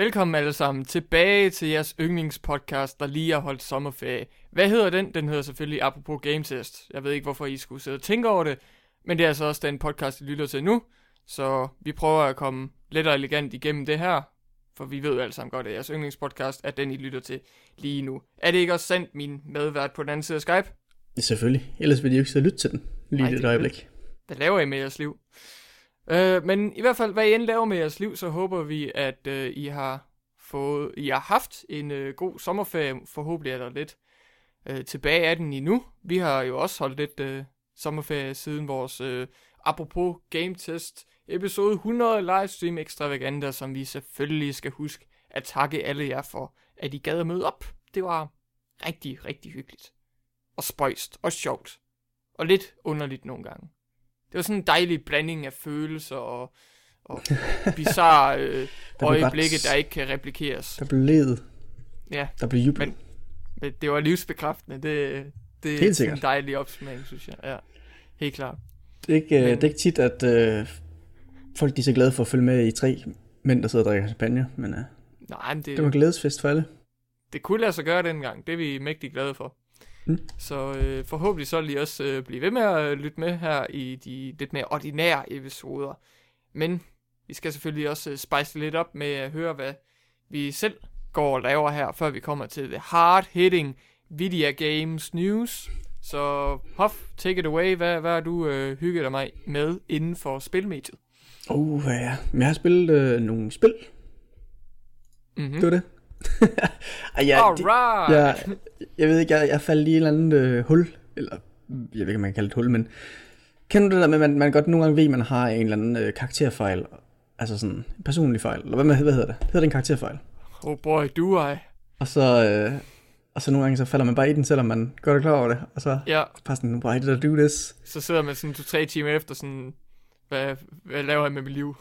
Velkommen alle sammen tilbage til jeres yndlingspodcast, der lige har holdt sommerferie. Hvad hedder den? Den hedder selvfølgelig Apropos Game Test. Jeg ved ikke, hvorfor I skulle sidde og tænke over det, men det er altså også den podcast, I lytter til nu. Så vi prøver at komme let og elegant igennem det her, for vi ved alle sammen godt, at jeres yndlingspodcast er den, I lytter til lige nu. Er det ikke også sandt, min medvært på den anden side af Skype? Ja, selvfølgelig. Ellers vil de jo ikke sidde og lytte til den lige et det- øjeblik. Hvad laver I med jeres liv? Øh, men i hvert fald, hvad I end laver med jeres liv, så håber vi, at øh, I har fået, I har haft en øh, god sommerferie. Forhåbentlig er der lidt øh, tilbage af den endnu. Vi har jo også holdt lidt øh, sommerferie siden vores øh, apropos game test episode 100 livestream extravaganza, som vi selvfølgelig skal huske at takke alle jer for, at I gad at møde op. Det var rigtig, rigtig hyggeligt. Og spøjst og sjovt. Og lidt underligt nogle gange. Det var sådan en dejlig blanding af følelser og, og bizarre øh, øjeblikke, der ikke kan replikeres. Der blev ledet. Ja, Der blev jublet. Men- men det var livsbekræftende. Det, det Helt er en dejlig opsummering, synes jeg. Ja, helt klart. Det er ikke, men... Men- det er ikke tit, at øh, folk de er så glade for at følge med i tre mænd, der sidder og drikker champagne. Men øh, Nej, men det, det var glædesfest for alle. det kunne lade sig gøre dengang. Det er vi mægtig glade for. Mm. Så øh, forhåbentlig så vil I også øh, blive ved med at øh, lytte med her i de lidt mere ordinære episoder. Men vi skal selvfølgelig også øh, spice lidt op med at høre, hvad vi selv går og laver her, før vi kommer til the hard-hitting video games news. Så Hoff, take it away. Hvad, hvad har du øh, hygget dig mig med inden for spilmediet? Uh, ja. Jeg har spillet øh, nogle spil. Mm-hmm. Det var det. Ej, ja, det, Alright! jeg, jeg ved ikke, jeg, jeg faldt i en eller anden øh, hul. Eller, jeg ved ikke, om man kan kalde det et hul, men... Kender du det der med, at man, man godt nogle gange ved, at man har en eller anden øh, karakterfejl? Altså sådan en personlig fejl. Eller hvad, hvad hedder det? Det hedder det en karakterfejl. Oh boy, do I. Og så, øh, og så nogle gange så falder man bare i den, selvom man godt er klar over det. Og så Ja, bare sådan, why did I do this? så sidder man sådan to-tre timer efter sådan, hvad, hvad laver jeg med mit liv?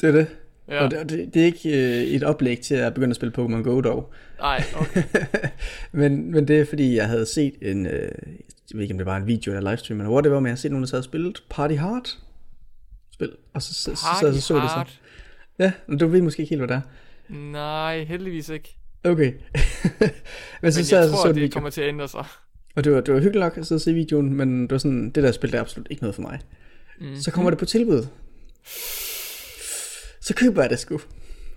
Det er det. Ja. Og det, det, det er ikke øh, et oplæg til at begynde at spille Pokémon Go dog. nej, okay. men, men det er fordi, jeg havde set en, øh, jeg ved ikke om det var en video eller livestream, eller whatever, men jeg havde set nogen, der sad og spillet Party Hard spil. Og så, så, så, så, så, så, så det så. hard. Ja, og du ved måske ikke helt, hvad det er. Nej, heldigvis ikke. Okay. men Men så jeg jeg tror, så, så at video. det kommer til at ændre sig. Og det var, det var hyggeligt nok at sidde og se videoen, men det var sådan, det der spil, der er absolut ikke noget for mig. Mm. Så kommer det på tilbud. Så køber jeg det sgu.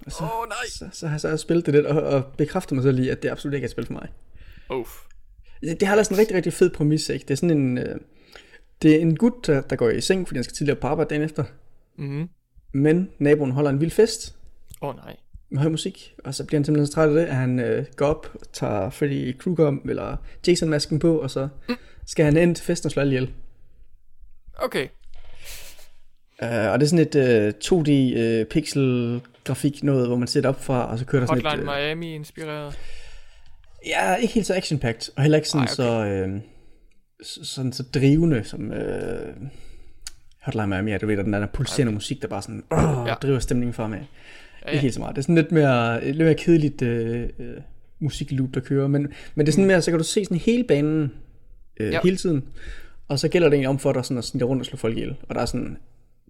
Og så, oh, nej. så, så har jeg så spillet det lidt, og, og bekræfter mig så lige, at det absolut ikke er et spil for mig. Uff. Det har ellers en rigtig, rigtig fed præmis, ikke? Det er sådan en... Øh, det er en gut, der, der går i seng, fordi han skal tidligere på arbejde dagen efter. Mhm. Men naboen holder en vild fest Åh, oh, nej. med høj musik, og så bliver han simpelthen så træt af det, at han øh, går op, tager Freddy Krueger eller Jason-masken på, og så skal han ind til festen og slå alle ihjel. Okay. Uh, og det er sådan et uh, 2D uh, pixel grafik noget, hvor man sætter op fra, og så kører der sådan Hotline et... Uh, Miami inspireret. ja, ikke helt så action packed og heller ikke sådan, Ej, okay. så, uh, sådan så drivende som uh, Hotline Miami er. Du ved, at den der pulserende musik, der bare sådan uh, Ja. ja. driver stemningen fremad. Ja, Ikke ja. helt så meget. Det er sådan lidt mere, lidt mere kedeligt uh, uh, musikloop, der kører. Men, men det er sådan mere, så kan du se sådan hele banen Ja. ja. hele tiden. Og så gælder det egentlig om for dig sådan at snige rundt og slå folk ihjel. Og der er sådan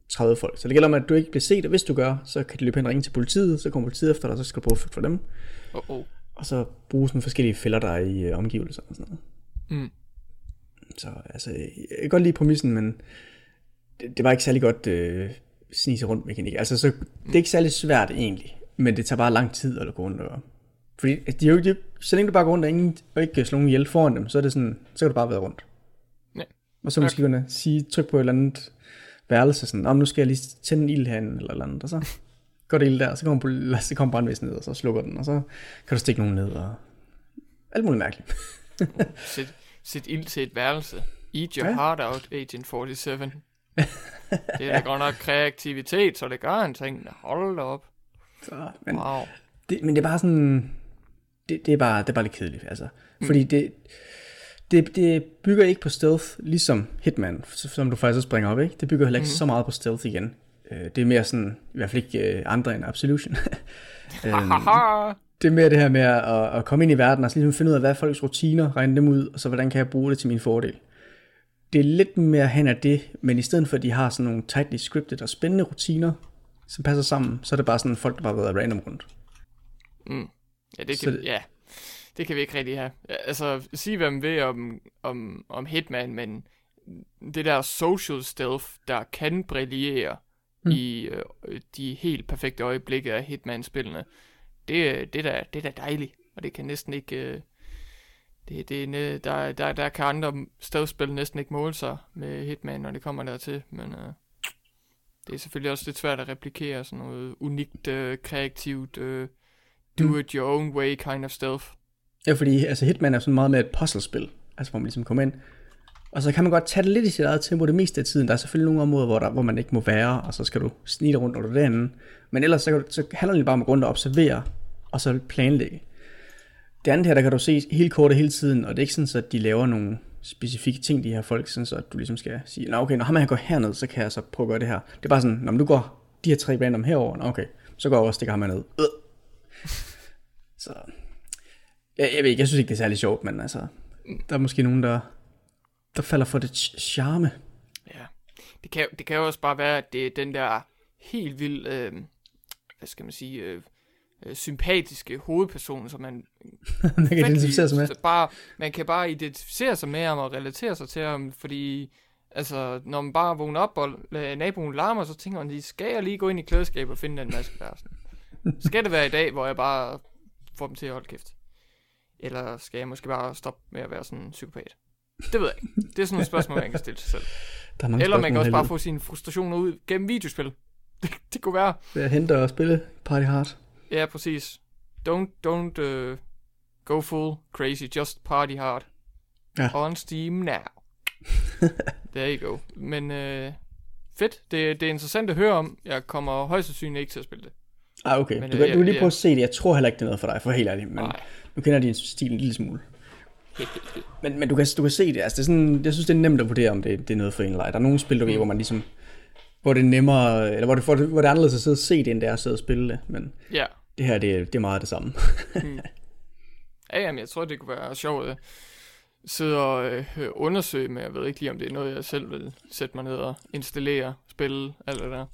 30 folk. Så det gælder om, at du ikke bliver set, og hvis du gør, så kan de løbe hen og ringe til politiet, så kommer politiet efter dig, og så skal du prøve at flygte fra dem. Oh, oh. Og så bruge sådan forskellige fælder, der er i øh, omgivelser og sådan noget. Mm. Så altså, jeg kan godt lide præmissen, men det, det var ikke særlig godt øh, snige rundt mekanik. Altså, så, det er ikke særlig svært egentlig, men det tager bare lang tid at gå rundt og... Fordi de, er jo- de, så længe du bare går rundt og, ingen, og ikke slår nogen ihjel foran dem, så er det sådan, så kan du bare være rundt. Ja. Og så måske kunne sige, tryk på et eller andet værelse, sådan, om nu skal jeg lige tænde en ild herinde, eller eller andet, og så går det ild der, så kommer, så kommer brandvæsenet ned, og så slukker den, og så kan du stikke nogen ned, og alt muligt mærkeligt. Sæt, sæt ild til et værelse. Eat your Ja. heart out, Agent 47. det er da godt nok kreativitet, så det gør en ting. Hold da op. Så, men, Wow. det, men det er bare sådan, det, det, er, bare, det er bare lidt kedeligt, altså. Fordi det, det, det bygger ikke på stealth, ligesom Hitman, som du faktisk også bringer op, ikke? Det bygger heller ikke mm. så meget på stealth igen. Øh, Det er mere sådan, i hvert fald ikke øh, andre end Absolution. Øhm, det er mere det her med at, at komme ind i verden og så ligesom finde ud af, hvad er folks rutiner, regne dem ud, og så hvordan kan jeg bruge det til min fordel. Det er lidt mere hen af det, men i stedet for at de har sådan nogle tightly scripted og spændende rutiner, som passer sammen, så er det bare sådan folk, der bare været random rundt. Mm. Ja, det Så det- ja, det kan vi ikke rigtig have. Altså, sige hvad man vil om, om, om Hitman, men det der social stealth, der kan brillere Mm. i øh, de helt perfekte øjeblikke af Hitman-spillene, det, det, er da, det er da dejligt, og det kan næsten ikke... Øh, det, det, er der, der, der kan andre stealth-spil næsten ikke måle sig med Hitman, når det kommer dertil, men øh, det er selvfølgelig også lidt svært at replikere sådan noget unikt, øh, kreativt, øh, do Mm. it your own way kind of stealth. Ja, fordi altså Hitman er sådan meget med et puzzlespil, altså hvor man ligesom kommer ind, og så kan man godt tage det lidt i sit eget tempo det meste af tiden. Der er selvfølgelig nogle områder, hvor, der, hvor man ikke må være, og så skal du snige rundt, under den anden. Men ellers så, kan du, så handler det bare om at gå rundt og observere, og så planlægge. Det andet her, der kan du se hele kortet hele tiden, og det er ikke sådan, at de laver nogle specifikke ting, de her folk, sådan så at du ligesom skal sige, nå okay, når ham her går herned, så kan jeg så prøve at gøre det her. Det er bare sådan, når du går de her tre random herover, nå okay, så går jeg over og stikker ham herned. Øh. Så jeg, jeg ved ikke, jeg synes ikke, det er særlig sjovt, men altså, der er måske nogen, der, der falder for det ch- charme. Ja. Det kan, det kan jo også bare være, at det er den der helt vild, øh, hvad skal man sige, øh, øh, sympatiske hovedperson, som man man kan identificere sig med. Bare, man kan bare identificere sig med ham og relatere sig til ham, fordi altså, når man bare vågner op og lader naboen larmer, så tænker man lige, skal jeg lige gå ind i klædeskabet og finde den maske der? Sådan. Skal det være i dag, hvor jeg bare får dem til at holde kæft? Eller skal jeg måske bare stoppe med at være sådan en psykopat? Det ved jeg ikke. Det er sådan nogle spørgsmål, man kan stille sig selv. Der er mange Eller man kan også bare få sine frustrationer ud gennem videospil. Det, det kunne være. Ved at hente og spille Party Hard. Ja, præcis. Don't, don't uh, go full crazy, just party hard. Ja. On Steam now. There you go. Men øh, fedt. Det, det er interessant at høre om. Jeg kommer højst sandsynligt ikke til at spille det. Ah, okay. Men, du, øh, kan, du kan lige prøve at se det. Jeg tror heller ikke, det er noget for dig, for helt ærligt. Men Nej. nu kender din stil en lille smule. Men, men du, kan, du kan se det. Altså, det er sådan, jeg synes, det er nemt at vurdere, om det, det er noget for en eller ej. Der er nogle spil, du ved, hvor man ligesom... Hvor det er nemmere, eller hvor det, hvor det, hvor det er anderledes at sidde og se det, end det er at sidde og spille det. Men Ja. det her, det, er- det er meget det samme. Ja, jamen, jeg tror, det kunne være sjovt at sidde og øh, undersøge, men jeg ved ikke lige, om det er noget, jeg selv vil sætte mig ned og installere, spille, alt det der.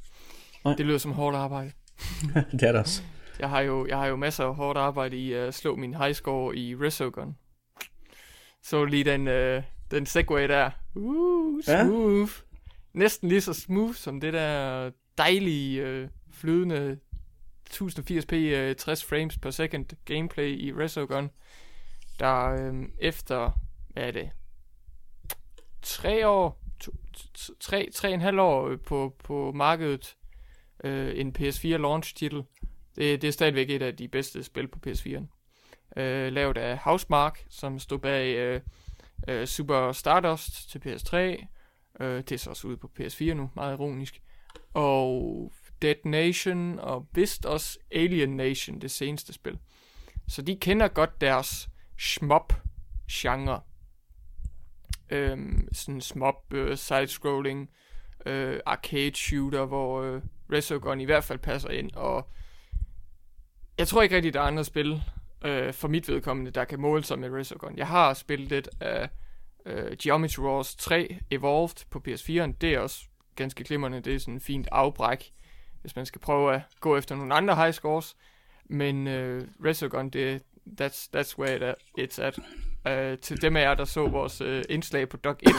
Nej. Det lyder som hårdt arbejde. det er det også. Jeg har jo, jeg har jo masser af hårdt arbejde i at slå min high score i Resogun. Så lige den, øh, den segway der. Uh, Ja. smooth. Næsten lige så smooth som det der dejlige, øh, flydende 1080p øh, 60 frames per second gameplay i Resogun. Der øh, efter, hvad er det? Tre år, to, tre, tre og en halv år øh, på, på markedet, øh, en PS4 launch titel. Det, det er stadigvæk et af de bedste spil på PS4'en. Øh, lavet af Housemark, som stod bag øh, øh, Super Stardust til PS3. Øh, det er så også ude på PS4 nu, meget ironisk. Og Dead Nation, og vist også Alien Nation, det seneste spil. Så de kender godt deres shmup-genre. Øhm, sådan smop øh, side-scrolling øh, arcade shooter, hvor øh, Resogun i hvert fald passer ind, og jeg tror ikke rigtig, der er andre spil øh, for mit vedkommende, der kan måle sig med Resogun. Jeg har spillet lidt af øh, Geometry Wars 3 Evolved på PS4'en. Det er også ganske glimrende. Det er sådan en fint afbræk, hvis man skal prøve at gå efter nogle andre high scores. Men øh, Resogun, det, that's, that's where it, it's at. Øh, til dem af jer, der så vores øh, indslag på Dog 1,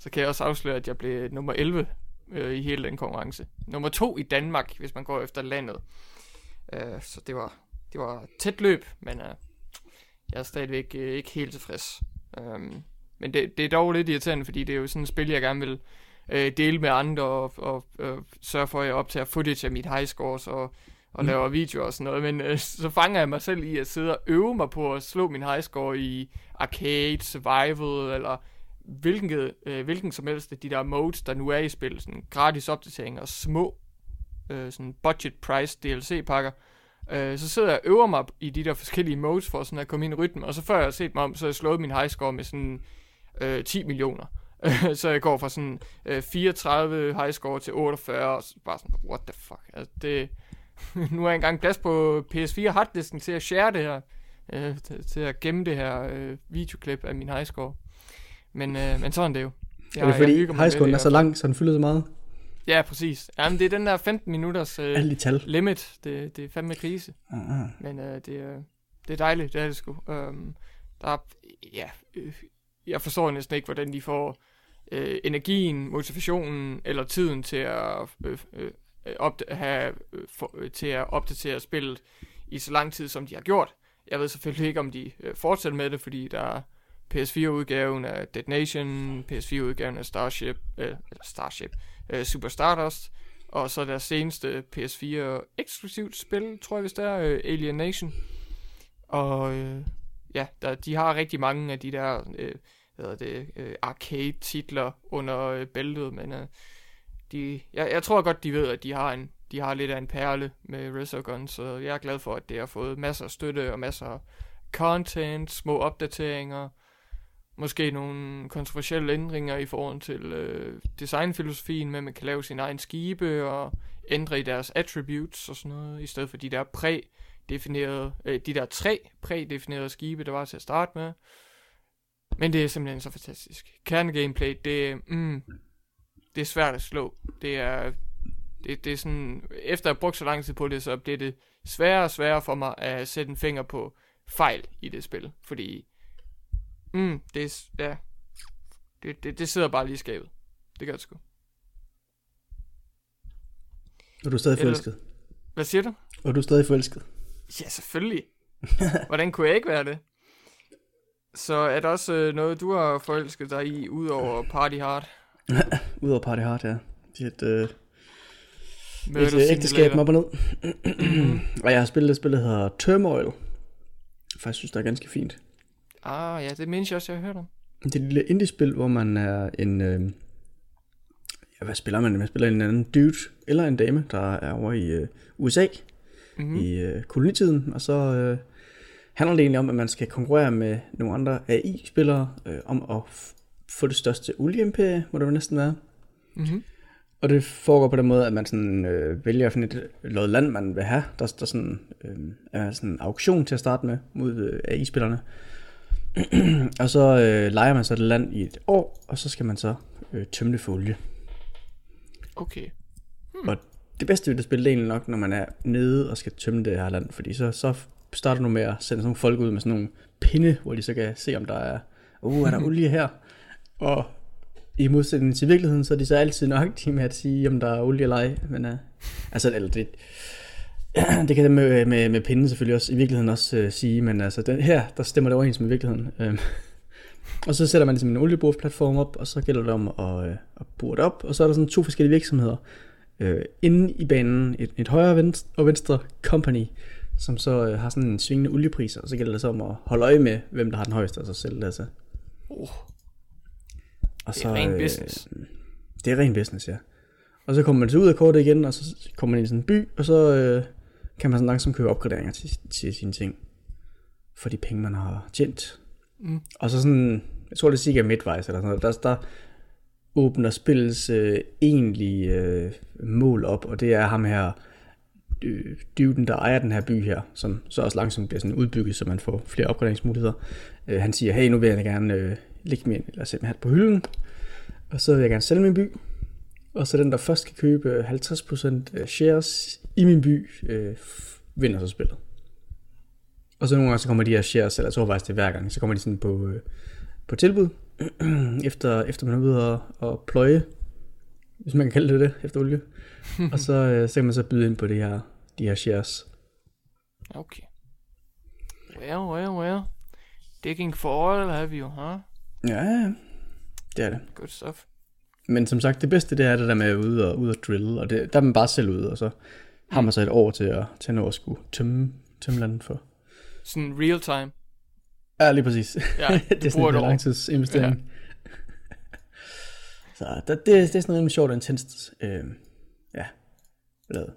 så kan jeg også afsløre, at jeg blev nummer 11 øh, i hele den konkurrence. Nummer 2 i Danmark, hvis man går efter landet. Øh, så det var, det var tæt løb, men øh, jeg er stadigvæk øh, ikke helt tilfreds. Um, men det, det er dog lidt irriterende, fordi det er jo sådan et spil, jeg gerne vil øh, dele med andre, og, og øh, sørge for, at jeg optager footage af mit high scores, og, og Mm. laver videoer og sådan noget. Men øh, så fanger jeg mig selv i at sidde og øve mig på at slå min high score i arcade, survival, eller hvilken, øh, hvilken som helst af de der modes, der nu er i spil. Sådan gratis opdateringer, og små øh, sådan budget price DLC-pakker. Øh, så sidder jeg og øver mig i de der forskellige modes for sådan at komme ind i rytmen, og så før jeg har set mig om, så har jeg slået min high score med sådan øh, 10 millioner. så jeg går fra sådan øh, 34 high score til 48, og så bare sådan, what the fuck. Altså, det, nu er jeg engang plads på PS4 harddisken til at share det her, øh, til, til at gemme det her øh, videoklip af min high score. Men, øh, men sådan er det jo. er det fordi highscoren det, er så og- lang, så den fylder så meget? Ja, præcis. Jamen, det er den der 15 minutters øh, Alle tal. limit. Det, det er fandme krise. Uh-huh. Men øh, det, øh, det er dejligt, det er det sgu. Øhm, der er, ja, øh, jeg forstår næsten ikke, hvordan de får øh, energien, motivationen eller tiden til at, øh, øh, opda- have, øh, for, øh, til at opdatere spillet i så lang tid, som de har gjort. Jeg ved selvfølgelig ikke, om de øh, fortsætter med det, fordi der er PS4-udgaven af Dead Nation, PS4-udgaven af Starship, øh, eller Starship, øh, Super Stardust, og så deres seneste PS4 eksklusivt spil, tror jeg, hvis det er, øh, Alien Nation. Og øh, ja, der, de har rigtig mange af de der øh, hvad hedder det, øh, arcade-titler under øh, bæltet, men øh, de, jeg, jeg tror godt, de ved, at de har en de har lidt af en perle med Resogun, så jeg er glad for, at det har fået masser af støtte og masser af content, små opdateringer, måske nogle kontroversielle ændringer i forhold til øh, designfilosofien med, at man kan lave sin egen skibe og ændre i deres attributes og sådan noget, i stedet for de der prædefinerede, øh, de der tre prædefinerede skibe, der var til at starte med. Men det er simpelthen så fantastisk. Kernegameplay, det, mm, det er svært at slå. Det er, det, det er sådan, efter at have brugt så lang tid på det, så bliver det sværere og sværere for mig at sætte en finger på fejl i det spil. Fordi, mm, det er, ja, det, det, det sidder bare lige i skabet. Det gør det sgu. Og du er stadig Eller- forelsket. Hvad siger du? Og du er stadig forelsket. Ja, selvfølgelig. Hvordan kunne jeg ikke være det? Så er der også øh, noget, du har forelsket dig i, udover Party Hard? Udover Party Hard, ja. Det er et, øh, Murder et øh, ægteskab op og ned. og jeg har spillet et spil, der hedder Turmoil. Jeg faktisk synes, det er ganske fint. Ah, ja, det mindes jeg også, jeg har hørt om. Det er et lille indie-spil, hvor man er en... Øh, ja, hvad spiller man? Man spiller en anden dude, eller en dame, der er over i øh, USA Mm-hmm. mm. i øh, kolonitiden, og så øh, handler det egentlig om, at man skal konkurrere med nogle andre AI-spillere øh, om at få det største olieimperie, må det jo næsten være. Mm-hmm. Og det foregår på den måde, at man sådan, øh, vælger at finde et noget land, man vil have. Der, der sådan, øh, er sådan en auktion til at starte med mod øh, AI-spillerne. og så øh, leger man så det land i et år, og så skal man så øh, tømme det for olie. Okay. Og det bedste ved det spil, det er egentlig nok, når man er nede og skal tømme det her land, fordi så, så starter du med at sende sådan nogle folk ud med sådan nogle pinde, hvor de så kan se, om der er, uh, er der olie her? Og i modsætning til virkeligheden, så er de så altid nøjagtige med at sige, om der er olie eller ej. Men, uh, altså, eller det, det kan det med, med, med pinden selvfølgelig også i virkeligheden også uh, sige, men altså den, her, der stemmer det overens med virkeligheden. Um, og så sætter man ligesom en olieboreplatform op, og så gælder det om at, uh, at bore det op, og så er der sådan to forskellige virksomheder, øh, inde i banen et, et højre og venstre, og venstre company, som så øh, har sådan en svingende oliepris, og så gælder det så om at holde øje med, hvem der har den højeste, og så sælge det altså. Oh, Og det er ren business. Det er ren business, ja. Og så kommer man så ud af kortet igen, og så kommer man ind i sådan en by, og så øh, kan man sådan langsomt købe opgraderinger til, til sine ting. For de penge, man har tjent. Mm. Og så sådan, jeg tror det cirka midtvejs eller sådan noget, der, der åbner spillets øh, egentlige øh, mål op, og det er ham her, øh, dyven, der ejer den her by her, som så også langsomt bliver sådan udbygget, så man får flere opgraderingsmuligheder. Øh, han siger, hey, nu vil jeg gerne øh, lægge min, eller sætte min hat på hylden, og så vil jeg gerne sælge min by, og så den, der først kan købe 50% shares i min by, øh, vinder så spillet. Og så nogle gange, så kommer de her shares, eller jeg tror faktisk det er hver gang, så kommer de sådan på, øh, på tilbud, efter, efter man er ude og, og pløje, hvis man kan kalde det det, efter olie. og så, øh, så kan man så byde ind på det her, de her shares. Okay. Well, well, well. Digging for oil have you, huh? Ja, ja, det er det. Good stuff. Men som sagt, det bedste det er det der med at ude og, ude og drille, og det, der er man bare selv ude, og så har man så et år til at, til at nå at skulle tømme, tømme landet for. Sådan real time. Ja, lige præcis. Ja, det er sådan en langtidsinvestering. Ja. så der, det, det er sådan noget rimelig sjovt og intenst. Øh, ja, lavet.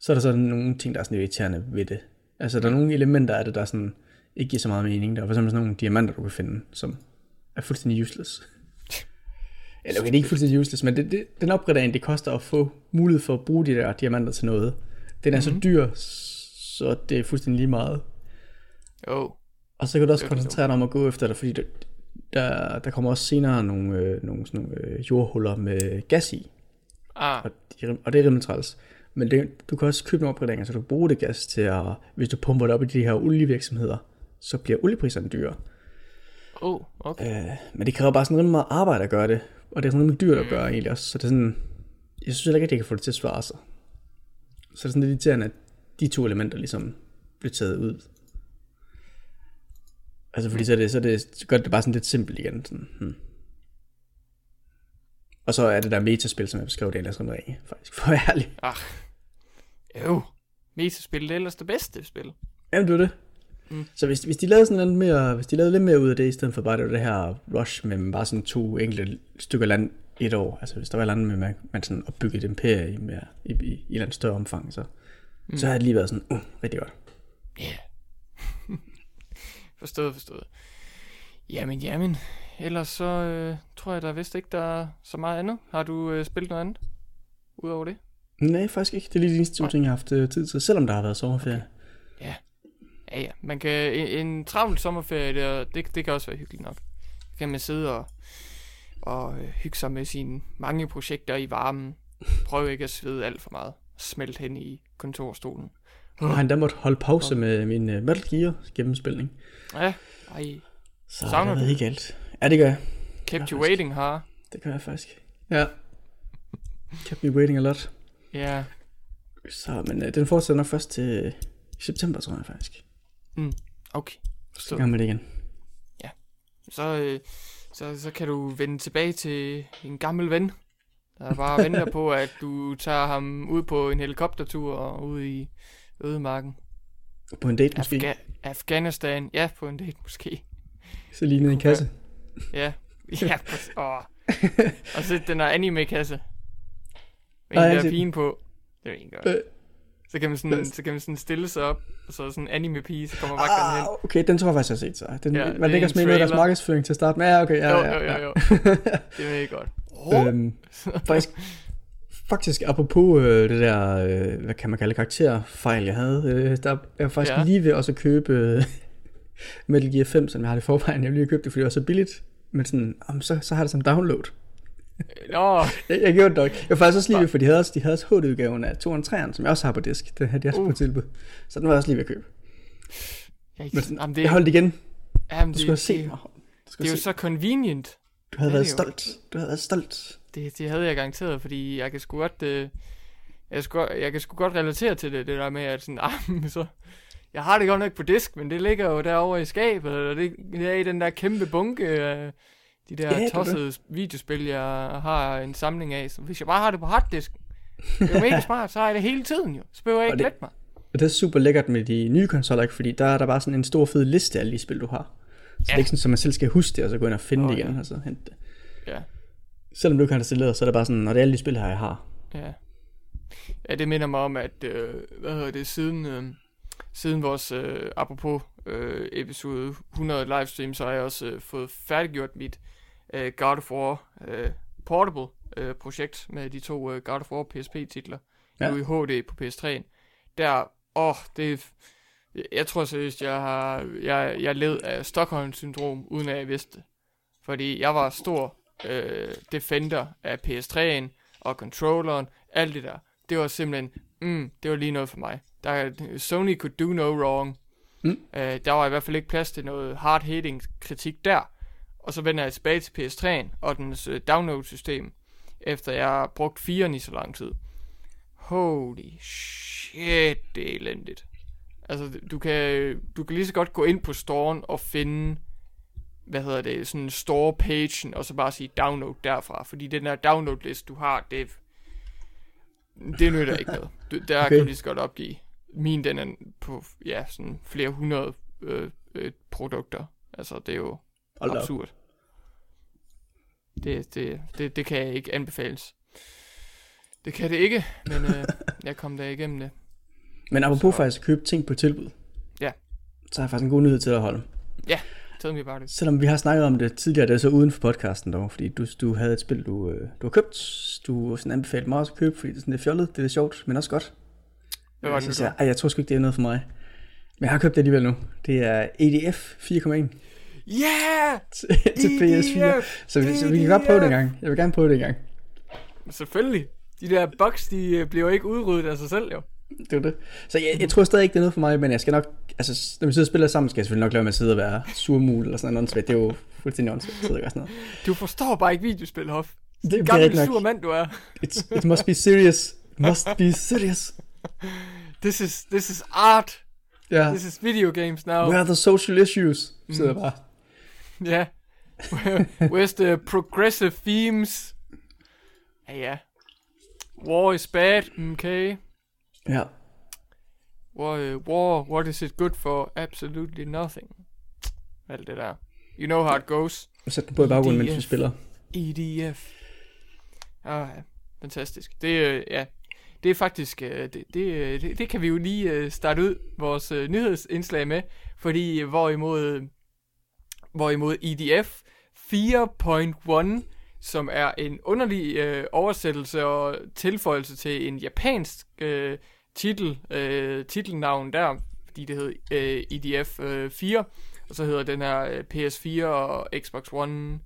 Så er der sådan nogle ting, der er sådan irriterende ved det. Altså, der er nogle elementer af det, der sådan ikke giver så meget mening. Der er for eksempel sådan nogle diamanter, du kan finde, som er fuldstændig useless. Eller okay, det er ikke fuldstændig useless, men det, det, den opgradering, det koster at få mulighed for at bruge de der diamanter til noget. Den er mm-hmm. så dyr, så det er fuldstændig lige meget. Oh. Og så kan du også Det er koncentrere dig om at gå efter det, fordi der, der, der kommer også senere nogle, øh, nogle, sådan nogle øh, jordhuller med gas i. Ah, og, de, og det er rimelig træls. Men det, du kan også købe nogle opgraderinger, så du kan bruge det gas til at, hvis du pumper det op i de her olievirksomheder, så bliver oliepriserne dyre. oh, okay. Øh, men det kræver bare sådan rimelig meget arbejde at gøre det, og det er sådan rimelig dyrt at gøre egentlig også, så det er sådan, jeg synes heller ikke, at jeg kan få det til at svare sig. Så det er sådan lidt irriterende, at de to elementer ligesom bliver taget ud. Altså fordi så, er det, så, er det, så gør det bare sådan lidt simpelt igen. Sådan, hmm. Og så er det der metaspil, som jeg beskrev, det er ellers ringe, faktisk, for at være ærlig. Jo, metaspil det er ellers det bedste spil. Jamen, det er det. Mm. Så hvis, hvis de lavede sådan lidt mere, hvis de lavede lidt mere ud af det, i stedet for bare det, det her rush med bare sådan to enkelte stykker land et år, altså hvis der var andet med, man, man sådan opbyggede et imperie i, mere, i, i, i et eller andet større omfang, så, mm. så havde det lige været sådan, uh, rigtig godt. Ja. Yeah. forstået, forstået. Jamen, jamen. Ellers så øh, tror jeg, der vist ikke, der er så meget andet. Har du øh, spillet noget andet? Udover det? Nej, faktisk ikke. Det er lige de eneste to ting, jeg har haft øh, tid til, selvom der har været sommerferie. Ja, ja. Man kan, en, en travl sommerferie, der, det, det kan også være hyggeligt nok. Så kan man sidde og, og øh, hygge sig med sine mange projekter i varmen. Prøv ikke at svede alt for meget. Smelt hen i kontorstolen. Og han der måtte holde pause med min uh, Metal Gear gennemspilning. Ja, ej. Så Savner det du ved ikke alt. Ja, det gør jeg. Kept you waiting, har. Det gør jeg faktisk. Ja. Kept me waiting a lot. Ja, Så, men uh, den fortsætter nok først til september, tror jeg faktisk. Okay. Så gang med det igen. så, øh, så, så kan du vende tilbage til en gammel ven, der bare venter på, at du tager ham ud på en helikoptertur og ud i ødemarken. På en date måske. Afga- Afghanistan. Ja, på en date måske. Så lige ned i en kasse. Ja, ja på, åh. Og så den der anime-kasse. Med en der pige på. Det er egentlig godt. Så kan, man sådan, så kan man sådan stille sig op, og så sådan en anime-pige, så kommer vagterne hen. Ah, okay, den tror jeg faktisk, jeg har set så. Den, Ja, er ikke en også med deres markedsføring til at starte med? Ja, okay, ja, Jo, ja, jo, ja. jo, jo. Det er mega godt. øhm, faktisk, faktisk apropos øh, det der, øh, hvad kan man kalde karakterfejl, jeg havde, øh, der er jeg faktisk Ja. lige ved også at købe øh, Metal Gear 5, som jeg har det i forvejen. Jeg vil lige købe det, fordi det var så billigt. Men sådan, om, så, så har det som download. Nå, Jeg, jeg gjorde det nok. Jeg var faktisk også lige ved, for de havde også, de havde også HD-udgaven af 2 og 3'eren, som jeg også har på disk. Den havde de også Uh. på tilbud. Så den var jeg også lige ved at købe. jeg, Men sådan, jamen, det, Jeg holdt igen. jamen, Du skulle have det, set det, mig. Det er jo have set. så convenient. Du havde det været stolt. Du havde været stolt. Det, det havde jeg garanteret, fordi jeg kan sgu godt, øh, jeg, godt- jeg kan sgu godt relatere til det, det der med, at sådan, ah, men så, jeg har det godt nok på disk, men det ligger jo derovre i skabet, og det, det er i den der kæmpe bunke af de der Ja, det tossede videospil, jeg har en samling af. Så hvis jeg bare har det på harddisk, det er jo mega smart, så har jeg det hele tiden jo. Så behøver jeg ikke lette mig. Og det er super lækkert med de nye konsoller, ikke? fordi der er der bare sådan en stor fed liste af alle de spil, du har. Så ja. det er ikke sådan, at man selv skal huske det, og så gå ind og finde Åh, det igen, ja. og så hente det. Ja, Selvom du ikke har det så er det bare sådan, når det er alle de spil her, jeg har. ja. Ja, det minder mig om, at, øh, hvad hedder det, siden, øh, siden vores, øh, apropos øh, episode 100 livestream, så har jeg også øh, fået færdiggjort mit øh, God of War øh, Portable øh, projekt med de to øh, God of War PSP-titler. Ja. Nu i HD på PS3'en. Der, åh, det er... Jeg tror seriøst, jeg har jeg, jeg led af Stockholm-syndrom, uden at jeg vidste det. Fordi jeg var stor øh, defender af PS3'en og controlleren, alt det der. Det var simpelthen, mm, det var lige noget for mig. Der, Sony could do no wrong. Mm. Øh, der var i hvert fald ikke plads til noget hard-hitting kritik der. Og så vender jeg tilbage til PS3'en og dens øh, download-system, efter jeg har brugt 4'eren i så lang tid. Holy shit, det er elendigt. Altså, du kan, du kan lige så godt gå ind på storen og finde, hvad hedder det, sådan store-pagen, og så bare sige download derfra. Fordi den der download-list, du har, det, det nytter ikke noget. Du, der. Okay. kan du lige så godt opgive. Min, den er på, ja, sådan flere hundrede øh, øh, produkter. Altså, det er jo Hold op. absurd. Det, det, det, det kan jeg ikke anbefales. Det kan det ikke, men øh, jeg kom der igennem det. Men apropos Så- faktisk at købe ting på tilbud. Ja. Så har jeg faktisk en god nyhed til at holde. Tell me about it. Selvom vi har snakket om det tidligere, det er så uden for podcasten dog, fordi du, du havde et spil, du, øh, du har købt. Du sådan anbefalede mig også at købe, fordi det er sådan lidt fjollet, det er lidt sjovt, men også godt. Hvad var det, jeg, ej, jeg tror sgu ikke, det er noget for mig. Men jeg har købt det alligevel nu. Det er EDF 4,1 Yeah! til, til PS4. Så, vi- så vi kan godt prøve det en gang. Jeg vil gerne prøve det en gang. Selvfølgelig. De der bugs, de øh, bliver jo ikke udryddet af sig selv, jo. Det er det. Så jeg, jeg tror stadig ikke, det er noget for mig, men jeg skal nok, altså når vi sidder og spiller sammen, skal jeg selvfølgelig nok lade med at sidde og være surmul eller sådan noget. Det er jo fuldstændig åndssvagt, sidder og sådan noget. Du forstår bare ikke videospil, Hoff. Det, er Gammel sur mand, du er. It's, it must be serious. It must be serious. This is, this is art. Ja. This is video games now. Where are the social issues? Sidder jeg bare. Ja. Where- Where's the progressive themes? Ja, ja. War is bad, okay. Ja. War, uh, war, what is it good for? Absolutely nothing. Alt det der. You know how it goes. Sæt den på i baggrunden, mens vi EDF. spiller. EDF. Ah, ja. Fantastisk. Det, øh, ja, det er faktisk, øh, det, det, øh, det, det kan vi jo lige øh, starte ud vores øh, nyhedsindslag med, fordi øh, hvorimod, hvorimod EDF 4.1, som er en underlig øh, oversættelse og tilføjelse til en japansk øh, titel, øh, titelnavn der, fordi det hed øh, EDF øh, 4, og så hedder den her øh, PS4 og Xbox One,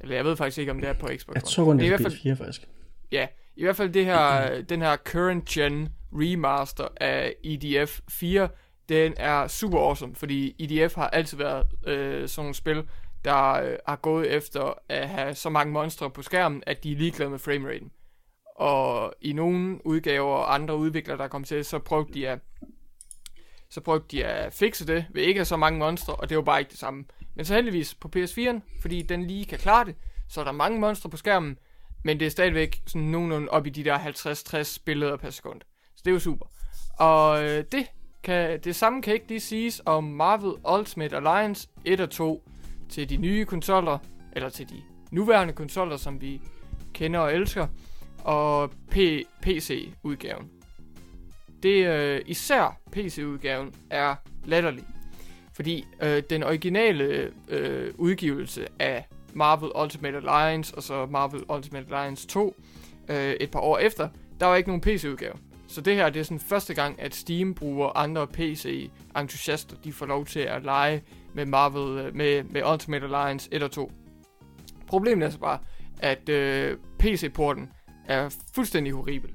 eller jeg ved faktisk ikke, om det er på Xbox Jeg One. tror kun, Men det er hvert fald, PS4 faktisk. Ja, i hvert fald det her, den her current gen remaster af EDF 4, den er super awesome, fordi IDF har altid været øh, sådan nogle spil, der øh, har gået efter at have så mange monstre på skærmen, at de er ligeglade med frameraten. Og i nogle udgaver og andre udviklere, der kom til, så prøvede de at så prøvede de at fikse det ved ikke at have så mange monstre, og det var bare ikke det samme. Men så heldigvis på PS4'en, fordi den lige kan klare det, så er der mange monstre på skærmen, men det er stadigvæk sådan nogenlunde op i de der 50-60 billeder per sekund. Så det er jo super. Og øh, det, kan, det samme kan ikke lige siges om Marvel Ultimate Alliance 1 og 2 til de nye konsoller, eller til de nuværende konsoller, som vi kender og elsker, og P- PC-udgaven. Det øh, især PC-udgaven er latterlig. Fordi øh, den originale øh, udgivelse af Marvel Ultimate Alliance og så Marvel Ultimate Alliance 2 øh, et par år efter, der var ikke nogen PC-udgave. Så det her det er sådan første gang, at Steam bruger andre PC-entusiaster, de får lov til at lege med Marvel, øh, med, med Ultimate Alliance 1 og 2. Problemet er så bare, at øh, PC-porten er fuldstændig horribel.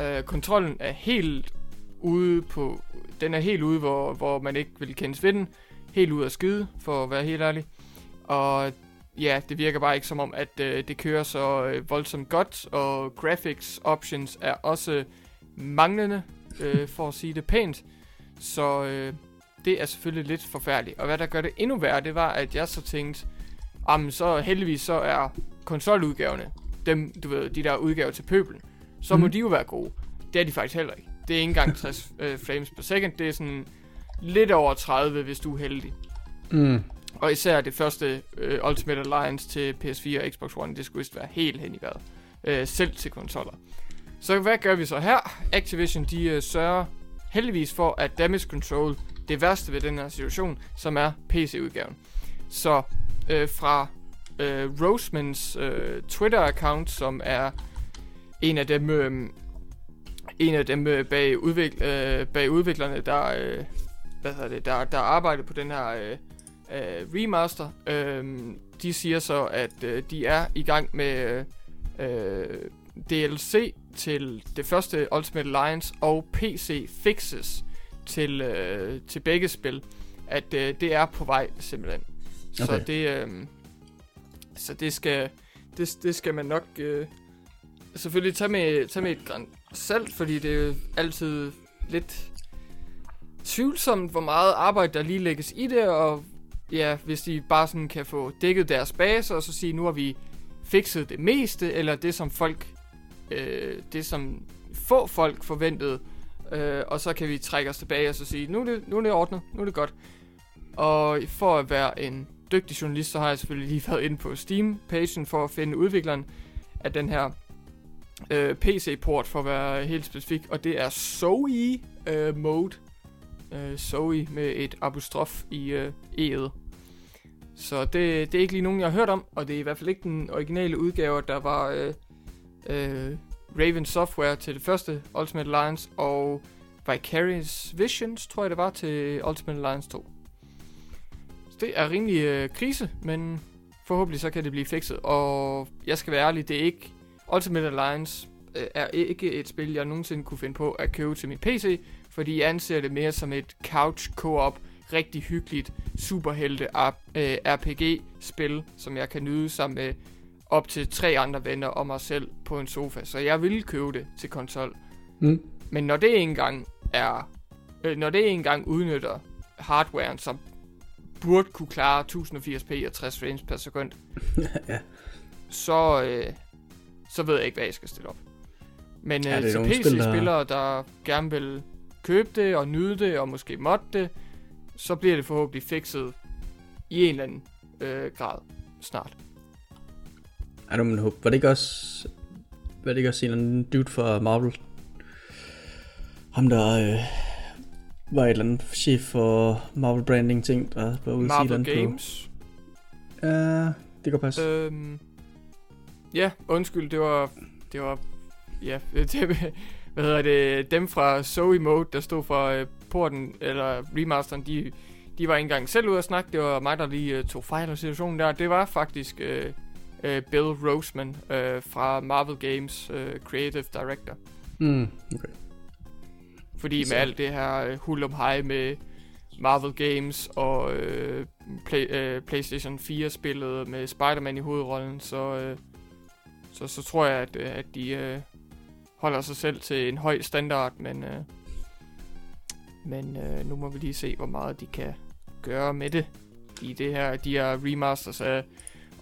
Øh, kontrollen er helt ude på, den er helt ude, hvor, hvor man ikke vil kendes ved den. Helt ude at skide, for at være helt ærlig. Og ja, det virker bare ikke som om, at øh, det kører så øh, voldsomt godt, og graphics options er også manglende, øh, for at sige det pænt. Så øh, det er selvfølgelig lidt forfærdeligt. Og hvad der gør det endnu værre, det var, at jeg så tænkte, jamen så heldigvis så er konsoludgaverne, dem, du ved, de der udgaver til pøbelen, så må Mhm. de jo være gode. Det er de faktisk heller ikke. Det er ikke engang 60 øh, frames per second, det er sådan lidt over 30, hvis du er heldig. Mm. Og især det første øh, Ultimate Alliance til PS4 og Xbox One, det skulle vist være helt hen i vejret. Øh, selv til konsoller. Så hvad gør vi så her? Activision, de øh, sørger heldigvis for at damage control det værste ved den her situation, som er PC-udgaven. Så øh, fra øh, Rosemans øh, Twitter-account, som er en af dem, øh, en af dem øh, bag, udvik- øh, bag udviklerne, der, øh, hvad hedder det, der, der arbejder på den her øh, øh, remaster. Øh, de siger så, at øh, de er i gang med øh, øh DLC til det første Ultimate Alliance og PC fixes til, øh, til begge spil. At øh, det er på vej simpelthen. Så Okay. det øh, så det skal det, det skal man nok øh, selvfølgelig tage med, tage med et gran salt, fordi det er jo altid lidt tvivlsomt, hvor meget arbejde der lige lægges i det, og ja, hvis de bare sådan kan få dækket deres base, og så sige, nu har vi fikset det meste, eller det som folk, øh, det som få folk forventede, øh, og så kan vi trække os tilbage og så sige, nu er det, nu er det ordnet, nu er det godt. Og for at være en dygtig journalist, så har jeg selvfølgelig lige været inde på Steam-pagen for at finde udvikleren af den her øh, PC-port, for at være helt specifik, og det er Zoe øh, Mode. Øh, Zoe med et apostrof i øh, E'et. Så det, det er ikke lige nogen, jeg har hørt om, og det er i hvert fald ikke den originale udgave, der var øh, øh, Raven Software til det første Ultimate Alliance, og Vicarious Visions, tror jeg det var, til Ultimate Alliance 2. Så det er rimelig øh, krise, men forhåbentlig så kan det blive fikset. Og jeg skal være ærlig, det er ikke Ultimate Alliance øh, er ikke et spil, jeg nogensinde kunne finde på at købe til min PC, fordi jeg anser det mere som et couch co-op, rigtig hyggeligt superhelte øh, RPG-spil, som jeg kan nyde sammen med op til tre andre venner og mig selv på en sofa. Så jeg ville købe det til konsol. Mm. Men når det ikke engang er, øh, når det ikke engang udnytter hardwaren, som burde kunne klare 1080p og 60 frames per sekund, ja. så, øh, så ved jeg ikke, hvad jeg skal stille op. Men øh, der- PC-spillere, der gerne vil købe det og nyde det og måske modde det, så bliver det forhåbentlig fikset i en eller anden øh, grad snart. I don't hope. Var det ikke også... Var det ikke også en eller anden dude fra Marvel? Ham der øh, var et eller andet chef for Marvel branding ting, der var ude Marvel Games. På. Ja, det kan passe. Øhm, ja, undskyld, det var, det var, ja, det, hvad hedder det, dem fra Zoe Mode, der stod for øh, porten, eller remasteren, de, de var ikke engang selv ude at snakke, det var mig, der lige øh, tog fejl af situationen der, det var faktisk øh, øh, Bill Roseman øh, fra Marvel Games øh, Creative Director. Mm, okay. Fordi Så- med alt det her øh, hul om hej med Marvel Games og øh, play, øh, PlayStation 4-spillet med Spider-Man i hovedrollen, så, øh, så, så tror jeg, at, øh, at de øh, holder sig selv til en høj standard, men, øh, men øh, nu må vi lige se, hvor meget de kan gøre med det. I det her, de her remasters af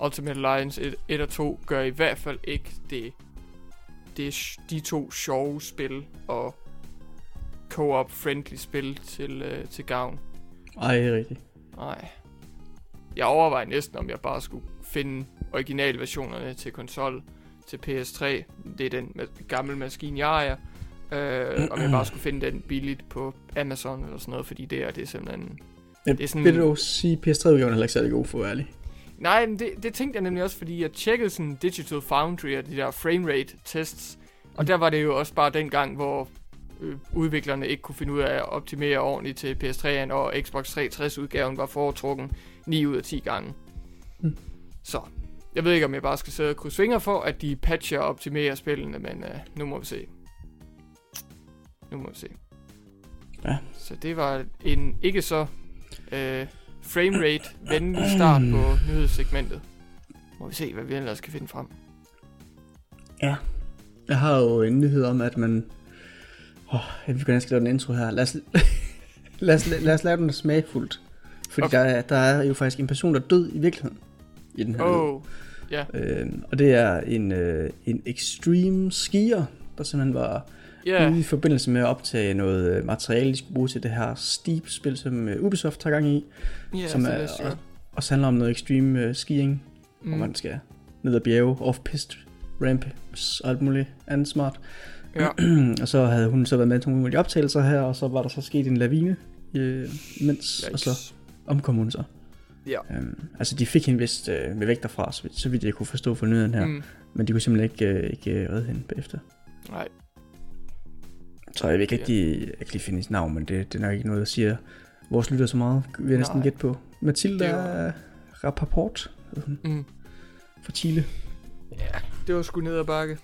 Ultimate Alliance 1, 1 og 2 gør i hvert fald ikke det, det de to sjove spil og co-op friendly spil til, øh, til gavn. Ej, det er rigtigt. Nej. Jeg overvejer næsten, om jeg bare skulle finde originalversionerne til konsol, til PS3. Det er den ma- gamle maskine, jeg ejer. Øh, om jeg bare skulle finde den billigt på Amazon eller sådan noget, fordi det er, det er simpelthen... Ja, Det er sådan- Vil du sige, PS3-udgaven er heller ikke særlig god for ærlig? Nej, men det, det tænkte jeg nemlig også, fordi jeg tjekkede sådan Digital Foundry og de der framerate tests. Og der var det jo også bare den gang, hvor øh, udviklerne ikke kunne finde ud af at optimere ordentligt til PS3'en, og Xbox 360-udgaven var foretrukken 9 ud af 10 gange. Mm. Så, jeg ved ikke, om jeg bare skal sidde og krydse fingre for, at de patcher og optimerer spillene, men øh, nu må vi se. Nu må vi se. Ja. Så det var en ikke så øh, framerate venlig start på nyhedssegmentet. Må vi se, hvad vi ellers kan finde frem. Ja. Jeg har jo en nyhed om, at man... Åh, jeg vil gerne skal lave en intro her. Lad os, lad os, lad os lave den smagfuldt. Fordi Okay. der, er, der er jo faktisk en person, der er død i virkeligheden. I den her. Oh, ja. Øh, og det er en, øh, en extreme skier, der simpelthen var Ja, ude i forbindelse med at optage noget øh, materiale, de skulle bruge til det her Steep-spil, som øh, Ubisoft tager gang i. ja, som er, og, også handler om noget extreme øh, skiing, mm. hvor man skal ned ad bjerge, off-pist, ramps og alt muligt andet smart. Ja, og så havde hun så været med til nogle optagelser her, og så var der så sket en lavine, øh, imens, og så yikes. omkom hun så. Ja. Øhm, altså de fik hende vist øh, med væk derfra, så, vidt- så vidt jeg kunne forstå for nyheden her. Mm. Men de kunne simpelthen ikke, øh, ikke redde hende bagefter. nej, Så jeg vil ikke Ja. rigtig, jeg kan lige finde hendes navn, men det, det er nok ikke noget, der siger vores lytter så meget. Vil jeg næsten gætte på. Mathilda var- Rappaport hed hun, mm. fra Chile. Ja, det var sgu ned ad bakke.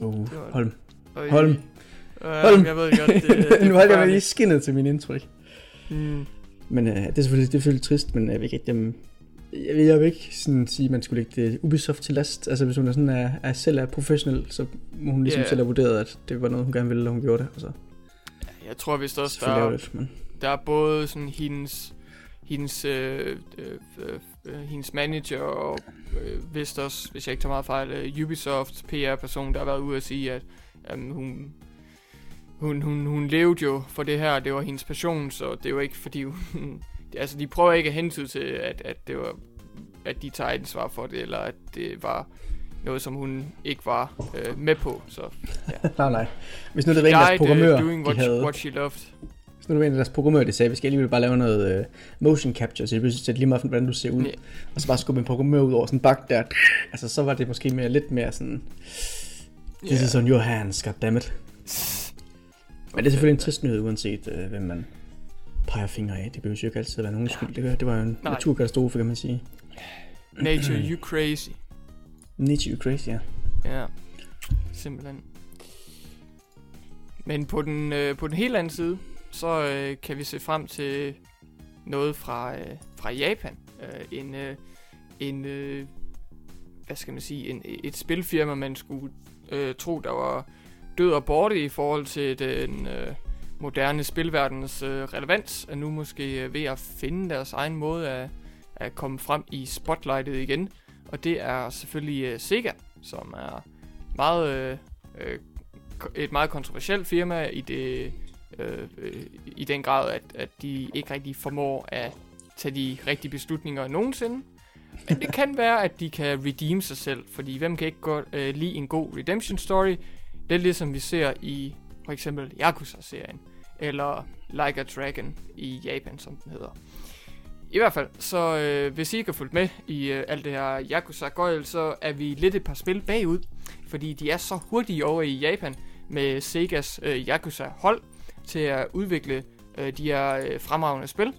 Oh, Det var- Holm. Og Holm. Øh, Holm. Jeg ved godt, det, det nu holdt jeg lige skinnet til min ikke? Mm, Men øh, det, er selvfølgelig, det er selvfølgelig trist, men jeg vil ikke, jeg, jeg, vil, jeg vil ikke sådan sige, at man skulle lægge det Ubisoft til last. Altså hvis hun er sådan er, er selv er professionel, så må hun ligesom yeah. selv have vurderet, at det var noget, hun gerne ville, og hun gjorde det. Og så jeg tror vist også, der, det. Men, der er både sådan hendes, hendes, øh, øh, øh, hendes manager og øh, vist også, hvis jeg ikke tager meget fejl, øh, Ubisoft PR-person, der har været ude at sige, at øh, hun, hun, hun, hun levede jo for det her, det var hendes passion, så det var ikke fordi hun, altså de prøver ikke at hentyde til, at, at det var, at de tager ansvar for det, eller at det var noget, som hun ikke var øh, med på, så nej, nej. Hvis nu det var en af deres died, programmører, doing de what, havde, what she loved. hvis nu det var en af deres programmører, de sagde, vi skal alligevel bare lave noget uh, motion capture, så det sætte lige meget hvordan du ser ud. Ja. Og så bare skubbe en programmør ud over sådan en bak der. Altså så var det måske mere, lidt mere sådan, this is on your hands, goddammit. Men det er selvfølgelig en trist nyhed, uanset øh, hvem man peger fingre af. Det behøver jo ikke altid at være nogen skyld. Det, gør- det var jo en Nej. naturkatastrofe, kan man sige. Nature, you crazy. Nature you crazy, ja. Ja. simpelthen. Men på den, øh, på den helt anden side, så øh, kan vi se frem til noget fra, øh, fra Japan. Øh, en, øh, en øh, hvad skal man sige, en, et spilfirma, man skulle øh, tro, der var død og borte i forhold til den øh, moderne spilverdens øh, relevans, er nu måske øh, ved at finde deres egen måde at, at komme frem i spotlightet igen. Og det er selvfølgelig øh, Sega, som er meget, øh, øh, et meget kontroversielt firma i det øh, øh, i den grad, at, at de ikke rigtig formår at tage de rigtige beslutninger nogensinde. Men det kan være, at de kan redeem sig selv, fordi hvem kan ikke godt øh, lide en god redemption story? Det er ligesom vi ser i for eksempel Yakuza-serien, eller Like a Dragon i Japan, som den hedder. I hvert fald, så øh, hvis I ikke har fulgt med i øh, alt det her yakuza gøjl så er vi lidt et par spil bagud, fordi de er så hurtige over i Japan med Segas øh, Yakuza-hold til at udvikle øh, de her øh, fremragende spil.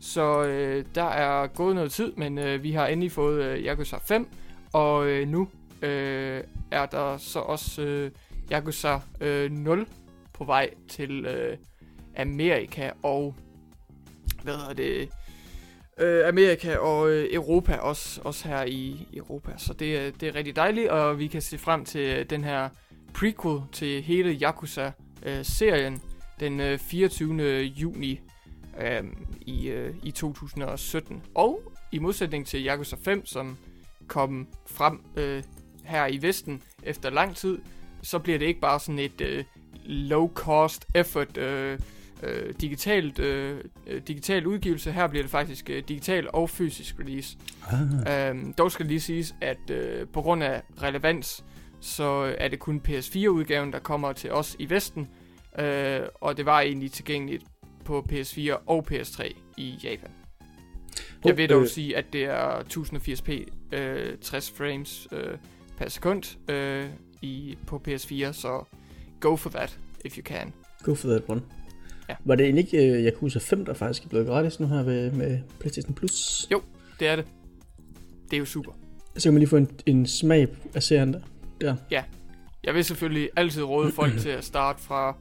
Så øh, der er gået noget tid, men øh, vi har endelig fået øh, Yakuza 5, og øh, nu øh, er der så også øh, Yakuza øh, 0 på vej til øh, Amerika og hvad hedder det? Øh, Amerika og øh, Europa også, også her i Europa. Så det, øh, det er rigtig dejligt, og vi kan se frem til øh, den her prequel til hele Yakuza-serien øh, den øh, 24. juni øh, i, øh, i 2017. Og i modsætning til Yakuza 5, som kom frem øh, her i Vesten efter lang tid, så bliver det ikke bare sådan et øh, low-cost effort øh, øh, digitalt, øh, øh digital udgivelse. Her bliver det faktisk øh, digital og fysisk release. Ah. Øhm, dog skal det lige siges, at øh, på grund af relevans, så er det kun PS4-udgaven, der kommer til os i Vesten, øh, og det var egentlig tilgængeligt på PS4 og PS3 i Japan. Jeg vil dog øh, sige, at det er 1080p øh, 60 frames øh, per sekund øh, i, på PS4, så go for that, if you can. Go for that one. Ja. Var det egentlig ikke uh, Yakuza 5, der faktisk er blevet gratis nu her med, med PlayStation Plus? Jo, det er det. Det er jo super. Så kan man lige få en, en smag af serien der. der. Ja. Jeg vil selvfølgelig altid råde folk til at starte fra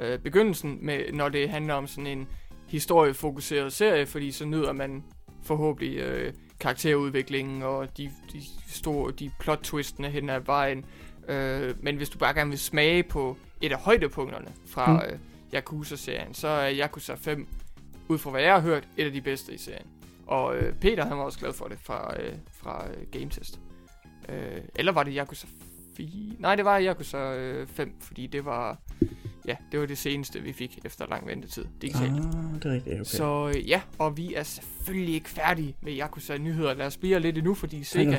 øh, begyndelsen, med, når det handler om sådan en historiefokuseret serie, fordi så nyder man forhåbentlig øh, karakterudviklingen og de, de store de plot twistene hen ad vejen. Øh, men hvis du bare gerne vil smage på et af højdepunkterne fra mm. øh, Yakuza-serien, så er Yakuza 5, ud fra hvad jeg har hørt, et af de bedste i serien. Og øh, Peter han var også glad for det fra, øh, fra øh, Game Test. Øh, eller var det Yakuza 4? Nej, det var Yakuza øh, 5, fordi det var ja, det var det seneste, vi fik efter lang ventetid digitalt. Ah, det er rigtigt, okay. Så øh, ja, og vi er selvfølgelig ikke færdige med Yakuza-nyheder. Lad os blive lidt endnu, fordi Sega,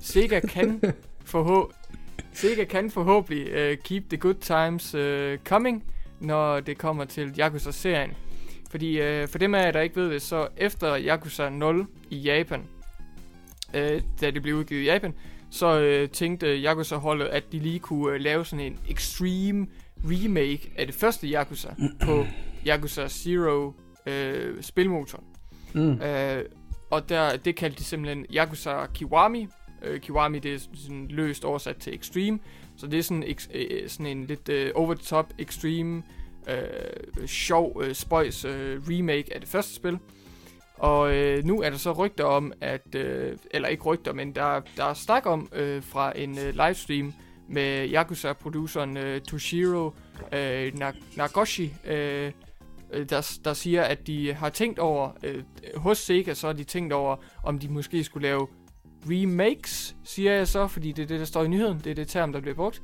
Sega kan forhå Sega kan forhåbentlig uh, keep the good times uh, coming, når det kommer til Yakuza-serien. Fordi uh, for dem af jer, der ikke ved det, så efter Yakuza 0 i Japan, uh, da det blev udgivet i Japan, så uh, tænkte Yakuza-holdet, at de lige kunne uh, lave sådan en extreme remake af det første Yakuza på Yakuza Zero øh, spilmotoren. Mm. Øh, og der, det kaldte de simpelthen Yakuza Kiwami. Øh, Kiwami det er sådan løst oversat til Extreme. Så det er sådan, øh, øh, sådan en lidt øh, over-the-top Extreme øh, sjov øh, spøjs øh, remake af det første spil. Og øh, nu er der så rygter om, at, øh, eller ikke rygter, men der, der er snak om øh, fra en øh, livestream, med Yakuza-produceren øh, Toshiro øh, Nagoshi, øh, øh, der, der siger, at de har tænkt over, øh, hos Sega så har de tænkt over, om de måske skulle lave remakes, siger jeg så, fordi det er det, der står i nyheden, det er det term, der bliver brugt.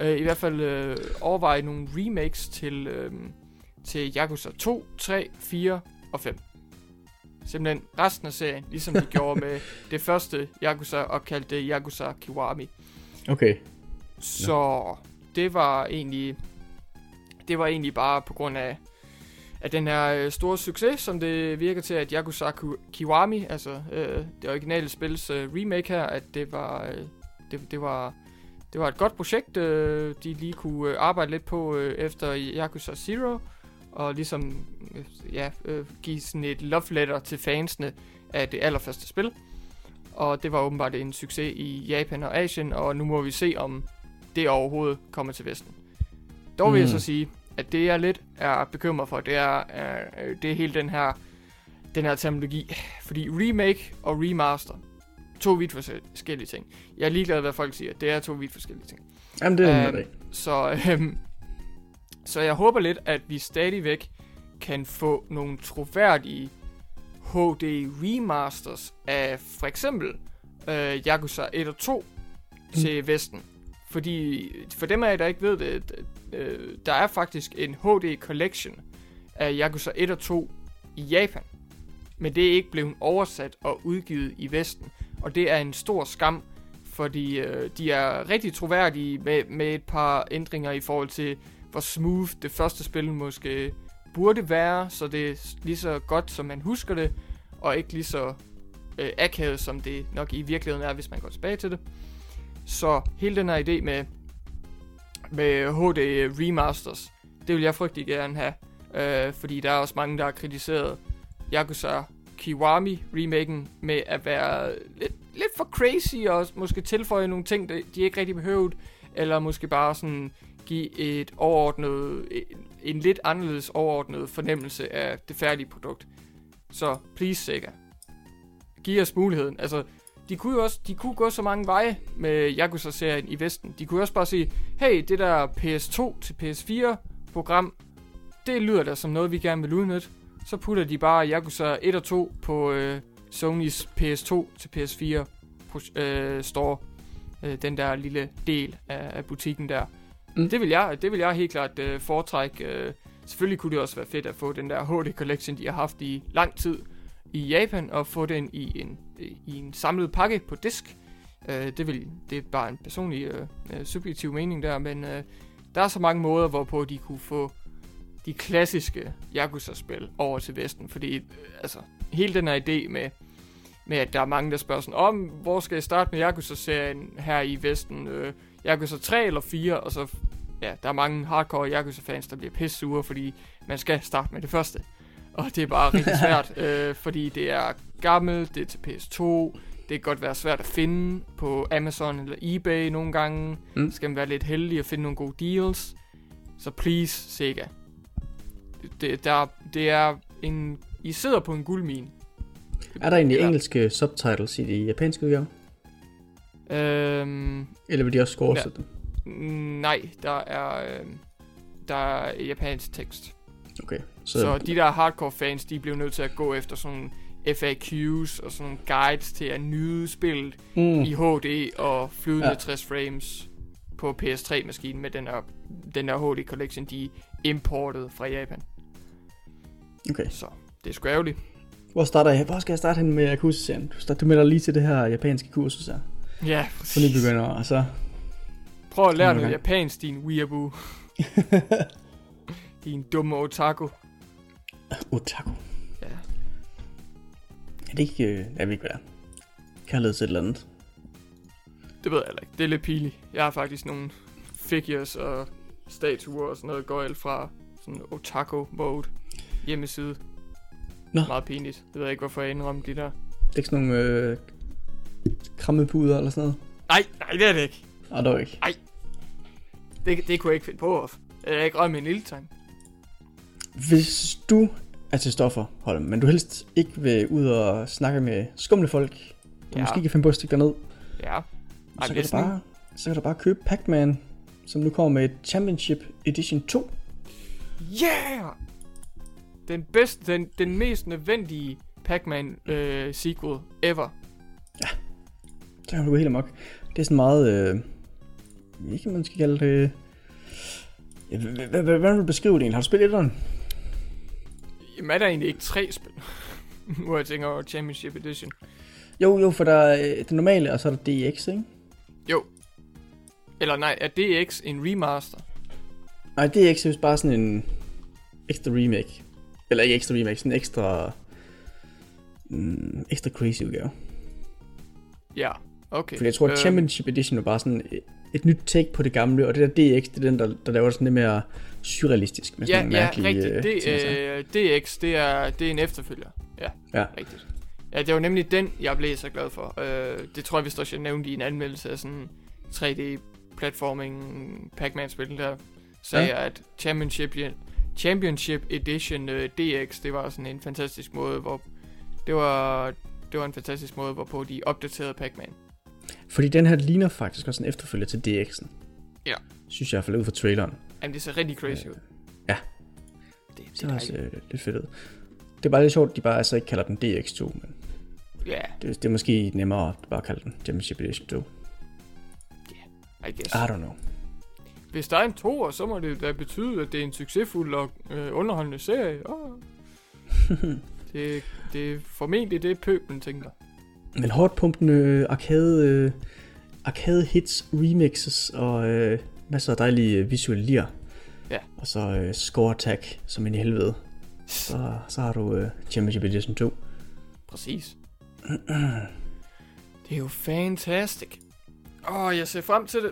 Uh, I hvert fald uh, overveje nogle remakes til, uh, til Yakuza 2, 3, 4 og 5. Simpelthen resten af serien, ligesom de gjorde med det første Yakuza og kaldte det Yakuza Kiwami. Okay. Så det var egentlig det var egentlig bare på grund af, af den her øh, store succes, som det virker til, at Yakuza Kiwami, altså øh, det originale spils øh, remake her, at det var, øh, det, det var det var et godt projekt, øh, de lige kunne øh, arbejde lidt på øh, efter Yakuza Zero, og ligesom øh, ja, øh, give sådan et love letter til fansene af det allerførste spil. Og det var åbenbart en succes i Japan og Asien, og nu må vi se, om det overhovedet kommer til Vesten. Dog vil mm. jeg så Mm. sige, at det jeg lidt er bekymret for, det er, øh, det er hele den her, den her terminologi. Fordi remake og remaster, to vidt forskellige ting. Jeg er ligeglad, hvad folk siger. Det er to vidt forskellige ting. Jamen, det er Øhm, um, Så, øhm, så jeg håber lidt, at vi stadigvæk kan få nogle troværdige HD remasters af for eksempel øh, Yakuza 1 og 2 til Vesten. Fordi for dem af jer, der ikke ved det, øh, der er faktisk en HD collection af Yakuza 1 og 2 i Japan. Men det er ikke blevet oversat og udgivet i Vesten. Og det er en stor skam, fordi øh, de er rigtig troværdige med, med et par ændringer i forhold til, hvor smooth det første spil måske burde være, så det er lige så godt, som man husker det, og ikke lige så øh, akavet, som det nok i virkeligheden er, hvis man går tilbage til det. Så hele den her idé med, med HD remasters, det vil jeg frygtelig gerne have, øh, fordi der er også mange, der har kritiseret Yakuza Kiwami remaken med at være lidt, lidt for crazy og måske tilføje nogle ting, de ikke rigtig behøvede, eller måske bare sådan give et overordnet, en, en lidt anderledes overordnet fornemmelse af det færdige produkt. Så please Sega, giv os muligheden. Altså, de kunne jo også de kunne gå så mange veje med Yakuza-serien i Vesten. De kunne også bare sige, hey, det der PS2 til PS4 program, det lyder da som noget, vi gerne vil udnytte. Så putter de bare Yakuza 1 og 2 på øh, Sonys PS2 til PS4 pro- øh, store. Øh, den der lille del af, af butikken der. Mm. Det, vil jeg, det vil jeg helt klart øh, foretrække. Øh, selvfølgelig kunne det også være fedt at få den der HD Collection, de har haft i lang tid i Japan, og få den i en, i en samlet pakke på disk. Øh, det, vil, det er bare en personlig øh, øh, subjektiv mening der, men øh, der er så mange måder, hvorpå de kunne få de klassiske Yakuza-spil over til Vesten, fordi øh, altså, hele den her idé med, med, at der er mange, der spørger sådan, om, hvor skal jeg starte med Yakuza-serien her i Vesten? Øh, Yakuza 3 eller 4? Og så, ja, der er mange hardcore Yakuza-fans, der bliver pisse sure, fordi man skal starte med det første. Og det er bare rigtig svært, øh, fordi det er gammelt, det er til PS2, det kan godt være svært at finde på Amazon eller eBay nogle gange. Mm. Mm. Skal man være lidt heldig at finde nogle gode deals. Så please, Sega. Det, der, det er en... I sidder på en guldmine. Er der egentlig Ja. engelske subtitles i de japanske udgaver? Øhm, Eller vil de også oversætte dem? mm, nej, der er... Øh, der er japansk tekst. Okay. Så, så de der hardcore fans, de blev nødt til at gå efter sådan FAQs og sådan guides til at nyde spillet mm. i HD og flydende Ja. ja. 60 frames på PS3-maskinen med den her, den her HD Collection, de importede fra Japan. Okay. Så det er sgu ærgerligt. Hvor, starter jeg? Hvor skal jeg starte hen med Yakuza-serien? Du, du melder lige til det her japanske kursus her. Ja, præcis. nybegyndere, og så... Prøv at lære noget japansk, din weeaboo. din dumme otaku. Otaku. Ja. Er det ikke... Øh, jeg ved ikke, hvad er. Kærlighed til et eller andet. Det ved jeg ikke. Det er lidt pinligt. Jeg har faktisk nogle figures og statuer og sådan noget gøjl fra sådan otaku mode hjemmeside. Nå. Meget pinligt. Det ved jeg ikke, hvorfor jeg indrømmer de der. Det er ikke sådan nogle... Øh, krammepuder eller sådan noget? Nej, nej, det er det ikke. Ah, dog ikke. Det, det kunne jeg ikke finde på. Jeg er ikke røget en lille tegn. Hvis du er til stoffer, Holm, men du helst ikke vil ud og snakke med skumle folk, der Ja. måske kan finde på at stikke ned, Ja. Ej, så kan, du bare, så kan du bare købe Pac-Man, som nu kommer med et Championship Edition 2. Yeah! Den bedste, den, den mest nødvendige Pac-Man øh, sequel ever. Så kan du gå helt amok. Det er sådan meget, øh, kan man skal kalde det, Ja, Hvordan vil du beskrive det egentlig? Har du spillet etteren? Jamen er der egentlig ikke tre spil? Hvor jeg tænker over Championship Edition. Jo, jo, for der er øh, det normale, og så er der DX, ikke? Jo. Eller nej, er DX en remaster? Nej, DX er jo bare sådan en ekstra remake. Eller ikke ekstra remake, sådan en ekstra... Mm, ekstra crazy udgave. Ja, okay. Fordi jeg tror, at Øhm, Championship Edition er bare sådan et, nyt take på det gamle, og det der DX, det er den, der, der laver sådan lidt mere surrealistisk. Med Ja, ja, rigtigt. øh, Det, øh, DX, det er, det er en efterfølger. Ja, Ja. rigtigt. Ja, det var nemlig den, jeg blev så glad for. Øh, det tror jeg vist også, jeg nævnte i en anmeldelse af sådan 3D platforming Pac-Man-spil der, sagde Ja. ja. at Championship, Championship Edition uh, DX, det var sådan en fantastisk måde, hvor det var, det var en fantastisk måde, hvorpå de opdaterede Pac-Man. Fordi den her ligner faktisk også en efterfølger til DX'en. Ja. Synes jeg i hvert fald ud fra traileren. Jamen, det ser rigtig crazy ud. ja. Det, det Det er også øh, lidt fedt ud. Det er bare lidt sjovt, at de bare altså ikke kalder den DX2, men Ja, det, det er måske nemmere at bare kalde den Championship Edition 2. I guess. I don't know. Hvis der er en toer, så må det da betyde, at det er en succesfuld og øh, underholdende serie. Oh. det, det er formentlig det, pøblen tænker. Men hårdt pumpende arcade, øh, arcade hits, remixes og øh, masser af dejlige øh, visuelle lir. Ja. Og så øh, score attack, som ind i helvede. Så, så har du øh, Championship Edition 2. Præcis. det er jo fantastic. Åh, oh, jeg ser frem til det.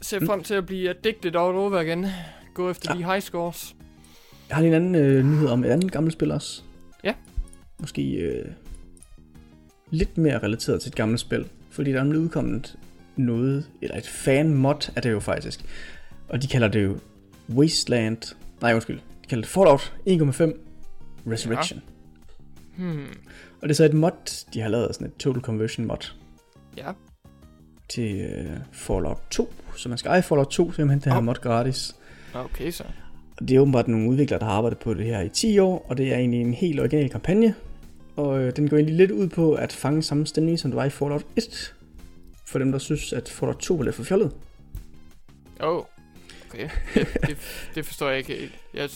Ser Mm. frem til at blive addicted all over igen. Gå efter Ja. de high scores. Jeg har lige en anden øh, nyhed om et andet gammelt spil også. Ja. Måske øh, lidt mere relateret til et gammelt spil. Fordi der er nemlig udkommet noget, eller et fan-mod er det jo faktisk. Og de kalder det jo Wasteland, nej undskyld, de kalder det Fallout 1.5 Resurrection. Ja. Hmm. Og det er så et mod, de har lavet sådan et total conversion mod Ja. til øh, Fallout 2. Så man skal eje Fallout 2, simpelthen det her Åh. mod gratis. Okay, så. Og det er åbenbart nogle udviklere, der har arbejdet på det her i 10 år, og det er egentlig en helt original kampagne. Og øh, den går egentlig lidt ud på at fange samme stemning, som det var i Fallout 1. For dem, der synes, at Fallout 2 var lidt for fjollet. Oh. Okay. Det, det, det forstår jeg ikke helt. Jeg...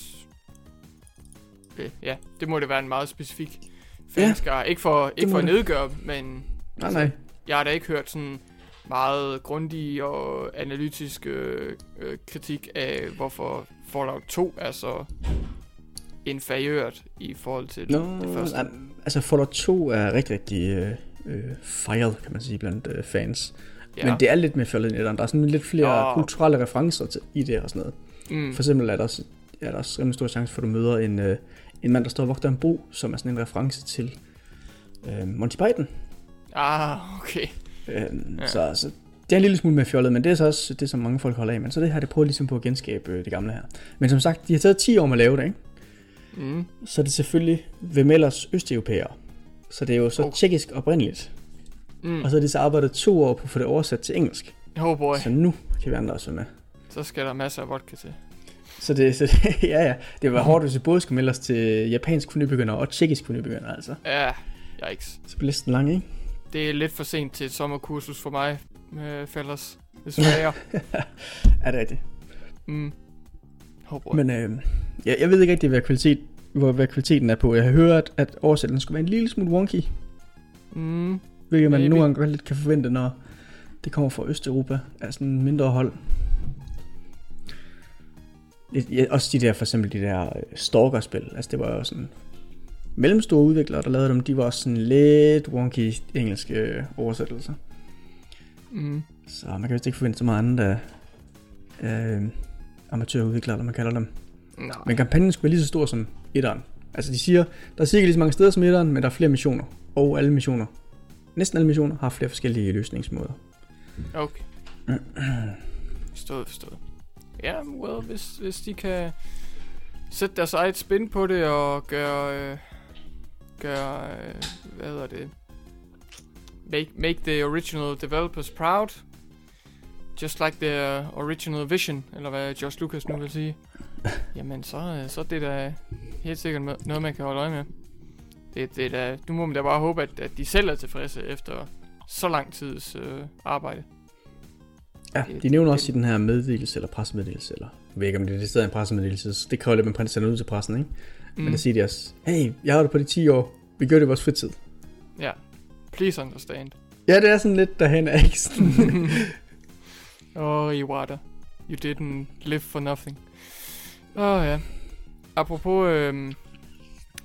Okay, ja, det må det være en meget specifik Ja, fanskare. Ikke for, ikke for at nedgøre, men Nej, nej. jeg har da ikke hørt sådan meget grundig og analytisk øh, øh, kritik af, hvorfor Fallout 2 er så inferiørt i forhold til Nå, det første. nej, altså Fallout 2 er rigtig, rigtig øh, øh, fejret, kan man sige, blandt øh, fans. Ja. Men det er lidt mere end etteren. Der er sådan lidt flere Nå. kulturelle referencer til, i det og sådan noget. mm, For eksempel er der også, er der også rimelig stor chance for, at du møder en, øh, en mand, der står og vogter en bro, som er sådan en reference til øh, Monty Python. Ah, okay. Øh, Ja. ja. så, så det er en lille smule mere fjollet, men det er så også det, som mange folk holder af. Men så det her, det prøver ligesom på at genskabe øh, det gamle her. Men som sagt, de har taget 10 år med at lave det, ikke? Mm. Så er det selvfølgelig Vemellers østeuropæere. Så det er jo så Oh. oh. tjekkisk oprindeligt. Mm. Og så har de så arbejdet to år på at få det oversat til engelsk. Oh boy, Så nu kan vi andre også være med. så skal der masser af vodka til. Så det, så det ja ja, det var hårdt, hvis det både skulle melde os til japansk for nybegyndere og tjekkisk for nybegyndere, altså. Ja, yikes. Så bliver listen lang, ikke? Det er lidt for sent til et sommerkursus for mig, øh, fællers. Desværre. Er det rigtigt? mm. Oh boy. Men øh, jeg, jeg ved ikke rigtig, hvad, kvalitet, hvor, hvad kvaliteten er på. Jeg har hørt, at oversættelsen skulle være en lille smule wonky, Mm. hvilket man Maybe. nogle gange lidt kan forvente, når det kommer fra Østeuropa, af sådan en mindre hold. Ja, også de der, for eksempel de der øh, stalker-spil, altså det var jo sådan mellemstore udviklere, der lavede dem, de var også sådan lidt wonky engelske øh, oversættelser. Mm. Så man kan vist ikke forvente så meget andet af øh, amatørudviklere, eller man kalder dem. Nej. Men kampagnen skulle være lige så stor som etteren. Altså de siger, der er cirka lige så mange steder som etteren, men der er flere missioner. Og alle missioner, næsten alle missioner, har flere forskellige løsningsmåder. Okay. Forstået, forstået. Ja, well, hvis, hvis de kan sætte deres eget spin på det og gøre, øh, gøre øh, hvad hedder det, make, make the original developers proud, just like the original vision, eller hvad Josh Lucas nu vil sige, jamen så, øh, så er det da helt sikkert noget, man kan holde øje med. Det, det er da, nu må man da bare håbe, at, at de selv er tilfredse efter så lang tids øh, arbejde. Ja, Det- de nævner det- også i den her meddelelse, eller pressemeddelelse, eller jeg ved ikke, om det er det stedet en pressemeddelelse, så det kræver lidt, at man sender ud til pressen, ikke? Mm. Men der siger de også, hey, jeg har det på de 10 år, vi gør det i vores fritid. Ja. Please understand. Ja, det er sådan lidt derhen af, ikke? Sådan. oh, Iwata. You didn't live for nothing. Åh oh, ja. Apropos, øhm,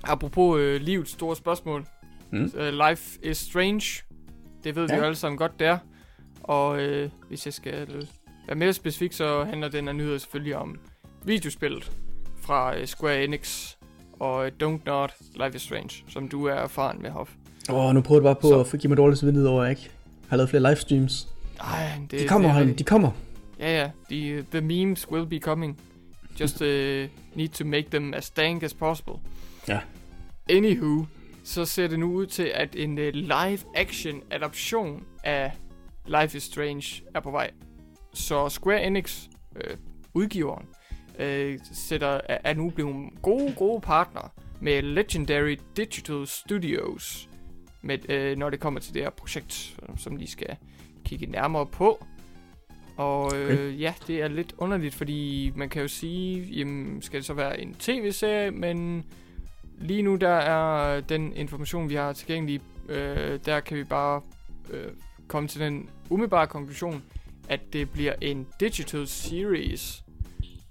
apropos øh, livets store spørgsmål. Mm. Uh, life is strange. Det ved vi Ja. jo alle sammen godt, det er. Og øh, hvis jeg skal være mere specifik, så handler den her nyhed selvfølgelig om videospillet fra øh, Square Enix og øh, Don't Not Life is Strange, som du er erfaren med, Hoff. Åh, oh, nu prøver jeg bare på Så- at få- give mig dårligt samvittighed over, at jeg ikke har lavet flere livestreams. Ej, det, De kommer, det Holm, de kommer. Ja, ja, the, the memes will be coming. Just uh, need to make them as dank as possible. Ja. Anywho, så ser det nu ud til, at en uh, live-action adaption af Life is Strange er på vej. Så Square Enix, øh, udgiveren, øh, sætter, er, nu blevet gode, gode partner med Legendary Digital Studios, med, øh, når det kommer til det her projekt, som de skal kigge nærmere på. Og øh, okay. ja, det er lidt underligt, fordi man kan jo sige, jamen, skal det så være en tv-serie, men lige nu der er den information, vi har tilgængelig, øh, der kan vi bare øh, komme til den umiddelbare konklusion, at det bliver en digital series.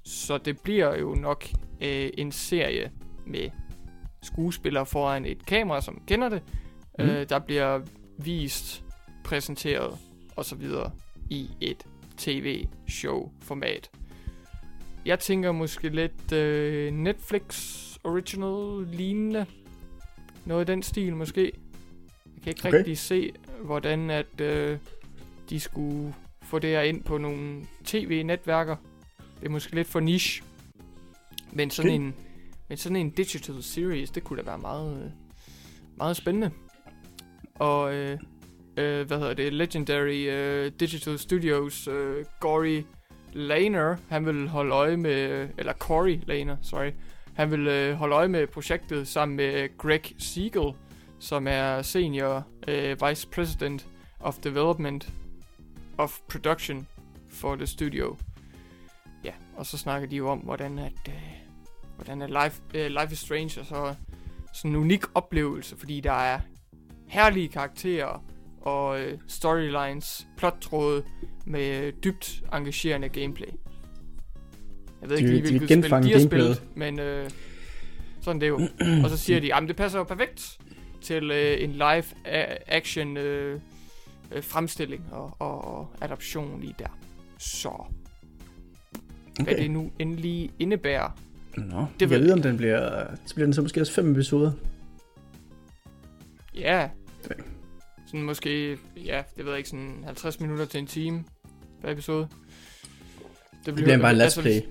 Så det bliver jo nok øh, en serie med skuespillere foran et kamera, som kender det. Mm. Øh, der bliver vist, præsenteret osv. i et tv-show-format. Jeg tænker måske lidt øh, Netflix original lignende. Noget i den stil måske. Jeg kan ikke okay. rigtig se, hvordan at øh, de skulle få det her ind på nogle tv-netværker. Det er måske lidt for niche. Men sådan, okay. en, men sådan en digital series, det kunne da være meget, øh, meget spændende. Og øh, øh, hvad hedder det, Legendary øh, Digital Studios, øh, Gory Laner, han vil holde øje med, eller Corey Laner, sorry, han vil øh, holde øje med projektet sammen med Greg Siegel, som er Senior øh, Vice President of Development of Production for the studio. Ja, og så snakker de jo om, hvordan at, øh, hvordan at Life, øh, Life is Strange er så sådan en unik oplevelse, fordi der er herlige karakterer og øh, storylines, plottråde med dybt engagerende gameplay. Jeg ved ikke de, lige, hvilket de spil de har spillet, men øh, sådan det er jo. og så siger de, at det passer jo perfekt til øh, en live-action øh, øh, fremstilling og, og, og adaption lige der. Så okay. hvad det nu endelig indebærer. Nå, det jeg ved, om den bliver, så bliver den så måske også fem episoder. Ja. Sådan måske, ja, det ved jeg ikke, sådan 50 minutter til en time per episode. Det, bliver, det bliver bare en last play.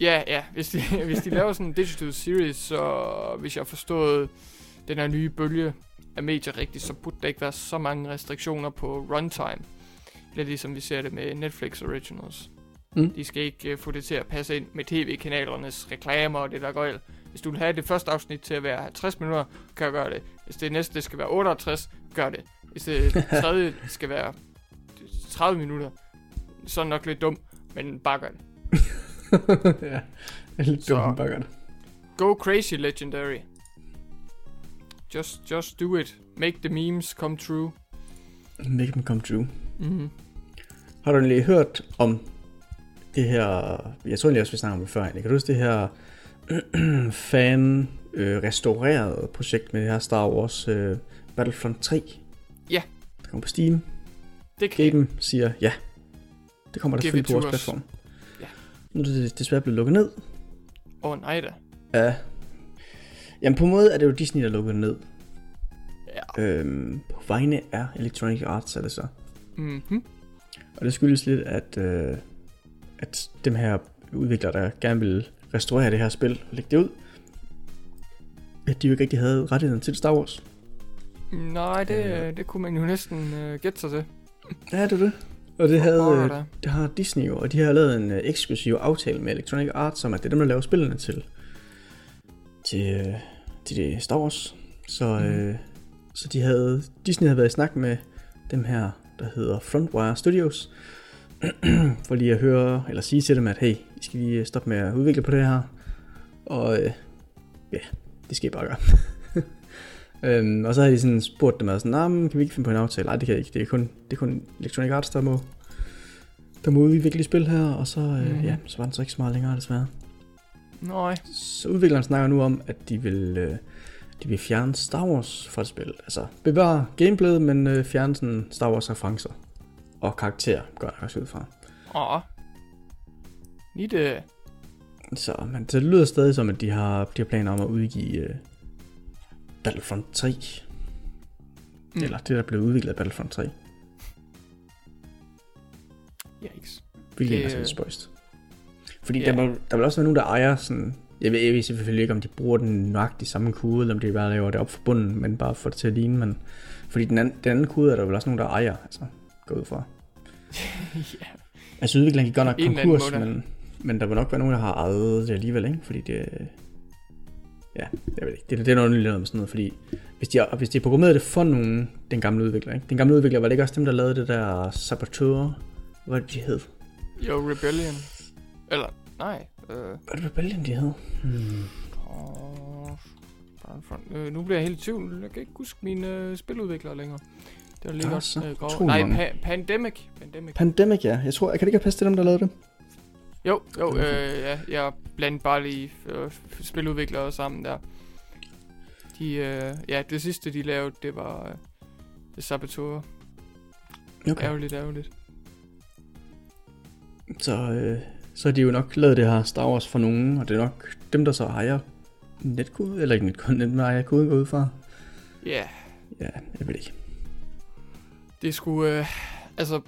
Ja, ja. Hvis de, hvis de laver sådan en digital series, så hvis jeg har forstået den her nye bølge af medier rigtigt, så burde der ikke være så mange restriktioner på runtime. Lidt ligesom vi ser det med Netflix Originals. Mm. De skal ikke uh, få det til at passe ind med tv-kanalernes reklamer og det der går Hvis du vil have det første afsnit til at være 50 minutter, kan jeg gøre det. Hvis det næste det skal være 68, gør det. Hvis det tredje skal være 30 minutter, så er det nok lidt dumt, men bare gør det. ja, det er lidt dumt, bare gør det. Go crazy, Legendary. Just, just do it. Make the memes come true. Make them come true. Mm-hmm. Har du lige hørt om det her, jeg tror lige også, vi snakker om det før, kan du huske det her fan øh, restaureret projekt med det her Star Wars øh, Battlefront 3? Ja. Det kommer på Steam. Det kan Gaben siger ja. Det kommer der selvfølgelig på vores platform. Ja. Nu er det desværre blevet lukket ned. Åh oh, nej da. Ja. Jamen på en måde er det jo Disney, der lukker ned. Ja. Øhm, på vegne af Electronic Arts er det så. Mhm. Og det skyldes lidt, at, øh, at dem her udviklere, der gerne vil restaurere det her spil og lægge det ud, at de jo ikke rigtig havde rettigheden til Star Wars. Nej, det, øh. det kunne man jo næsten øh, gætte sig til. Ja, det er det. Og det, havde, øh, det har Disney jo, og de har lavet en uh, eksklusiv aftale med Electronic Arts, som at det er dem, der laver spillene til, til, uh, til det Star Wars. Så, mm. så de havde, Disney havde været i snak med dem her, der hedder Frontwire Studios, for lige at høre, eller sige til dem, at hey, I skal lige stoppe med at udvikle på det her. Og uh, ja, det skal I bare gøre. Øhm, og så har de sådan spurgt dem, sådan, nah, kan vi ikke finde på en aftale? Nej, det kan jeg ikke. Det er kun, det er kun Electronic Arts, der må, der må udvikle spil her. Og så, øh, mm. ja, så var den så ikke så meget længere, desværre. Nej. Så udvikleren snakker nu om, at de vil, øh, de vil fjerne Star Wars fra et spil. Altså bevare gameplayet, men øh, fjerne sådan Star Wars referencer. Og karakterer, går jeg også ud fra. Åh. Lige det. Så, men det lyder stadig som, at de har, de har planer om at udgive øh, Battlefront 3. Mm. Eller det, der blev udviklet af Battlefront 3. Yikes. Hvilket Det, er sådan spøjst. Fordi ja. der, vil, der vil også være nogen, der ejer sådan... Jeg ved, jeg ved selvfølgelig ikke, om de bruger den nøjagtigt samme kode, eller om de bare laver det op for bunden, men bare for det til at ligne. Men, fordi den anden, den anden kode er der vel også nogen, der ejer, altså gå ud fra. ja. Altså udvikleren gik godt nok konkurs, men, men der vil nok være nogen, der har ejet det alligevel, ikke? Fordi det... Ja, jeg ved ikke. Det, det er noget underligt noget med sådan noget, fordi hvis de, hvis de programmerede det for nogen, den gamle udvikler, ikke? Den gamle udvikler, var det ikke også dem, der lavede det der Saboteur? Hvad det, de hed? Jo, Rebellion. Eller, nej. Øh, Var det Rebellion, de hed? Hmm. øh, nu bliver jeg helt i tvivl. Jeg kan ikke huske mine øh, spiludviklere længere. Det var lige er godt. Øh, Nej, pa- Pandemic. Pandemic. Pandemic, ja. Jeg tror, jeg kan det ikke have passet til dem, der lavede det? Jo, jo, øh, ja, jeg blandede bare lige øh, spiludviklere sammen der. De, øh, ja, det sidste de lavede, det var øh, det Saboteur. Okay. Ærgerligt, ærgerligt. Så, øh, så har de jo nok lavet det her Star Wars for nogen, og det er nok dem, der så ejer netkode, eller ikke netkode, men ejer koden går ud fra. Ja, Ja, jeg ved ikke. det skulle, øh, altså,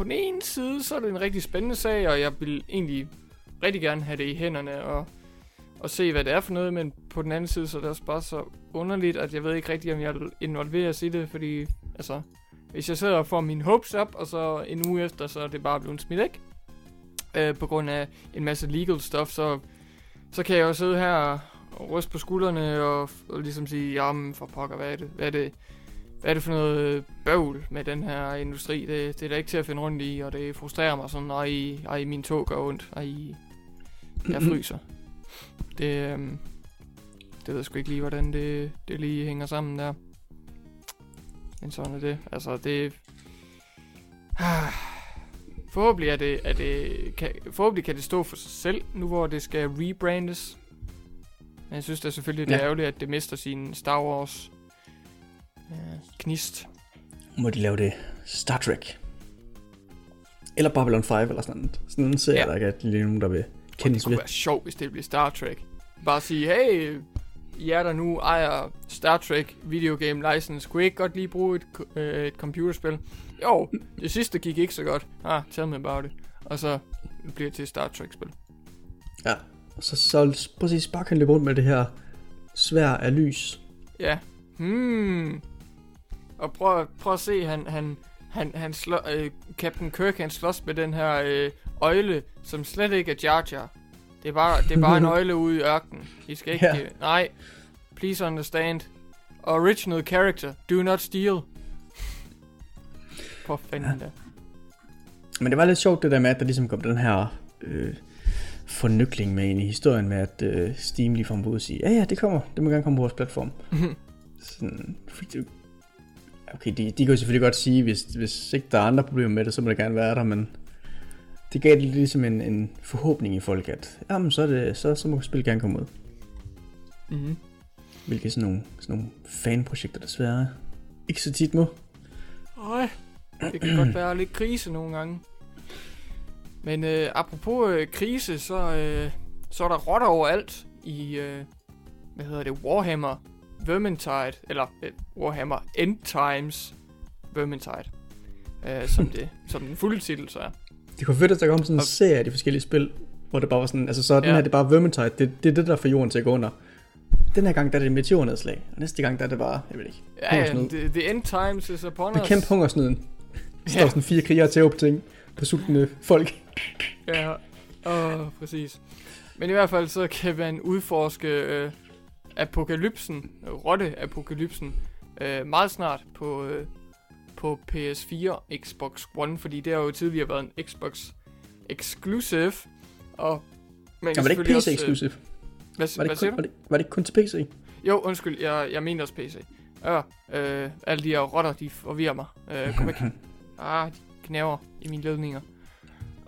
på den ene side, så er det en rigtig spændende sag, og jeg vil egentlig rigtig gerne have det i hænderne, og, og se, hvad det er for noget, men på den anden side, så er det også bare så underligt, at jeg ved ikke rigtig, om jeg vil involveres i det, fordi, altså, hvis jeg sidder og får mine hopes op, og så en uge efter, så er det bare blevet smidt væk, øh, på grund af en masse legal stuff, så, så kan jeg jo sidde her og ryste på skuldrene, og, og ligesom sige, jamen, for pokker, hvad er det, hvad er det, hvad er det for noget øh, bøvl med den her industri? Det, det er da ikke til at finde rundt i, og det frustrerer mig sådan, ej, ej min tog gør ondt, ej, jeg fryser. Det, øhm, det ved jeg sgu ikke lige, hvordan det, det lige hænger sammen der. Men sådan er det. Altså, det... Ah, forhåbentlig, er det, er det, kan, forhåbentlig kan det stå for sig selv, nu hvor det skal rebrandes. Men jeg synes da selvfølgelig, det er Ja. ærgerligt, at det mister sin Star Wars knist. Må de lave det Star Trek? Eller Babylon 5 eller sådan noget. Sådan en serie, Ja. der ikke er lige nogen, der vil Og kendes det kunne ved. være sjovt, hvis det bliver Star Trek. Bare sige, hey, jer der nu ejer Star Trek videogame license, kunne I ikke godt lige bruge et, øh, et computerspil? Jo, det sidste gik ikke så godt. Ah, tell me about it. Og så bliver det til Star Trek-spil. Ja. Og så, så præcis bare kan løbe rundt med det her svær af lys. Ja. Hmm. Og prøv, prøv at se, han, han, han, han slå, øh, Captain Kirk, han slås med den her øh, øjle, som slet ikke er Jar Jar. Det er bare, det er bare en øjle ude i ørkenen. I skal ikke... Ja. Ja. Nej. Please understand. Original character. Do not steal. For fanden da. Men det var lidt sjovt det der med, at der ligesom kom den her øh, fornykling med ind i historien med, at øh, Steam lige var ude og sige, ja ja, det kommer, det må gerne komme på vores platform. Sådan, fordi det, okay, de, de kan jo selvfølgelig godt sige, hvis, hvis ikke der er andre problemer med det, så må det gerne være der, men det gav det ligesom en, en forhåbning i folk, at jamen, så, er det, så, så må spillet gerne komme ud. mm-hmm. Hvilket sådan nogle, sådan nogle fanprojekter desværre ikke så tit må. Øj, det kan godt være lidt krise nogle gange. Men øh, apropos øh, krise, så, øh, så er der rotter overalt i, øh, hvad hedder det, Warhammer Vermintide, eller øh, Warhammer End Times Vermintide, øh, som, det, som den fulde titel så er. Det kunne fedt, at der kom sådan en Og- serie af de forskellige spil, hvor det bare var sådan, altså så den Ja. her, det er bare Vermintide, det, det er det, der får jorden til at gå under. Den her gang, der er det meteornedslag, og næste gang, der er det bare, jeg ved ikke, Ja, ja, the, the End Times is upon us. Bekæmp hungersnøden. Ja. står sådan fire krigere til på ting på sultne folk. Ja, åh, præcis. Men i hvert fald så kan man udforske øh, apokalypsen, rotte-apokalypsen, øh, meget snart på, øh, på PS4 Xbox One, fordi det har jo tidligere været en Xbox Exclusive, og man Ja, var det ikke PC øh, exclusive? Hvad, Var det, hvad ikke siger kun, du? var, det, var det ikke kun til PC? Jo, undskyld, jeg, jeg mener også PC. Ja, øh, alle de her rotter, de forvirrer mig. Øh, kom væk. Ah, de knæver i mine ledninger.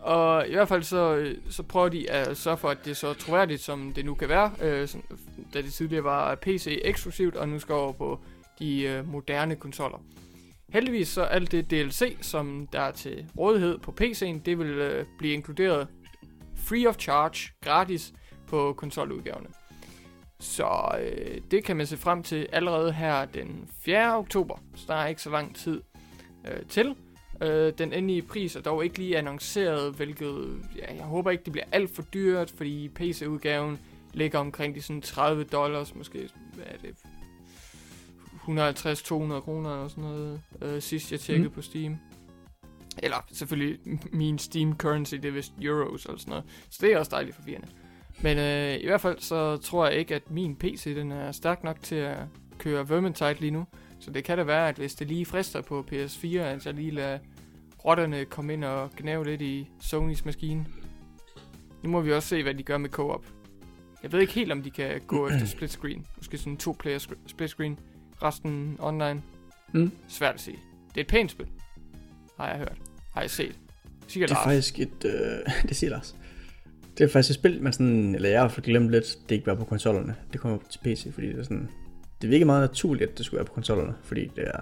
Og i hvert fald så, øh, så prøver de at sørge for, at det er så troværdigt, som det nu kan være, øh, som, da det tidligere var PC eksklusivt, og nu skal over på de øh, moderne konsoller. Heldigvis så alt det DLC, som der er til rådighed på PC'en, det vil øh, blive inkluderet free of charge, gratis på konsoludgaverne. Så øh, det kan man se frem til allerede her den 4. oktober, så der er ikke så lang tid øh, til. Øh, den endelige pris er dog ikke lige annonceret, hvilket ja, jeg håber ikke, det bliver alt for dyrt, fordi PC-udgaven ligger omkring de sådan 30 dollars, måske hvad er det, 150-200 kroner eller sådan noget, øh, sidst jeg tjekkede mm. på Steam. Eller selvfølgelig min Steam currency, det er vist euros eller sådan noget. Så det er også dejligt forvirrende. Men øh, i hvert fald så tror jeg ikke, at min PC den er stærk nok til at køre Vermintide lige nu. Så det kan da være, at hvis det lige frister på PS4, at jeg lige lader rotterne komme ind og gnave lidt i Sonys maskine. Nu må vi også se, hvad de gør med co-op. Jeg ved ikke helt, om de kan gå efter split screen. Måske sådan to player split screen. Resten online. Mm. Svært at sige. Det er et pænt spil. Har jeg hørt. Har jeg set. Sikkert Det er Lars. faktisk et... Øh, det siger Lars. Det er faktisk et spil, man sådan... Eller jeg har fået glemt lidt, det ikke var på konsollerne. Det kommer til PC, fordi det er sådan... Det virker meget naturligt, at det skulle være på konsollerne, fordi det er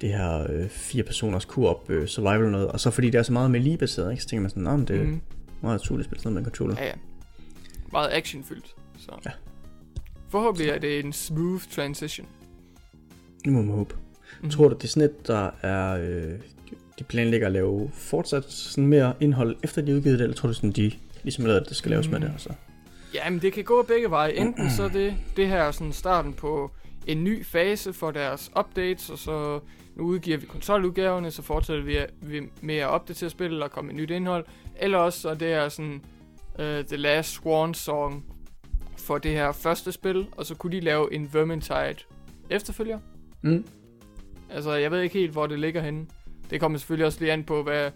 det her øh, fire personers co-op øh, survival noget, og så fordi det er så meget med baseret ikke? så tænker man sådan, om det er Mhm. meget naturligt at spille sådan med en controller. Ja, ja. Meget actionfyldt. Så. Ja. Forhåbentlig er det en smooth transition. Det må man håbe. Mhm. Tror du, det er sådan et, der er... Øh, de planlægger at lave fortsat sådan mere indhold, efter de er udgivet det, eller tror du sådan, de ligesom lavet, at det skal laves med Mm. det? Altså? Ja, men det kan gå begge veje. Enten så er det, det her er sådan starten på en ny fase for deres updates, og så nu udgiver vi konsoludgaverne, så fortsætter vi, vi med at opdatere spillet og komme med nyt indhold. Eller også så er det her sådan uh, The Last Swan Song for det her første spil, og så kunne de lave en Vermintide efterfølger. Mm. Altså, jeg ved ikke helt, hvor det ligger henne. Det kommer selvfølgelig også lige an på, hvad,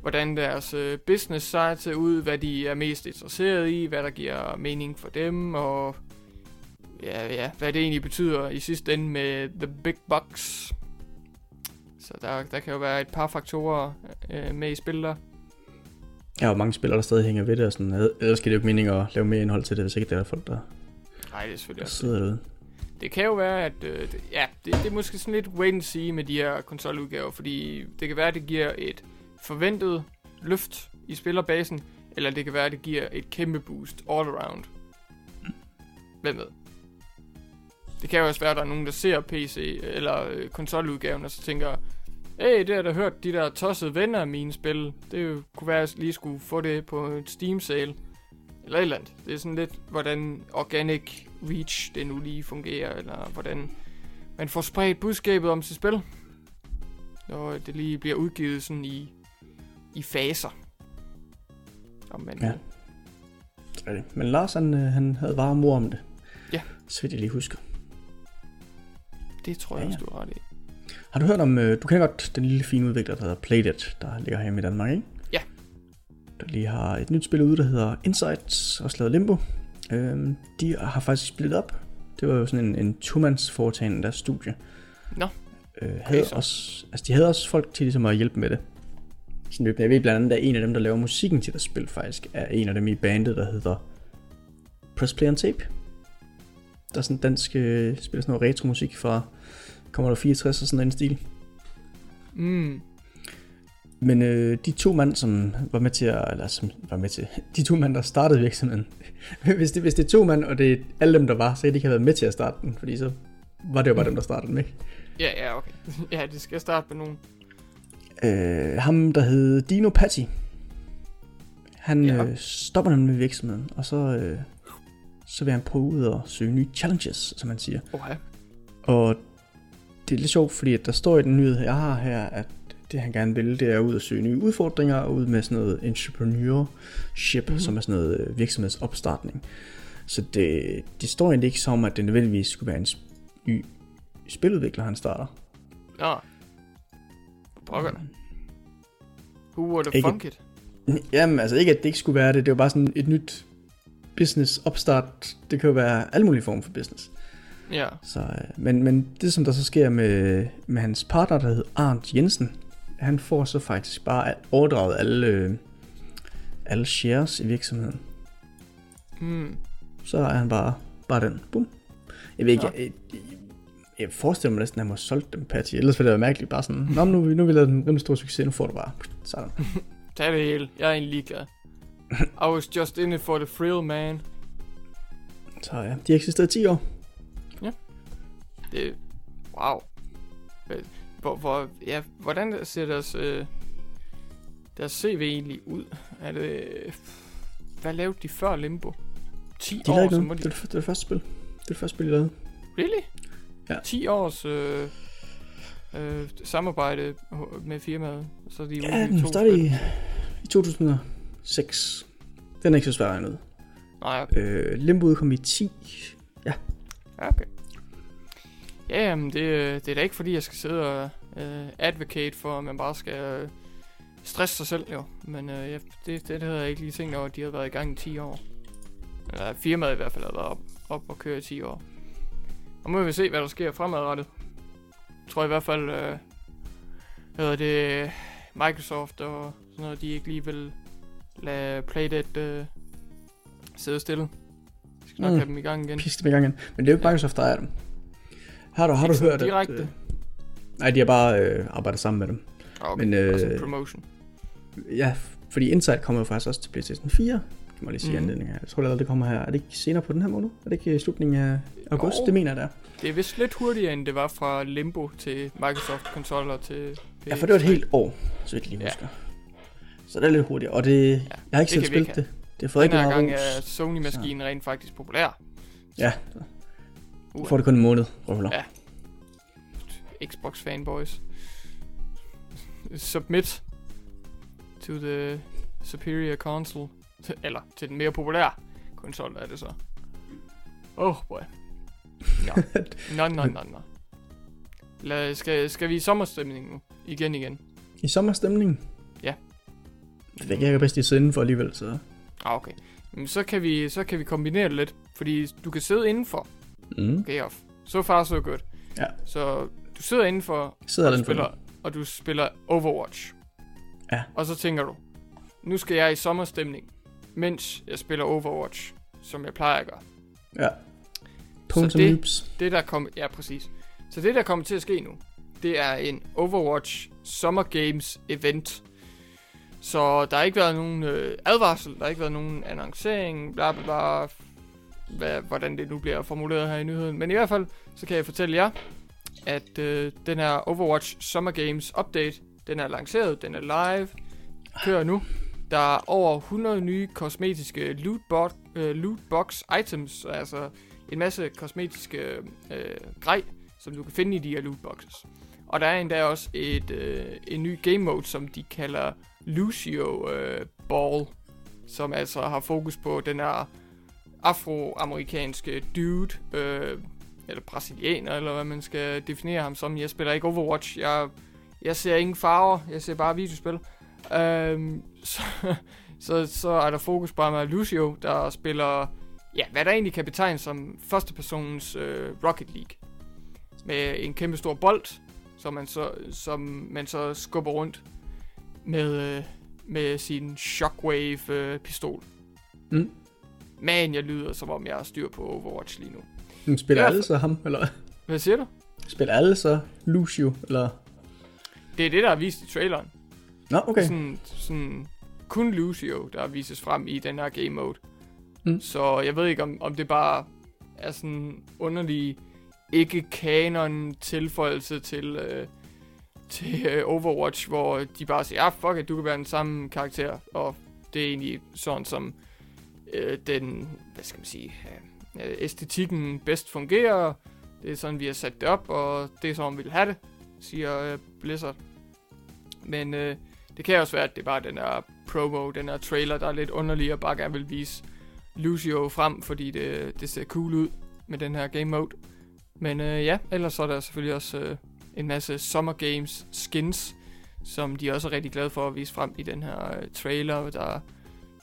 hvordan deres øh, business side ser ud, hvad de er mest interesseret i, hvad der giver mening for dem, og ja, ja, hvad det egentlig betyder i sidste ende med the big bucks. Så der, der kan jo være et par faktorer øh, med i spil der. Har jo mange spillere, der stadig hænger ved det, og sådan, ellers giver det jo ikke mening at lave mere indhold til det, hvis ikke det er folk, der, Nej, det er selvfølgelig der sidder derude. Det kan jo være, at øh, det, ja, det, det er måske sådan lidt wait and see med de her konsoludgaver, fordi det kan være, at det giver et forventet løft i spillerbasen, eller det kan være, at det giver et kæmpe boost all around. Hvem ved? Det kan jo også være, at der er nogen, der ser PC eller øh, konsoludgaven, og så tænker, hey, det har jeg da hørt, de der tossede venner af mine spil, det kunne være, at jeg lige skulle få det på et Steam sale. Eller et eller andet. Det er sådan lidt, hvordan organic reach det nu lige fungerer, eller hvordan man får spredt budskabet om sit spil. Når det lige bliver udgivet sådan i, i faser. Om man, Ja. Er det. Men Lars, han, øh, han havde varme ord om det. Ja. Så vidt jeg lige husker. Det tror jeg Ja, også, ja. du har ret i. Har du hørt om, øh, du kender godt den lille fine udvikler, der hedder Playdead, der ligger hjemme i Danmark, ikke? Ja. Der lige har et nyt spil ude, der hedder Insights, også lavet Limbo. Øhm, de har faktisk splittet op. Det var jo sådan en, en to-mands foretagende deres studie. Nå. Øh, havde så. også, altså de havde også folk til ligesom at hjælpe med det. Sådan løbende. Jeg ved blandt andet, at en af dem, der laver musikken til det spil faktisk, er en af dem i bandet, der hedder Press Play on Tape. Der er sådan en dansk, øh, spiller sådan noget retro-musik fra, kommer der 64 og sådan en stil. Mm. Men øh, de to mand, som var med til at, eller som var med til, de to mand, der startede virksomheden, hvis, det, hvis det er to mand, og det er alle dem, der var, så kan de ikke have været med til at starte den, fordi så var det jo bare dem, der startede den, ikke? Ja, ja, okay. ja, det skal starte med nogen. Øh, ham, der hed Dino Patti, han Ja. øh, stopper nemlig med virksomheden, og så, øh, så vil han prøve ud at søge nye challenges, som man siger. Oha. Og det er lidt sjovt, fordi at der står i den nyhed, jeg har her, at det han gerne vil, det er ud at søge nye udfordringer, og ud med sådan noget entrepreneurship, Mhm. mm-hmm. som er sådan noget øh, virksomhedsopstartning. Så det, det står egentlig ikke som, at det nødvendigvis skulle være en ny spiludvikler, han starter. Nå. Pokker. Who would have thunk it? Jamen, altså ikke, at det ikke skulle være det, det var bare sådan et nyt business opstart. Det kan jo være alle mulige former for business. Ja. Så, øh, men, men det, som der så sker med, med hans partner, der hedder Arndt Jensen, han får så faktisk bare overdraget alle, øh, alle shares i virksomheden. Mm. Så er han bare, bare den. Bum. Jeg ved ikke, Nå. jeg, jeg, jeg forestiller mig næsten, at han må have solgt dem, Patty. Ellers ville det være mærkeligt bare sådan, Nå, nu, nu har vi lavet en rimelig stor succes, nu får du bare sådan. Tag det hele. Jeg er egentlig ligeglad. I was just in it for the thrill, man. Så ja, de har eksisteret i 10 år. Det... Wow. Hvad- hvor, hvor, ja, hvordan ser deres, øh, deres CV egentlig ud? Er det, øh, hvad lavede de før Limbo? 10 De år, så må Det, de... det, det var det første spil. Det var det første spil, de lavede. Really? Ja. 10 års øh, øh, samarbejde med firmaet, så er de Ja, i den startede i, i 2006. Den er ikke så svær ud. Nej, okay. Øh, Limbo udkom i 10. Ja, okay. Ja, jamen, det, det er da ikke fordi, jeg skal sidde og øh, advocate for, at man bare skal øh, stresse sig selv, jo. Men øh, ja, det, det, havde jeg ikke lige tænkt over, at de havde været i gang i 10 år. Eller firmaet i hvert fald havde været op, op og køre i 10 år. Og må vi se, hvad der sker fremadrettet. Jeg tror i hvert fald, øh, hedder det, Microsoft og sådan noget, de ikke lige vil lade Playdead øh, sidde stille. De skal nok Mm. have dem i gang igen. Pisk dem i gang igen. Men det er jo ikke. Microsoft, der er dem. Har du, har du hørt, direkte. at... Øh, nej, de har bare øh, arbejdet sammen med dem. Okay, Men, også en øh, promotion. Ja, fordi Inside kommer jo faktisk også til PlayStation 4. Det må jeg lige sige mm. anledning her. Jeg tror allerede, det kommer her. Er det ikke senere på den her måned? Er det ikke i slutningen af august? Jo. Det mener jeg, det er. Det er vist lidt hurtigere, end det var fra Limbo til Microsoft-konsoller til Ja, for det var et helt år, så jeg lige Ja. husker. Så det er lidt hurtigere. Og det, jeg har ikke det selv spillet det. Det har fået Den rigtig meget gang er Sony-maskinen rent faktisk populær. Ja, Uh, får det kun en måned. Røvler. Ja. Xbox fanboys. Submit to the superior console. Eller til den mere populære konsol er det så. Oh boy. Nå, nå, nå, nå. nå. Lad, skal, skal vi i sommerstemning nu? Igen, igen. I sommerstemningen? Ja. Det kan jeg bedst lige sidde indenfor alligevel, så... Ah, okay. Men så kan vi, så kan vi kombinere det lidt. Fordi du kan sidde indenfor. Mm. Okay, off. So far, so good. Ja. Så du sidder indenfor, sidder og du, spiller, og du spiller Overwatch. Ja. Og så tænker du, nu skal jeg i sommerstemning, mens jeg spiller Overwatch, som jeg plejer at gøre. Ja. Punktum det- noobs. Det der kommer, ja præcis. Så det der kommer til at ske nu, det er en Overwatch Summer Games event. Så der har ikke været nogen øh, advarsel, der har ikke været nogen annoncering, bla bla bla, hvad, hvordan det nu bliver formuleret her i nyheden. Men i hvert fald, så kan jeg fortælle jer, at øh, den her Overwatch Summer Games update, den er lanceret, den er live, kører nu. Der er over 100 nye kosmetiske lootbox, øh, lootbox items, altså en masse kosmetiske øh, grej, som du kan finde i de her lootboxes. Og der er endda også et, øh, en ny game mode, som de kalder Lucio øh, Ball, som altså har fokus på den her afroamerikanske dude, øh, eller brasilianer, eller hvad man skal definere ham som. Jeg spiller ikke Overwatch, jeg, jeg ser ingen farver, jeg ser bare videospil. Øh, så, så, så er der fokus bare med Lucio, der spiller, ja, hvad der egentlig kan betegnes som førstepersonens øh, Rocket League. Med en kæmpe stor bold, som man så, som man så skubber rundt med, øh, med sin Shockwave-pistol. Øh, mm. Men jeg lyder, som om jeg har styr på Overwatch lige nu. Men spiller Ja. alle så ham, eller? Hvad siger du? Spiller alle så Lucio, eller? Det er det, der er vist i traileren. Nå, okay. Sådan, sådan kun Lucio, der vises frem i den her game mode. Mm. Så jeg ved ikke, om, om det bare er sådan underlig ikke-kanon tilføjelse til, øh, til øh, Overwatch, hvor de bare siger, ja, ah, fuck it, du kan være den samme karakter, og det er egentlig sådan, som øh, den, hvad skal man sige, øh, æstetikken bedst fungerer. Det er sådan, vi har sat det op, og det er sådan, vi vil have det, siger øh, Blizzard. Men øh, det kan også være, at det er bare den her promo, den her trailer, der er lidt underlig, og bare gerne vil vise Lucio frem, fordi det, det ser cool ud med den her game mode. Men øh, ja, ellers så er der selvfølgelig også øh, en masse Summer Games skins, som de også er rigtig glade for at vise frem i den her øh, trailer, der,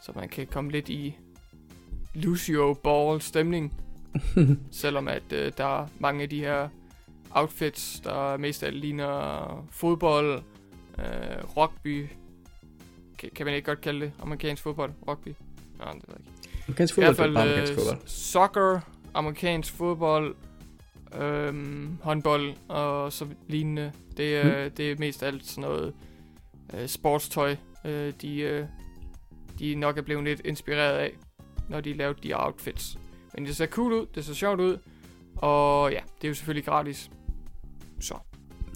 så man kan komme lidt i Lucio Ball stemning. Selvom at øh, der er mange af de her outfits, der mest af alt ligner fodbold, øh, rugby. Kan, kan man ikke godt kalde det amerikansk fodbold? Rugby? Nej, det ved jeg ikke. Amerikansk I hvert fodbold, det er fald bare amerikansk øh, fodbold. soccer, amerikansk fodbold, øhm, håndbold og så lignende. Det er, Hmm. det er mest alt sådan noget øh, sportstøj, øh, de, øh, de nok er blevet lidt inspireret af, når de lavede de outfits. Men det ser cool ud, det ser sjovt ud, og ja, det er jo selvfølgelig gratis. Så,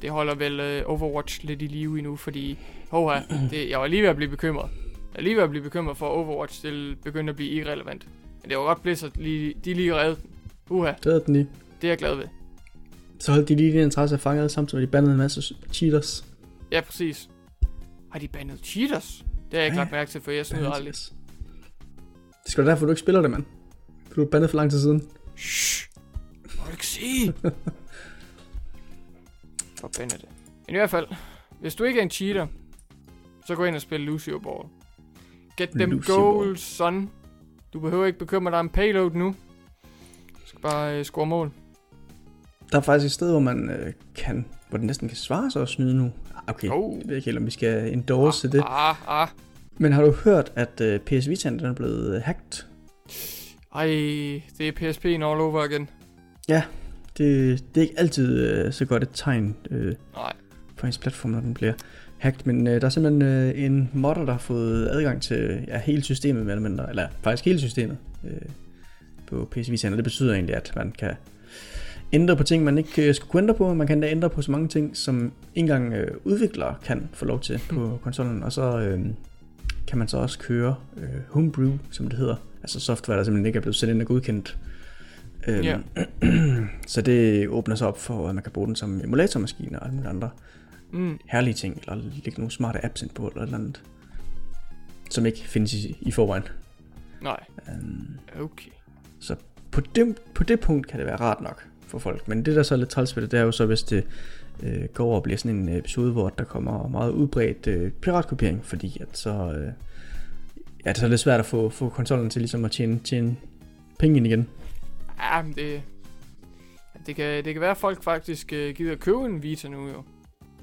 det holder vel øh, Overwatch lidt i live endnu, fordi, hoha, det, jeg var lige ved at blive bekymret. Jeg er lige ved at blive bekymret for, at Overwatch til begynder at blive irrelevant. Men det var godt Blizzard, lige, de lige reddet den. Uha, Det er den lige. det er jeg glad ved. Så holdt de lige din interesse fanget, samtidig med de bandede en masse cheaters. Ja, præcis. Har de bandet cheaters? Det har jeg ikke Ja. lagt mærke til, for jeg snyder aldrig. Det skal være derfor, du ikke spiller det, mand. For du er bandet for lang tid siden. Shh. Må du ikke sige? Forbande det. Men i hvert fald, hvis du ikke er en cheater, så gå ind og spil Lucio Ball. Get them Lucio goals, son. Du behøver ikke bekymre dig om payload nu. Du skal bare øh, score mål. Der er faktisk et sted, hvor man øh, kan, hvor det næsten kan svare sig at snyde nu. Ah, Okay, Oh. jeg ved ikke helt, om vi skal endorse det. Ah, ah. Men har du hørt, at øh, PS Vita den er blevet øh, hacked? Ej, det er PSP'en all over igen. Det, det er ikke altid øh, så godt et tegn øh, Nej. på ens platform, når den bliver hacked. Men øh, der er simpelthen øh, en modder, der har fået adgang til ja, hele systemet, eller mindre. Eller faktisk hele systemet øh, på PS Vita. Og det betyder egentlig, at man kan ændre på ting, man ikke øh, skulle kunne ændre på. Man kan da ændre på så mange ting, som ikke engang øh, udviklere kan få lov til på konsollen. Og så øh, kan man så også køre øh, homebrew, som det hedder. Altså software, der simpelthen ikke er blevet sendt ind og godkendt. Øhm, Ja. så det åbner sig op for, at man kan bruge den som emulatormaskine og alle mulige andre Mm. herlige ting, eller lægge nogle smarte apps ind på, eller et eller andet, som ikke findes i, i forvejen. Nej. Um, Okay. så på det, på det punkt kan det være rart nok for folk, men det der så er lidt træls det, det er jo så, hvis det øh, går over og bliver sådan en episode, hvor der kommer meget udbredt øh, piratkopiering, fordi at så, øh, ja, det er så lidt svært at få, få konsollen til ligesom at tjene, tjene penge ind igen. Ja, men det... Det kan, det kan være, at folk faktisk uh, gider at købe en Vita nu, jo.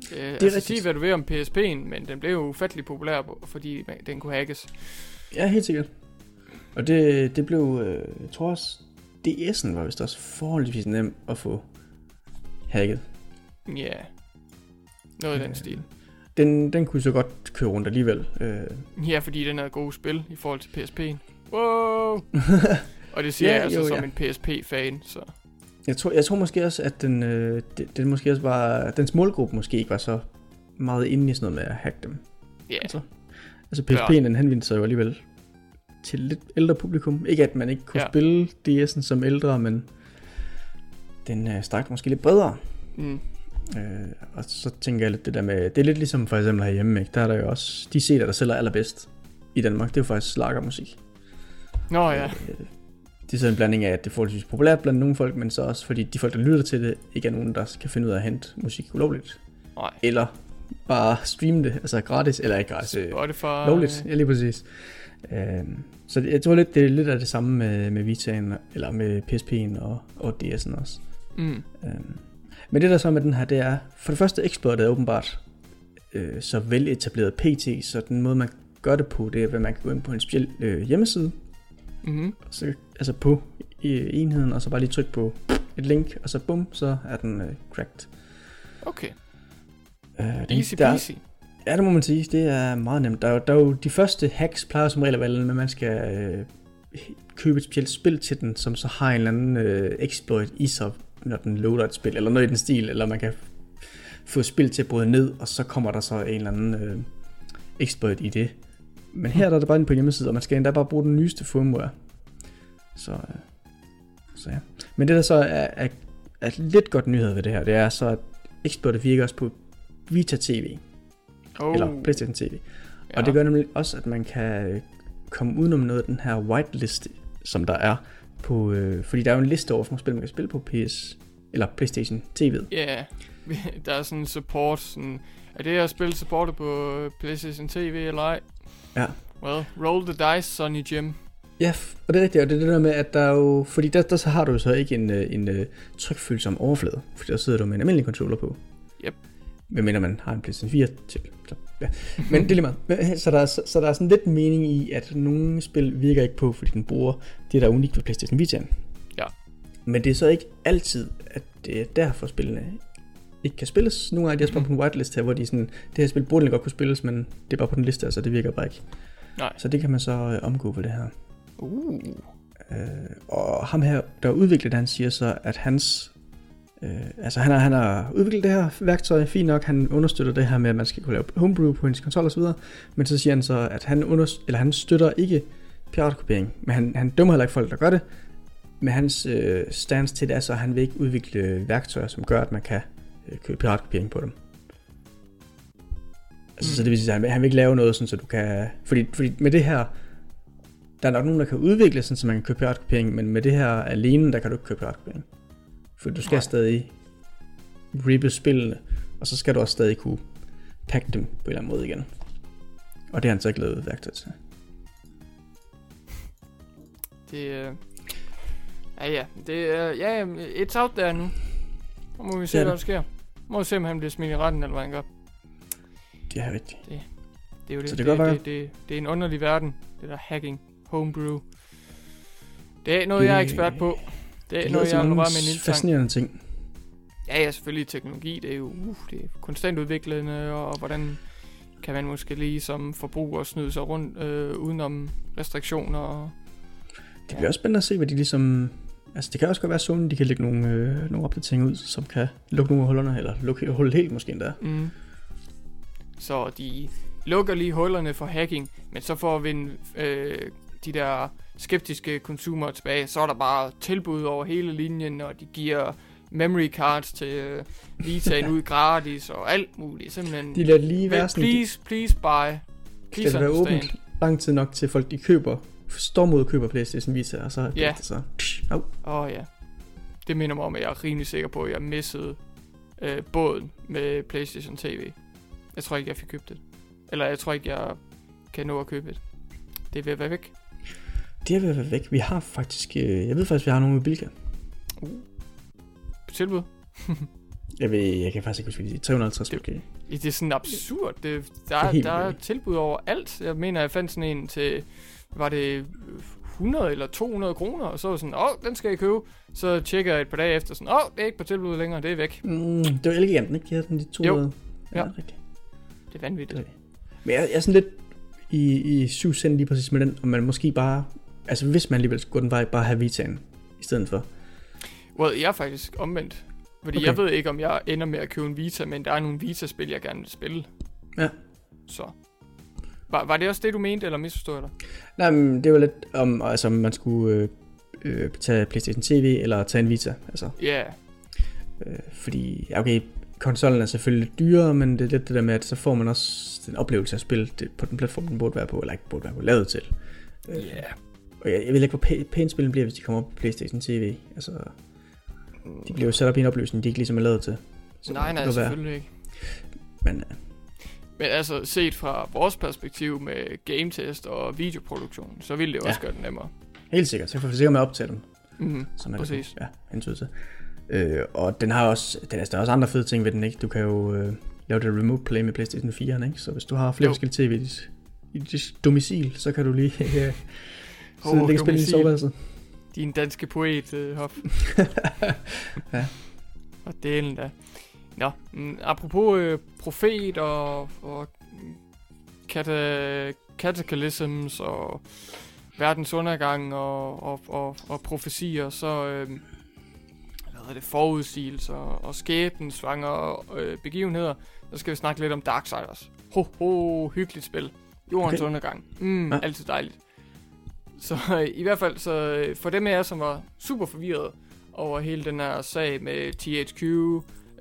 Det, det er altså, rigtigt. sig, hvad du vil om PSP'en, men den blev jo ufattelig populær, på- fordi den kunne hackes. Ja, helt sikkert. Og det, det blev, øh, jeg tror også, DS'en var vist også forholdsvis nem at få hacket. Ja. Yeah. Noget i den Øh, stil. Den, den kunne så godt køre rundt alligevel. Øh, Ja, fordi den havde gode spil i forhold til PSP'en. Wow! Og det siger Ja, jeg altså jo, som ja. en PSP-fan, så... jeg, tror, jeg tror måske også, at den, øh, den, den måske også var, dens målgruppe måske ikke var så meget inde i sådan noget med at hacke dem. Ja, Altså, altså PSP'en, den henvendte sig jo alligevel til lidt ældre publikum. Ikke at man ikke kunne Ja. spille DS'en som ældre, men den øh, strakte måske lidt bredere. mm, Øh, og så tænker jeg lidt det der med, det er lidt ligesom for eksempel herhjemme, ikke? der er der jo også, de CD'er, der sælger allerbedst i Danmark, det er jo faktisk slagermusik. Nå ja, Øh, det er så en blanding af, at det er forholdsvis populært blandt nogle folk, men så også fordi de folk, der lytter til det, ikke er nogen, der kan finde ud af at hente musik ulovligt. nej. Eller bare streame det, altså gratis, eller ikke gratis, øh, Spotify... lovligt, ja lige præcis. Øh, så det, jeg tror lidt, det er lidt af det samme med, med Vita'en, eller med PSP'en og, og DS'en også. Mm, Øhm, men det der så med den her, det er, for det første exploitet er åbenbart øh, så vel etableret PT, så den måde man gør det på, det er, at man kan gå ind på en speciel øh, hjemmeside, mm-hmm. og så, altså på øh, enheden, og så bare lige trykke på et link, og så bum, så er den øh, cracked. Okay, Øh, den, easy der, peasy. ja, det må man sige, det er meget nemt. Der er, der er jo de første hacks plejer som regel at være, at man skal øh, købe et specielt spil til den, som så har en eller anden øh, exploit i sig, når den loader et spil, eller noget i den stil, eller man kan få spil til at bryde ned, og så kommer der så en eller anden øh, exploit i det. Men her der er det bare inde på hjemmesiden, og man skal endda bare bruge den nyeste firmware. Så, øh, så ja. Men det der så er, er, er lidt godt nyhed ved det her, det er så, at exploitet virker også på Vita TV, Oh, eller PlayStation TV. ja. Og det gør nemlig også, at man kan komme udenom noget af den her whitelist, som der er på, øh, fordi der er jo en liste over, for nogle spil, man kan spille på PS, eller PlayStation TV. Ja, der er sådan en support, sådan... Er det her spil supportet på PlayStation TV eller ej? Ja. Well, roll the dice, Sonny Jim. Ja, og det er rigtigt, og det er det der med, at der er jo, fordi der, der så har du jo så ikke en, øh, en uh, trykfølsom overflade, fordi der sidder du med en almindelig controller på. Yep. Hvad mener man har en PlayStation 4 til. Så, ja. Men det er lige meget. Men, Så der, er, så, så der er sådan lidt mening i, at nogle spil virker ikke på, fordi den bruger det, der er unikt ved PlayStation Vita. Ja. Men det er så ikke altid, at det er derfor spillene ikke kan spilles. Nogle gange er de også bare på en whitelist her, hvor de sådan, det her spil burde godt kunne spilles, men det er bare på den liste, altså det virker bare ikke. Nej. Så det kan man så øh, omgå ved det her. Uh. Øh, og ham her, der udviklede han siger så, at hans Øh, altså han har, han har udviklet det her værktøj, fint nok, han understøtter det her med, at man skal kunne lave homebrew på hendes konsol osv., men så siger han så, at han, underst- eller han støtter ikke piratkopiering, men han, han dømmer heller ikke folk, der gør det, men hans øh, stance til det er så, at han vil ikke udvikle værktøjer, som gør, at man kan øh, købe piratkopiering på dem. Altså, mm. så det vil sige, at han, han vil ikke lave noget, sådan, så du kan... Fordi, fordi med det her, der er nok nogen, der kan udvikle, sådan, så man kan købe piratkopiering, men med det her alene, der kan du ikke købe piratkopiering. For du skal Nej. stadig rippe spillene, og så skal du også stadig kunne pakke dem på en eller anden måde igen. Og det har han så ikke lavet værktøj til. Det, øh, ja, ja, det er, ja, it's out there nu. Nu må vi se, hvad der sker. Må vi se, om han bliver smidt i retten, eller hvad han gør. Det er rigtigt. Det, det er jo det. Så det, det, det, det, det, det, det, er en underlig verden, det der hacking, homebrew. Det er noget, det, jeg er ekspert på. Det er noget, jeg rørt med en fascinerende ting. Ja, ja, selvfølgelig teknologi. Det er jo uh, det er konstant udviklende, og, og hvordan kan man måske lige som forbruger snyde sig rundt øh, udenom restriktioner. Og, det bliver også spændende at se, hvad de ligesom... Altså, det kan også godt være sådan, de kan lægge nogle, øh, nogle opdateringer ud, som kan lukke nogle af hullerne, eller lukke hullet helt måske endda. Mm. Så de lukker lige hullerne for hacking, men så for at vinde øh, de der skeptiske konsumer tilbage, så er der bare tilbud over hele linjen, og de giver memory cards til Vita'en ud gratis og alt muligt. Simpelthen. De lader lige være sådan... Please, please buy. Please skal det være åbent lang tid nok til folk, de køber, står mod køber PlayStation Vita, og så ja. det så... Åh oh, ja. Det minder mig om, at jeg er rimelig sikker på, at jeg missede øh, båden med PlayStation TV. Jeg tror ikke, jeg fik købt det. Eller jeg tror ikke, jeg kan nå at købe det. Det er ved at være væk. Det er ved at være væk. Vi har faktisk... Øh, jeg ved faktisk, vi har nogle med Bilka. Uh. Tilbud? jeg ved, jeg kan faktisk ikke huske, det 350 det, måske. Det er sådan absurd. Det, der, det er der er tilbud over alt. Jeg mener, jeg fandt sådan en til... Var det 100 eller 200 kroner, og så var sådan, åh, oh, den skal jeg købe. Så tjekker jeg et par dage efter, sådan, åh, oh, det er ikke på tilbud længere, det er væk. Mm, det var elegant, ikke? De havde den de 200. Jo. Ja, ja. Det er vanvittigt. Det. Men jeg, jeg er sådan lidt i, i syv cent lige præcis med den, og man måske bare, altså hvis man alligevel skulle gå den vej, bare have Vita'en i stedet for. Well, jeg er faktisk omvendt. Fordi okay. jeg ved ikke, om jeg ender med at købe en Vita, men der er nogle Vita-spil, jeg gerne vil spille. Ja. Så. Var, var det også det, du mente, eller misforstod jeg dig? Nej, men det var lidt om, altså, om man skulle øh, øh, tage PlayStation TV, eller tage en Vita. Altså. Ja. Yeah. Øh, fordi, okay, konsollen er selvfølgelig dyrere, men det er lidt det der med, at så får man også den oplevelse af spil det, på den platform, den burde være på, eller ikke burde være på, lavet til. Ja. Yeah. Og jeg, jeg ved ikke, hvor pænt spillet bliver, hvis de kommer op på PlayStation TV. Altså, de bliver jo sat op i en opløsning, de ikke ligesom er lavet til. Så nej, nej, selvfølgelig være. ikke. Men, uh, men altså, set fra vores perspektiv med game test og videoproduktion, så ville det jo ja. også gøre det nemmere. Helt sikkert, så får vi sikkert med op til dem. Mm-hmm, som er præcis. Det, ja, hensyn til. Øh, og den har også, den, altså, der er også andre fede ting ved den, ikke? Du kan jo øh, lave det remote play med PlayStation 4, ikke? Så hvis du har flere jo. forskellige tv i dit, i dit domicil, så kan du lige øh, sidde oh, og spille i soveværelset. Din danske poet, uh, Hoff. ja. Og delen da. Nå, mm, apropos øh, profet og, og kata, cataclysms og verdens undergang og, og, og, og profetier, så øh, hvad hedder det, forudsigelser og skæbensvanger øh, begivenheder, så skal vi snakke lidt om Darksiders. Ho, ho, hyggeligt spil. Jordens okay. undergang. Mm, ja. altid dejligt. Så øh, i hvert fald, så øh, for dem af jer, som var super forvirret over hele den her sag med THQ,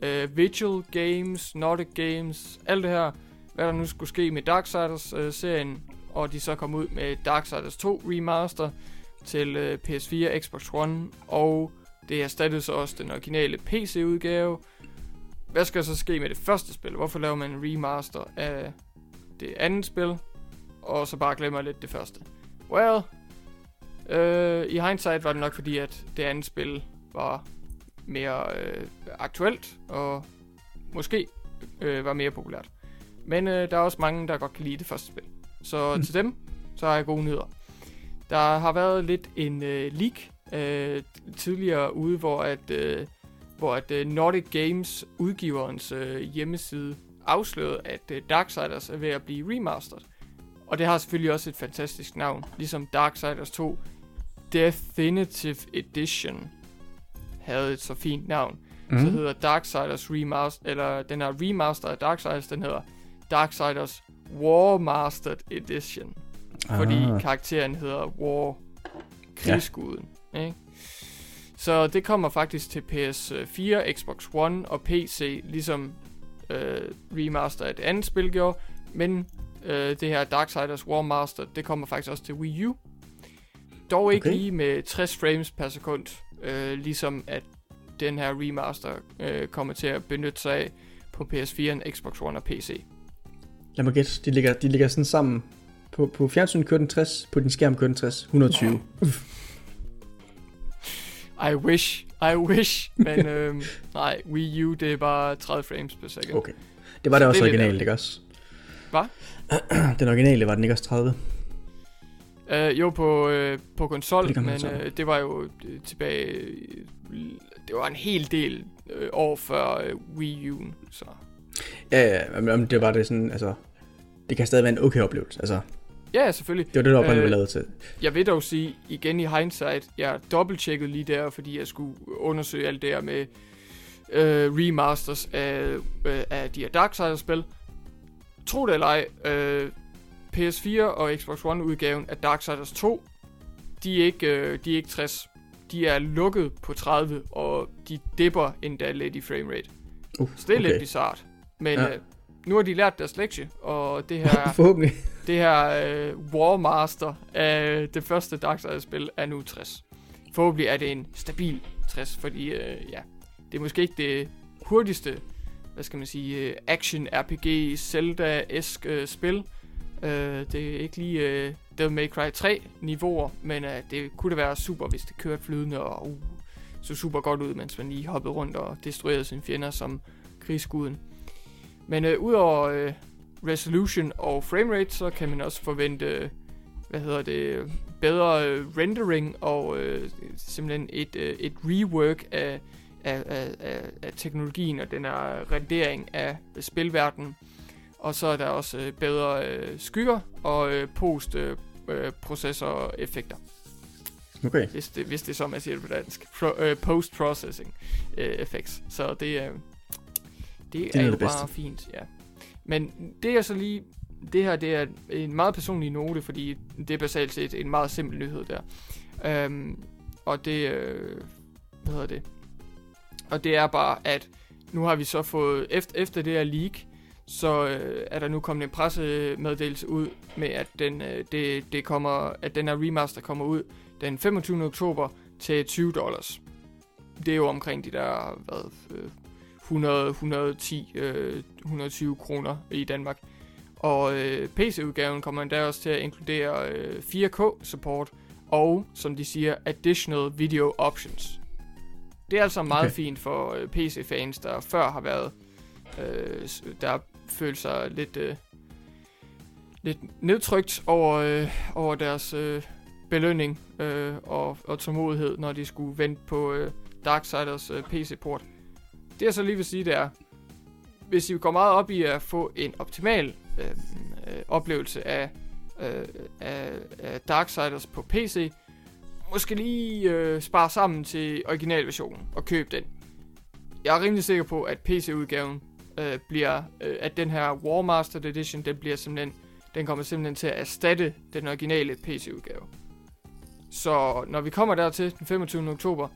øh, Vigil Games, Nordic Games, alt det her, hvad der nu skulle ske med Darksiders-serien, øh, og de så kom ud med Darksiders 2 Remaster til øh, PS4, Xbox One, og det erstattede så også den originale PC-udgave. Hvad skal så ske med det første spil? Hvorfor laver man en remaster af det andet spil, og så bare glemmer lidt det første? Well, Øh, I hindsight var det nok fordi, at det andet spil var mere øh, aktuelt, og måske øh, var mere populært. Men øh, der er også mange, der godt kan lide det første spil. Så mm. til dem, så har jeg gode nyheder. Der har været lidt en øh, leak øh, tidligere ude, hvor at, øh, hvor at øh, Nordic Games udgiverens øh, hjemmeside afslørede, at øh, Darksiders er ved at blive remastered. Og det har selvfølgelig også et fantastisk navn, ligesom Darksiders 2 Definitive Edition havde et så fint navn. mm. så hedder Darksiders Remastered, eller den her remaster af Darksiders, den hedder Darksiders War Mastered Edition. Ah. Fordi karakteren hedder War, krigsguden. Ja. Ikke? Så det kommer faktisk til PS4, Xbox One og PC, ligesom øh, remaster af det andet spil gjorde. Men øh, det her Darksiders War Master, det kommer faktisk også til Wii U. Dog okay. ikke lige med 60 frames per sekund, øh, ligesom at den her remaster øh, kommer til at benytte sig af på PS4, Xbox One og PC. Lad mig gætte, de ligger, de ligger sådan sammen. På, på fjernsynet kører den 60, på din skærm kører den 60, 120. I wish, I wish, men øhm, nej, Wii U, det er bare 30 frames per second. Okay. Det var det også originalt, ikke også? Hvad? den originale var den ikke også 30? Uh, jo, på, uh, på konsol, det men uh, det var jo tilbage... Det var en hel del uh, år før uh, Wii U, så... Ja, ja, men det var det sådan, altså... Det kan stadig være en okay oplevelse, altså... Ja, selvfølgelig. Det var det, der oprindeligt var lavet til. Jeg vil dog sige, igen i hindsight, jeg dobbelttjekkede lige der, fordi jeg skulle undersøge alt det her med uh, remasters af, uh, af de her Darksiders-spil. Tro det eller ej, uh, PS4 og Xbox One udgaven af Darksiders 2, de er ikke, uh, de er ikke 60. De er lukket på 30, og de dipper endda lidt i framerate. Uh, Så det er okay. lidt bizart. Men ja. uh, nu har de lært deres lektie, og det her, det her uh, War Master af det første Darksiders-spil er nu 60. Forhåbentlig er det en stabil 60, fordi uh, ja, det er måske ikke det hurtigste, hvad skal man sige, action RPG Zelda-esk uh, spil, Øh, det er ikke lige øh, Devil May Cry 3 niveauer, men øh, det kunne da være super, hvis det kørte flydende og uh, så super godt ud, mens man lige hoppede rundt og destruerede sine fjender som krigsguden. Men øh, udover øh, resolution og framerate, så kan man også forvente, øh, hvad hedder det, bedre øh, rendering og øh, simpelthen et, øh, et rework af, af, af, af, af teknologien og den her rendering af spilverdenen. Og så er der også øh, bedre øh, skygger og øh, post-processor-effekter. Øh, okay. Hvis det, hvis det er så, man siger det på dansk. Pro, øh, post-processing øh, effects. Så det, øh, det, det er jo det bare fint, ja. Men det er så lige... Det her, det er en meget personlig note, fordi det er basalt set en meget simpel nyhed der. Øhm, og det... Øh, hvad hedder det? Og det er bare, at nu har vi så fået... Efter, efter det her leak, så øh, er der nu kommet en pressemeddelelse ud med, at den, øh, det, det kommer, at den her remaster kommer ud den 25. oktober til 20 dollars. Det er jo omkring de der hvad, 100, 110, øh, 120 kroner i Danmark. Og øh, PC-udgaven kommer endda også til at inkludere øh, 4K-support og, som de siger, additional video options. Det er altså meget okay. fint for øh, PC-fans, der før har været øh, der føle sig lidt, øh, lidt nedtrykt over, øh, over deres øh, belønning øh, og, og tålmodighed, når de skulle vente på øh, Darksiders øh, PC-port. Det jeg så lige vil sige, det er, hvis I går meget op i at få en optimal øh, øh, oplevelse af, øh, af, af Darksiders på PC, måske lige øh, spare sammen til originalversionen og køb den. Jeg er rimelig sikker på, at PC-udgaven øh, bliver, øh, at den her War Edition, den bliver simpelthen, den kommer simpelthen til at erstatte den originale PC-udgave. Så når vi kommer dertil den 25. oktober,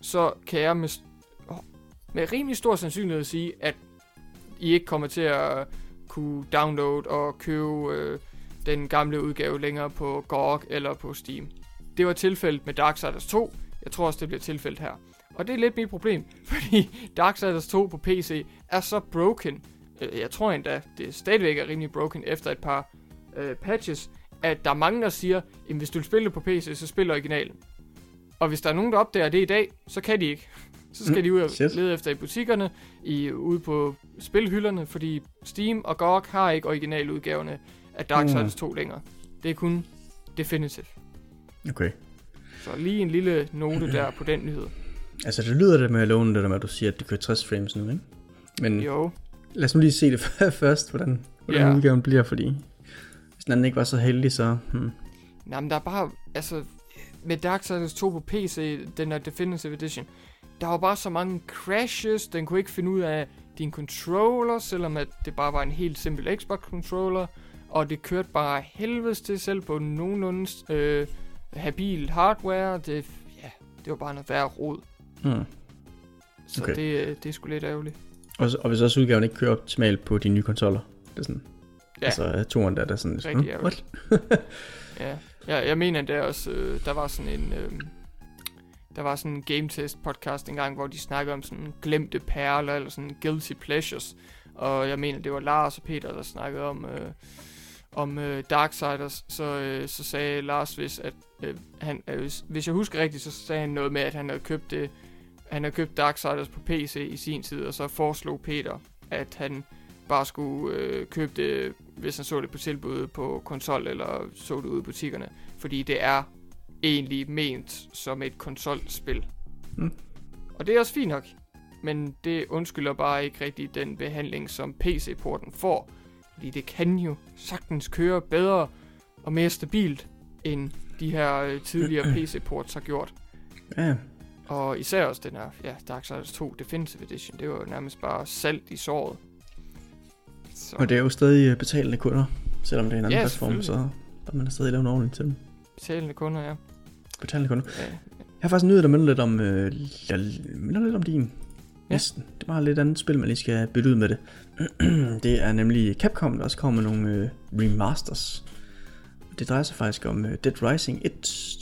så kan jeg med, med rimelig stor sandsynlighed sige, at I ikke kommer til at kunne downloade og købe øh, den gamle udgave længere på GOG eller på Steam. Det var tilfældet med Darksiders 2. Jeg tror også, det bliver tilfældet her. Og det er lidt mit problem, fordi Darksiders 2 på PC er så broken. Øh, jeg tror endda, det stadigvæk er rimelig broken efter et par øh, patches, at der er mange, der siger, at hvis du vil spille det på PC, så spil originalen. Og hvis der er nogen, der opdager det i dag, så kan de ikke. Så skal mm, de ud og lede efter i butikkerne, i, ude på spilhylderne, fordi Steam og GOG har ikke originaludgaverne af Darksiders mm. 2 længere. Det er kun Definitive. Okay. Så lige en lille note der på den nyhed. Altså, det lyder det med alone, det der med, at du siger, at det kører 60 frames nu, ikke? Men jo. lad os nu lige se det først, hvordan, hvordan yeah. udgaven bliver, fordi hvis den anden ikke var så heldig, så... Hmm. Nej, men der er bare, altså, med Darksiders 2 på PC, den der Definitive Edition, der var bare så mange crashes, den kunne ikke finde ud af din controller, selvom at det bare var en helt simpel Xbox controller, og det kørte bare helvedes til selv på nogenlunde øh, habil hardware. Det, ja, det var bare noget værre rod. Hmm. Så Okay. det, øh, det er sgu lidt ærgerligt. Og, og hvis også udgaven ikke kører optimalt på dine nye konsoller. Det er sådan, Ja. altså toren der, der er sådan, Rigtig "Hmm, what? Ja, jeg, jeg mener der også, øh, der var sådan en, øh, der var sådan en game test podcast engang, hvor de snakkede om sådan glemte perler, eller sådan guilty pleasures. Og jeg mener, det var Lars og Peter, der snakkede om, øh, om øh, Darksiders. Så, øh, så sagde Lars, hvis, at, øh, han, øh, hvis- hvis jeg husker rigtigt, så sagde han noget med, at han havde købt det, han havde købt Darksiders på PC i sin tid, og så foreslog Peter, at han bare skulle øh, købe det, hvis han så det på tilbud på konsol, eller så det ude i butikkerne. Fordi det er egentlig ment som et konsolspil. Mm. Og det er også fint nok. Men det undskylder bare ikke rigtig den behandling, som PC-porten får. Fordi det kan jo sagtens køre bedre og mere stabilt, end de her øh, tidligere PC-ports har gjort. Ja, Og især også den her ja, Darksiders 2 Definitive Edition. Det var jo nærmest bare salt i såret. Så, og det er jo stadig øh, betalende kunder, selvom det er en anden Ja, platform, så der man stadig lave en ordentligt til dem. betalende kunder, ja. Betalende kunder. ja. Jeg har faktisk nyhed, der minder lidt om, øh, jeg minder lidt om din. Ja. Næsten. Det et lidt andet spil, man lige skal bytte ud med det. det er nemlig Capcom, der også kommer med nogle øh, remasters. Det drejer sig faktisk om øh, Dead Rising 1,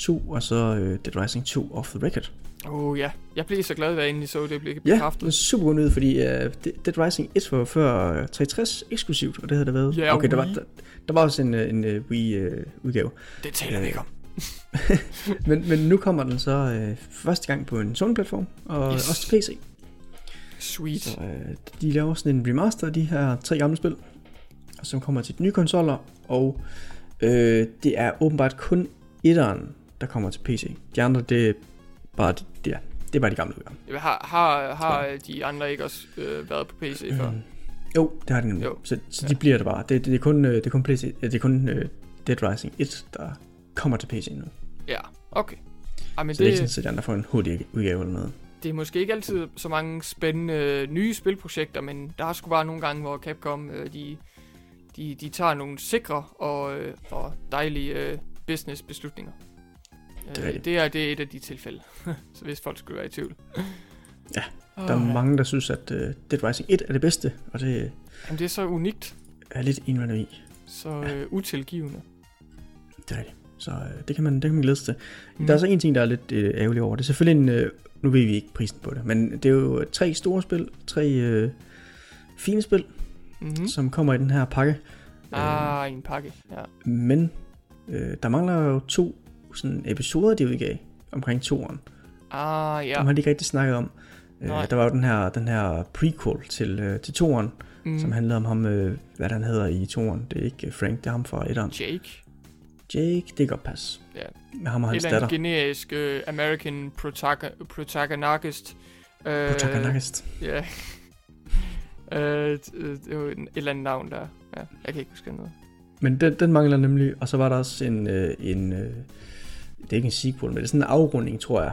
2 og så øh, Dead Rising 2 Off the Record. Oh ja, jeg blev så glad, da jeg endelig så det blev Ja, det er bekræftet. super god nyhed, fordi uh, Dead Rising 1 var før uh, 360 eksklusivt, og det havde det været. Ja, okay, der var, Wii. der, der var også en, øh, en uh, Wii-udgave. Det taler vi ikke om. men, men nu kommer den så uh, første gang på en Sony-platform, og Yes. også til PC. Sweet. Så uh, de laver sådan en remaster af de her tre gamle spil, som kommer til de nye konsoller, og uh, det er åbenbart kun etteren, der kommer til PC. De andre, det bare, de, det er, bare de gamle udgaver. Har, har, har de andre ikke også øh, været på PC før? Mm. Jo, det har de nemlig. Jo. Så, så Ja. de bliver det bare. Det, det, det er kun, øh, det er kun, PC, det er kun uh, Dead Rising 1, der kommer til PC nu. Ja, okay. Ej, men Så det, det er ikke sådan, at de andre får en hurtig udgave eller noget. det er måske ikke altid så mange spændende øh, nye spilprojekter, men der er sgu bare nogle gange, hvor Capcom, øh, de, de, de tager nogle sikre og, øh, og dejlige øh, business beslutninger. Det er Øh, det er det er et af de tilfælde, så hvis folk skulle være i tvivl. Ja, Oh, Der er mange, der synes, at uh, Dead Rising 1 er det bedste, og det Jamen, det er så unikt, er lidt indvendet i. så øh, utilgivende. Det er rigtigt. Så uh, det, kan man, det kan man glæde sig til. Mm. Der er så en ting, der er lidt uh, ærgerlig over. Det er selvfølgelig en, uh, nu ved vi ikke prisen på det, men det er jo tre store spil, tre uh, fine spil, Mm-hmm. mm. som kommer i den her pakke. Ah, i en pakke, ja. Men øh, der mangler jo to sådan, episoder, de udgav omkring toeren. Ah, Ja. Dem har ikke rigtig snakket om. Øh, Nej. der var jo den her, den her prequel til, øh, til toeren, Mm. som handlede om ham, øh, hvad han hedder i toeren. Det er ikke øh, Frank, det er ham fra etteren. Jake. Jake, det kan godt passe. Ja. Med ham og hans datter. generisk uh, American protago- protagonist. Uh, Protagonist. Ja. uh, det det var et eller andet navn der. Ja, jeg kan ikke huske noget. Men den, den mangler nemlig, og så var der også en, øh, en øh, det er ikke en sequel, men det er sådan en afrunding, tror jeg.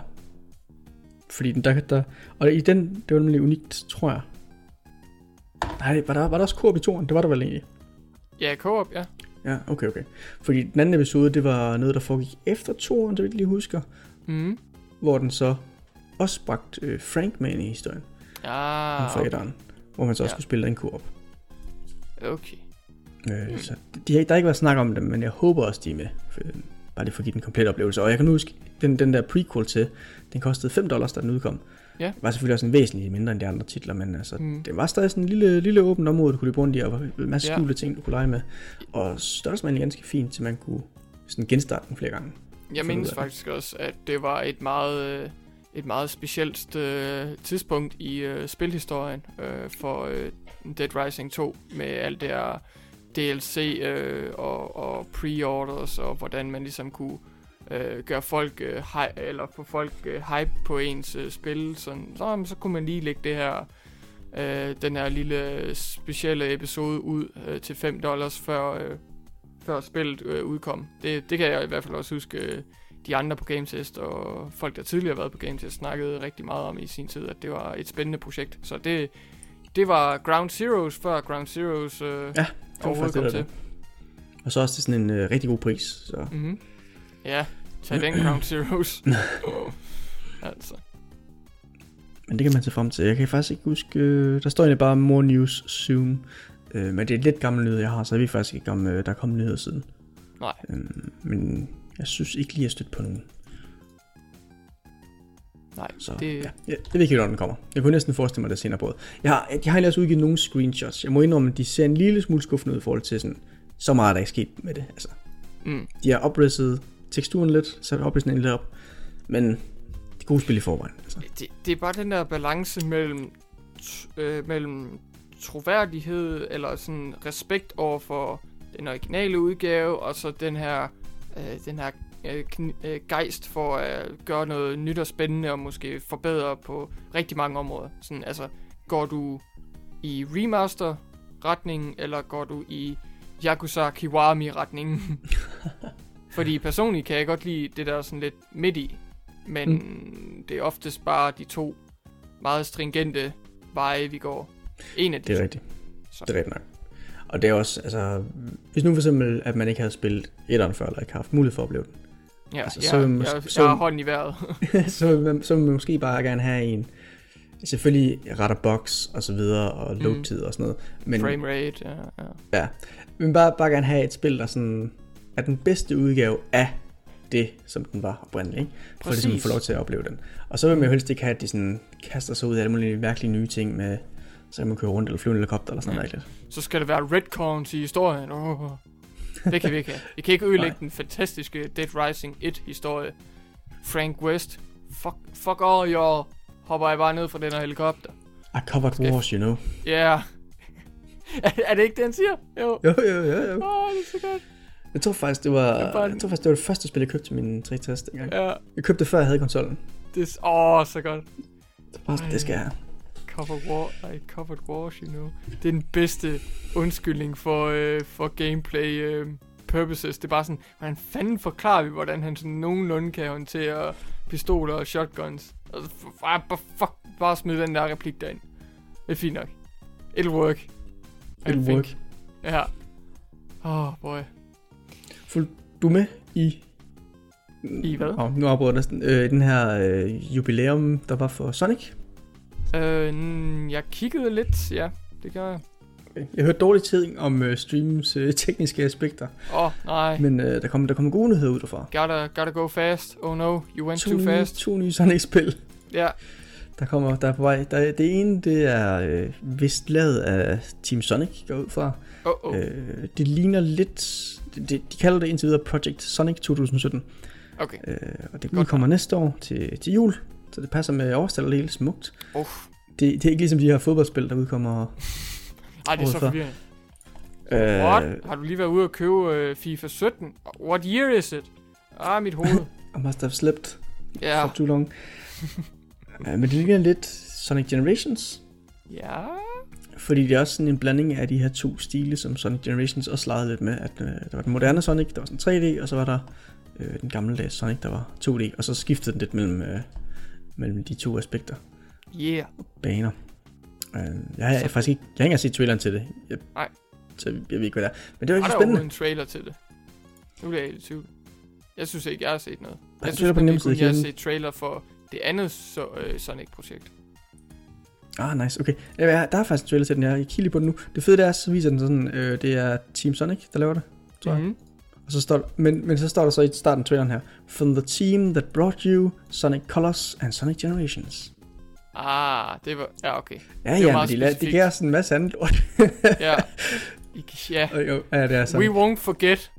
Fordi den, der, der, og i den, det var nemlig unikt, tror jeg. Nej, var der, var der også korp i toren? Det var der vel egentlig. Ja, co-op, ja. Ja, okay, okay. Fordi den anden episode, det var noget, der foregik efter toren, så vidt jeg lige husker. Mm. Hvor den så også bragte øh, Frank med ind i historien. Fra okay. etteren, hvor man så også Ja. skulle spille den korp. okay. Øh, Mm. Så de har, der har ikke været snak om dem, men jeg håber også, de er med. For, bare det for at give den komplette oplevelse. Og jeg kan nu huske, den, den der prequel til, den kostede 5 dollars, da den udkom. Ja. Var selvfølgelig også en væsentlig mindre end de andre titler, men altså, Mm. det var stadig sådan en lille, lille åbent område, du kunne løbe rundt i, og var en masse Ja. skjulte ting, du kunne lege med. Og størrelsen var egentlig ganske fint, så man kunne sådan genstarte den flere gange. Jeg mindes det. faktisk også, at det var et meget, øh, et meget specielt øh, tidspunkt i øh, spilhistorien øh, for øh, Dead Rising 2 med alt det her DLC øh, og, og pre-orders og hvordan man ligesom kunne øh, gøre folk øh, hy- eller få folk øh, hype på ens øh, spil. Sådan, så, jamen, så kunne man lige lægge det her øh, den her lille specielle episode ud øh, til 5 dollars før øh, før spillet øh, udkom. Det, det kan jeg i hvert fald også huske, øh, de andre på GameTest og folk, der tidligere har været på GameTest snakkede rigtig meget om i sin tid, at det var et spændende projekt. Så det, det var Ground Zeroes, før Ground Zeroes øh, Ja, overhovedet til. Og så også til sådan en øh, rigtig god pris. Så. Mm-hmm. Ja, tag den Ground Zeroes. altså. Men det kan man se frem til. Jeg kan faktisk ikke huske... Øh, der står egentlig bare more news soon. Øh, men det er lidt gammel nyhed, jeg har, så jeg ved faktisk ikke, om øh, der er kommet nyheder siden. Nej. Øhm, men jeg synes ikke lige, at jeg stødt på nogen. Nej, Så det, det... ja, ja, det ved jeg ikke, når den kommer. Jeg kunne næsten forestille mig det senere på året. Jeg har, jeg har også udgivet nogle screenshots. Jeg må indrømme, at de ser en lille smule skuffende ud i forhold til sådan, så meget er der ikke sket med det. Altså, mm, de har opridset teksturen lidt, så har opridset lidt op. Men det er gode spil i forvejen. Altså. det, det er bare den der balance mellem, øh, mellem troværdighed, eller sådan respekt over for den originale udgave, og så den her, øh, den her øh, øh, gejst for at gøre noget nyt og spændende, og måske forbedre på rigtig mange områder. Sådan, altså, går du i remaster-retningen, eller går du i Yakuza Kiwami-retningen? Fordi personligt kan jeg godt lide det der sådan lidt midt i, men mm. det er oftest bare de to meget stringente veje, vi går. En af de Det er rigtigt. Så. Det er rigtigt nok. Og det er også, altså, hvis nu for eksempel, at man ikke havde spillet etteren før, eller ikke har haft mulighed for at opleve den, Ja, Altså, altså, så vil man- jeg, så- jeg har hånden i vejret. så, vil man, så vil man måske bare gerne have en, selvfølgelig retter box og så videre, og load tid og sådan noget, men, Frame rate, ja, ja. ja, men bare, bare gerne have et spil, der sådan er den bedste udgave af det, som den var oprindeligt, ikke? For ligesom at Præcis. få lov til at opleve den. Og så vil man jo helst ikke have, at de sådan kaster sig ud af alle mulige mærkelige nye ting med, så kan man køre rundt eller flyve en helikopter eller sådan noget Ja. mærkeligt. Så skal det være retcons i historien. Oh, det kan vi ikke have. Vi kan ikke ødelægge den fantastiske Dead Rising 1-historie. Frank West. Fuck, fuck all y'all. Hopper jeg bare ned fra den her helikopter. I covered Skal- wars, you know. Ja. Yeah. er, er det ikke det, han siger? Jo. Jo, jo, jo, jo. Åh, oh, det er så godt. Jeg tror faktisk, det var, Det bare- jeg tror faktisk, det var det første spil, jeg købte til min 360 dengang. Ja, Jeg købte det før, jeg havde konsollen. det er... Åh, oh, så godt. Bare, sådan, det skal jeg have. Covered war, I covered wars, you know. Det er den bedste undskyldning for, øh, for gameplay øh, purposes. Det er bare sådan, hvordan fanden forklarer vi, hvordan han sådan nogenlunde kan håndtere pistoler og shotguns. F- bare, bare, fuck, bare smid den der replik derind. Det er fint nok. It'll work. I It'll think. work. Ja. Åh, oh, boy. Fulg du med i... I hvad? Oh, nu afbryder jeg næsten. Øh, den her øh, jubilæum, der var for Sonic. Øh, jeg kiggede lidt, ja. Det gør jeg. Jeg hørte dårlige ting om øh, streams øh, tekniske aspekter, Åh, oh, nej. men øh, der kom der kom gode nyheder ud derfra. Gotta, gotta go fast. Oh no, you went To too nye, fast. to nye Sonic-spil, Ja. der kommer, der er på vej. Der, det ene, det er øh, vist lavet af Team Sonic, går ud fra. Oh, oh. Øh, det ligner lidt... Det, det, de kalder det indtil videre Project Sonic 2017. Okay. Øh, og det Godt. udkommer næste år til, til jul, så det passer med årstallet helt smukt. Uh. Det, det er ikke ligesom de her fodboldspil, der udkommer... Ej, det er så forvirrende. Øh, What? Har du lige været ude og købe uh, FIFA 17? What year is it? Ah, mit hoved. I must have slept Ja. for too long. uh, men det ligner lidt Sonic Generations, Ja. fordi det er også sådan en blanding af de her to stile, som Sonic Generations også legede lidt med. At uh, der var den moderne Sonic, der var sådan 3D, og så var der uh, den gamle Sonic, der var 2D, og så skiftede den lidt mellem, uh, mellem de to aspekter. Yeah. baner. Uh, jeg, har, jeg, Så- har faktisk ikke, jeg har ikke engang set traileren til det. Jeg, Nej. Så jeg, jeg ved ikke, hvad det er. Men det var ikke der spændende. overhovedet en trailer til det? Nu bliver jeg i tvivl. Jeg synes ikke, jeg har set noget. Er Jeg en synes på det kun, jeg har set trailer for det andet så, øh, Sonic-projekt. Ah, nice, okay. Ja, der er faktisk en trailer til den, jeg kigger lige på den nu. Det fede det er, så viser den sådan, øh, det er Team Sonic, der laver det. tror jeg. Mm-hmm. Og så står men, men så står der så i starten af traileren her, From the team that brought you Sonic Colors and Sonic Generations. Ah, det var... Ja, okay. Ja, var ja, men de, la- de giver os en masse andet lort. Ja. Ja. Og jo, ja, det er sådan. We won't forget.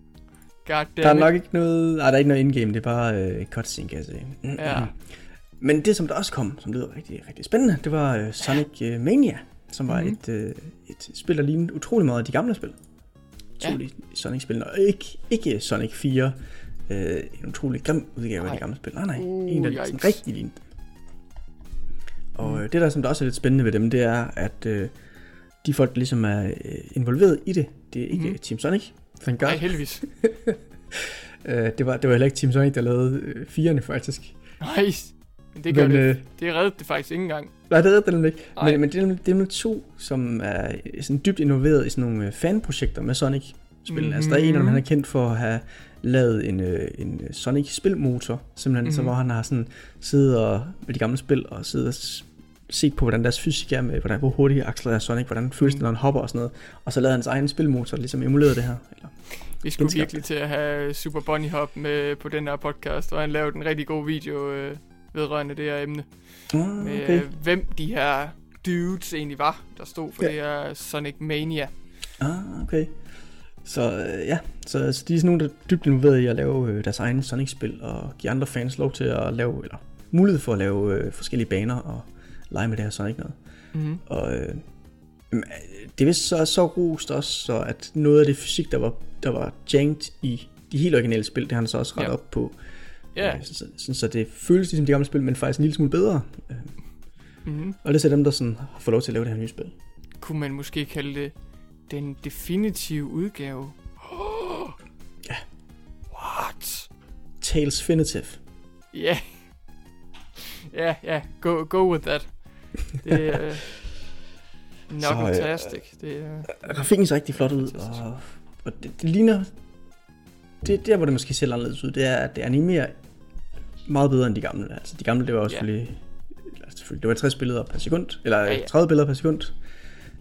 God damn Der er nok ikke noget, nej, der er ikke noget indgame, det er bare øh, cutscene, kan jeg sige. Mm, Ja. mm. Men det, som der også kom, som lyder rigtig, rigtig spændende, det var øh, Sonic øh, Mania, som var Mhm. et, øh, et spil, der lignede utrolig meget af de gamle spil. Ja. Ja. Sonic-spil, og ikke, ikke Sonic 4, øh, en utrolig grim udgave af Nej. de gamle spil. Nej, nej, Uh, en, der sådan yikes. rigtig lignede. Og Mm. øh, det, der som der også er lidt spændende ved dem, det er, at øh, de folk, der ligesom er øh, involveret i det, det er ikke mm. Team Sonic, thank God. Nej, heldigvis. Øh, det, var, det var heller ikke Team Sonic, der lavede øh, firerne, faktisk. Nice. Men det gør Men, det. øh, Det reddede det faktisk ikke engang. Nej, det er det nemlig ikke. Men, men det er nemlig, det er nemlig to, som er sådan dybt involveret i sådan nogle øh, fanprojekter med Sonic-spil. Mm-hmm. Altså, der er en af dem, han er kendt for at have lavet en, øh, en Sonic-spilmotor, simpelthen, mm-hmm. så Mhm. hvor han har sådan siddet og, med de gamle spil og siddet og set på, hvordan deres fysik er med, hvordan, hvor hurtigt accelererer Sonic, hvordan føles det, når han hopper og sådan noget. Og så lavede han hans egen spilmotor, ligesom emulerede det her. Eller, Vi skulle virkelig til at have Super Bunny Hop med på den her podcast, og han lavede en rigtig god video øh, vedrørende det her emne. ah, Med okay. øh, hvem de her dudes egentlig var, der stod for Ja. det her Sonic Mania. Ah, okay. Så øh, ja, så, så de er sådan nogle, der er dybt involveret i at lave øh, deres egne Sonic-spil, og give andre fans lov til at lave, eller mulighed for at lave øh, forskellige baner og lege med det her Sonic noget. Mm-hmm. Og øh, mm, det er vist så, så rost også, så at noget af det fysik, der var, der var janked i de helt originale spil, det har han så også rettet Ja. op på. Ja. Øh, så, så, så det føles ligesom de gamle spil, men faktisk en lille smule bedre. Øh, Mm-hmm. og det er dem, der sådan har fået lov til at lave det her nye spil. Kunne man måske kalde det den definitive udgave? Ja. What? Tales Finitive. Ja. Ja, ja. Go, go with that. Det er... Uh, Så, øh, Knuckle-tastic. Det er... Grafikken ser rigtig flot ud, Fantastisk. og, og det, det ligner... Det der, hvor det måske ser anderledes ud, det er, at det animerer meget bedre end de gamle. Altså, de gamle, det var også Ja. selvfølgelig... Selvfølgelig, det var 60 billeder per sekund, eller Ja, ja. 30 billeder per sekund.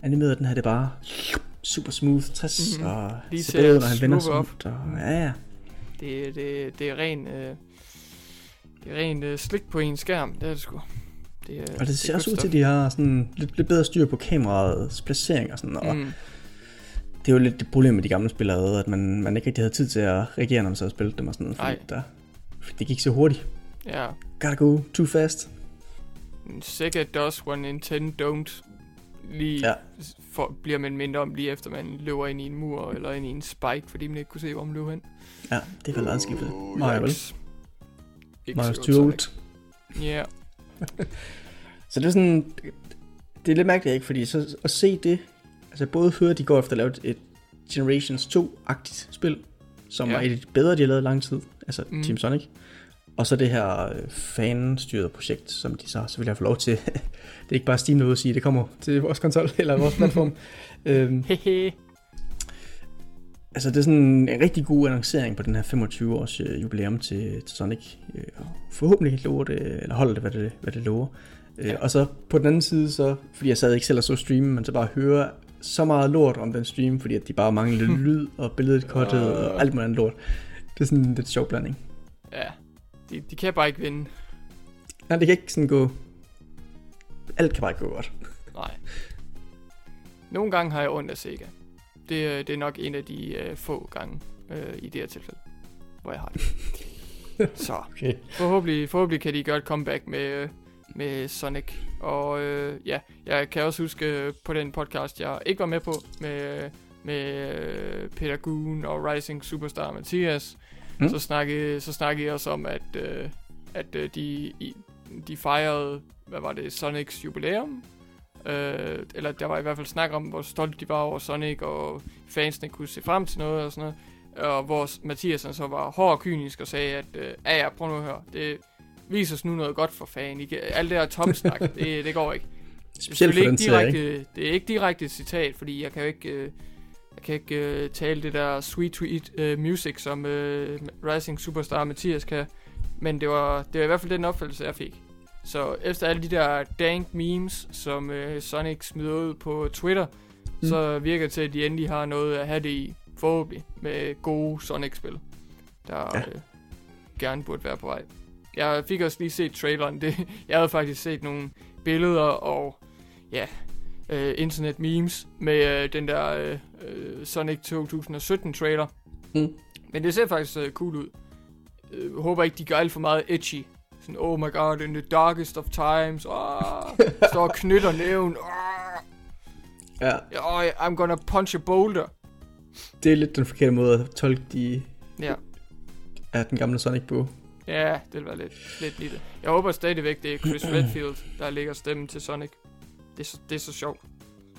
Animeret den her, det bare super smooth 60, Mhm. og Lige ser til bedre når han vender sig og, ja, ja. Det, det, det er ren... Øh, det er ren øh, slik på en skærm. Det er det sgu. Det, Og det ser er også ud til, at de har sådan lidt, lidt bedre styr på kameraets placering og sådan, og. Mm. det er jo lidt det problem med de gamle spillere, at man, man ikke rigtig havde tid til at reagere, når man så spillet dem og sådan noget, fordi der, det gik så hurtigt. Ja. Gotta go too fast. Sega does what Nintendo don't. Lige Ja. for, bliver man mindre om lige efter man løber ind i en mur eller ind i en spike, fordi man ikke kunne se, hvor man løb hen. Ja, det er vel anskiftet. Mario, vel? Ikke. Ja. Så det er sådan, det er lidt mærkeligt, ikke? Fordi så at se det, altså både høre, at de går efter at lave et- Generations 2-agtigt spil, som Ja. er et af de bedre, de har lavet i lang tid, altså mm. Team Sonic. Og så det her øh, fanstyrede projekt, som de så selvfølgelig har fået lov til. det er ikke bare Steam, der er at sige, det kommer til vores konsol eller vores platform. øhm, altså det er sådan en rigtig god annoncering på den her 25 års øh, jubilæum til, til Sonic. Øh, forhåbentlig lover det, eller holder det, hvad det, hvad det lover. Øh, Ja. Og så på den anden side, så, fordi jeg sad ikke selv og så streamen, men så bare høre så meget lort om den stream, fordi at de bare manglede lyd og billedet kottet og alt muligt andet lort. Det er sådan en lidt sjov blanding. Ja. De, de kan bare ikke vinde. Nej, det kan ikke sådan gå... Alt kan bare ikke gå godt. Nej. Nogle gange har jeg ondt af Sega. Det, øh, det er nok en af de uh, få gange uh, i det her tilfælde, hvor jeg har det. Så Okay. forhåbentlig, forhåbentlig kan de gøre et comeback med, øh, med Sonic. Og øh, ja, jeg kan også huske øh, på den podcast, jeg ikke var med på, med, med øh, Peter Goon og Rising Superstar Mathias, mm. Så, snakkede, så snakkede jeg også om, at, øh, at øh, de, de fejrede, hvad var det, Sonics jubilæum? Øh, eller der var i hvert fald snak om, hvor stolte de var over Sonic, og fansene kunne se frem til noget og sådan noget. Og hvor Mathias så var hård og kynisk og sagde, at øh, ja, ja, prøv nu at høre, det viser os nu noget godt for fan. I alt det her tomsnak, det, det går ikke. Specielt Det er serie, ikke direkte, det er ikke direkte et citat, fordi jeg kan jo ikke, øh, jeg kan ikke øh, tale det der sweet tweet øh, music, som øh, Rising Superstar Mathias kan. Men det var, det var i hvert fald den opfattelse, jeg fik. Så efter alle de der dank memes, som øh, Sonic smider ud på Twitter, mm. Så virker det til, at de endelig har noget at have det i, forhåbentlig, med gode Sonic-spil, der. Ja. øh, gerne burde være på vej. Jeg fik også lige set traileren. Det, jeg havde faktisk set nogle billeder og ja, øh, internet memes med øh, den der øh, øh, Sonic 2017 trailer. Mm. Men det ser faktisk øh, cool ud. Øh, håber ikke, de gør alt for meget edgy. Sådan, oh my god, in the darkest of times. Oh, står og knytter næven. Oh, Ja, oh, I'm gonna punch a boulder. det er lidt den forkerte måde at tolke de Ja, af den gamle Sonic på. ja det være lidt, lidt lille. Jeg håber stadigvæk, det er Chris Redfield, der lægger stemmen til Sonic. Det er så, det er så sjovt.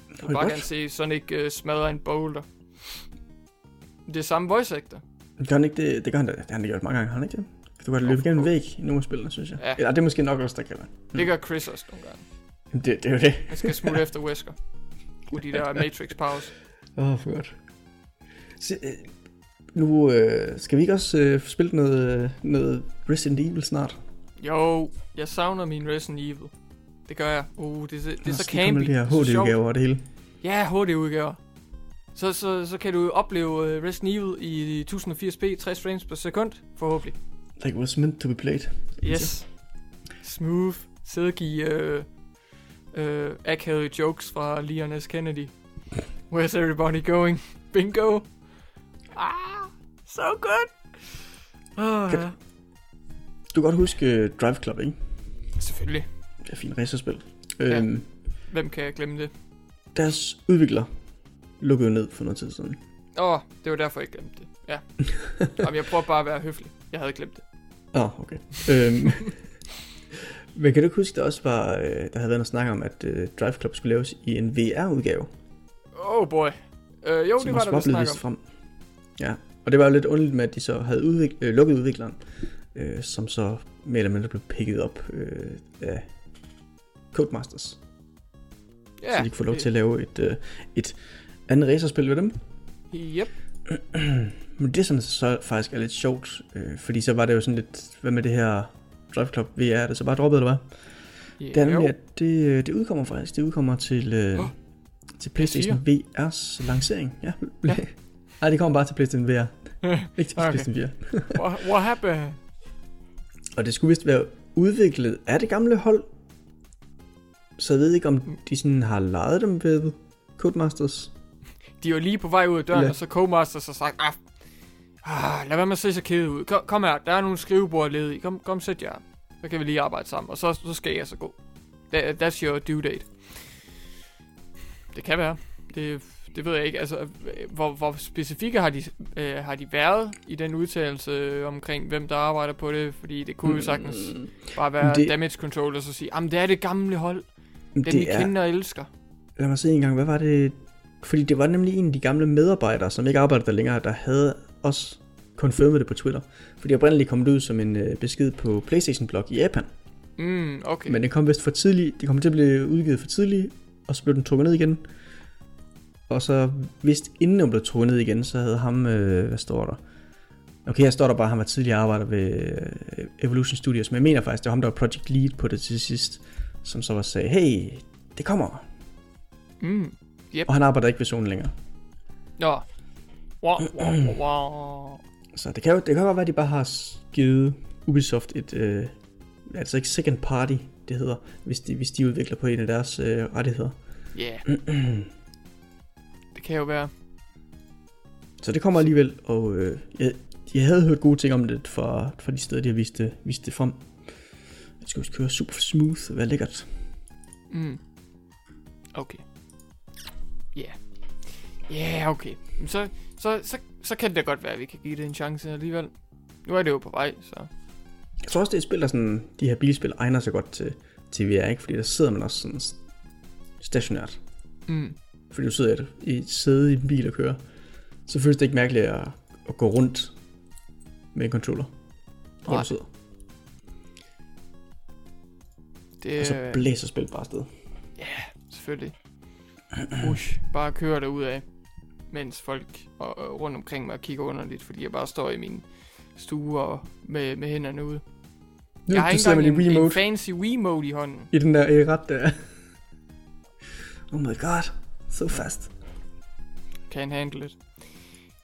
Jeg Det vil bare godt. gerne se Sonic uh, smadre en boulder. Det er samme voice actor. Gør han ikke det? Det gør han da. Det har han da gjort mange gange, har han ikke det? Du kan løbe igennem en væg i nogle af spillene, synes jeg. Ja. Eller det er måske nok også, der kan være. Det gør Chris også nogle gange. Jamen, Det, det er jo det. Jeg skal smutte efter Wesker. Brug de der Matrix pause. Åh, oh, for godt. Så, øh, nu øh, skal vi ikke også øh, spille noget, øh, noget Resident Evil snart? Jo, jeg savner min Resident Evil. Det gør jeg. Uh, det, er så- det er så Der kommer campy. de her det er. HD-udgaver og det hele. Ja, HD-udgaver. Så, så, så kan du opleve øh, Resident Evil i 1080p 60 frames per sekund, forhåbentlig. Like was meant to be played. Yes. Smooth. Sidde og give øh, øh, akavede jokes fra Leon S. Kennedy. Where's everybody going? Bingo. Ah, so good. Oh, Kan- ja. Du kan godt huske uh, Drive Club, ikke? Selvfølgelig. Er fint racerspil. Ja. Øhm, Hvem kan glemme det? deres udvikler lukkede ned for noget tid siden. Åh, oh, det var derfor, jeg glemte det. Ja. Jamen, jeg prøver bare at være høflig. Jeg havde glemt det. Åh, oh, okay. øhm, men kan du ikke huske, der også var, øh, der havde været noget snak om, at øh, Drive Club skulle laves i en VR-udgave? Oh boy. Øh, jo, som det var der, var vi blevet snakker vist om. frem. Ja, og det var jo lidt underligt med, at de så havde udvik- øh, lukket udvikleren, øh, som så mere eller mindre blev picket op øh, af Codemasters. Ja, så de kunne få lov til at lave et, øh, et andet racerspil ved dem. Yep. Men det, som så faktisk er lidt sjovt, øh, fordi så var det jo sådan lidt, hvad med det her Drive Club VR, det så bare droppet, eller hvad? Yeah, Det er nemlig, at det, øh, det udkommer faktisk, det udkommer til, øh, til PlayStation VR's lancering. Ja. ja. Nej, det kommer bare til PlayStation VR. Ikke til Okay. PlayStation 4. what, what happened? Og det skulle vist være udviklet af det gamle hold. Så jeg ved ikke, om de sådan har lejet dem ved Codemasters. De var lige på vej ud af døren, Ja. og så Codemasters har sagt, ah, ah, lad være med at se så ked ud. Kom, kom her, der er nogle skrivebord ledige. Kom, kom sæt jer. Så kan vi lige arbejde sammen, og så, så skal jeg så gå. That, that's your due date. Det kan være. Det, det ved jeg ikke. Altså, hvor, hvor specifikke har de, øh, har de været i den udtalelse øh, omkring, hvem der arbejder på det? Fordi det kunne jo sagtens Mm, bare være det- damage control, og så sige, jamen det er det gamle hold. Dem vi det er, kender og elsker. lad mig se en gang, hvad var det? Fordi det var nemlig en af de gamle medarbejdere, som ikke arbejder der længere, der havde også confirmet det på Twitter. Fordi oprindeligt kom det ud som en øh, besked på PlayStation-blog i Japan. Mm, okay. Men det kom vist for tidligt. Det kom til at blive udgivet for tidligt, og så blev den trukket ned igen. Og så vist inden den blev trukket ned igen, så havde ham, øh, hvad står der? Okay, her står der bare, at han var tidligere arbejder ved øh, Evolution Studios, men jeg mener faktisk, det var ham, der var project lead på det til sidst, som så var sagde, hey, det kommer. Mm. Yep. Og han arbejder ikke ved zonen længere. Nå. Wow, wow, wow. Så det kan jo det kan godt være, at de bare har givet Ubisoft et, øh, altså ikke second party, det hedder, hvis de, hvis de udvikler på en af deres øh, rettigheder. Ja. det kan jo være. Så det kommer alligevel, og øh, jeg, jeg havde hørt gode ting om det fra, fra de steder, de har vist det, vist det frem. Det skal jo køre super smooth og være lækkert. Mm. Okay. Ja. Yeah. Ja, yeah, okay. Så, så, så, så kan det da godt være, at vi kan give det en chance alligevel. Nu er det jo på vej, så... Jeg tror også, det er et spil, der sådan, de her bilspil egner sig godt til, til VR, ikke? Fordi der sidder man også sådan stationært. Mm. Fordi du sidder i et sæde i en bil og kører. Så føles det ikke mærkeligt at, at gå rundt med en controller. Hvor Nej. du sidder. Det, Og så blæser spil bare afsted. selvfølgelig. Ush, bare kører der ud af, mens folk og, og rundt omkring mig kigger underligt, fordi jeg bare står i min stue og med, med hænderne ude. Nu, jeg har ikke engang en, en fancy Wiimote i hånden. i den der øh, ret der. Oh my god, so fast. Can handle it.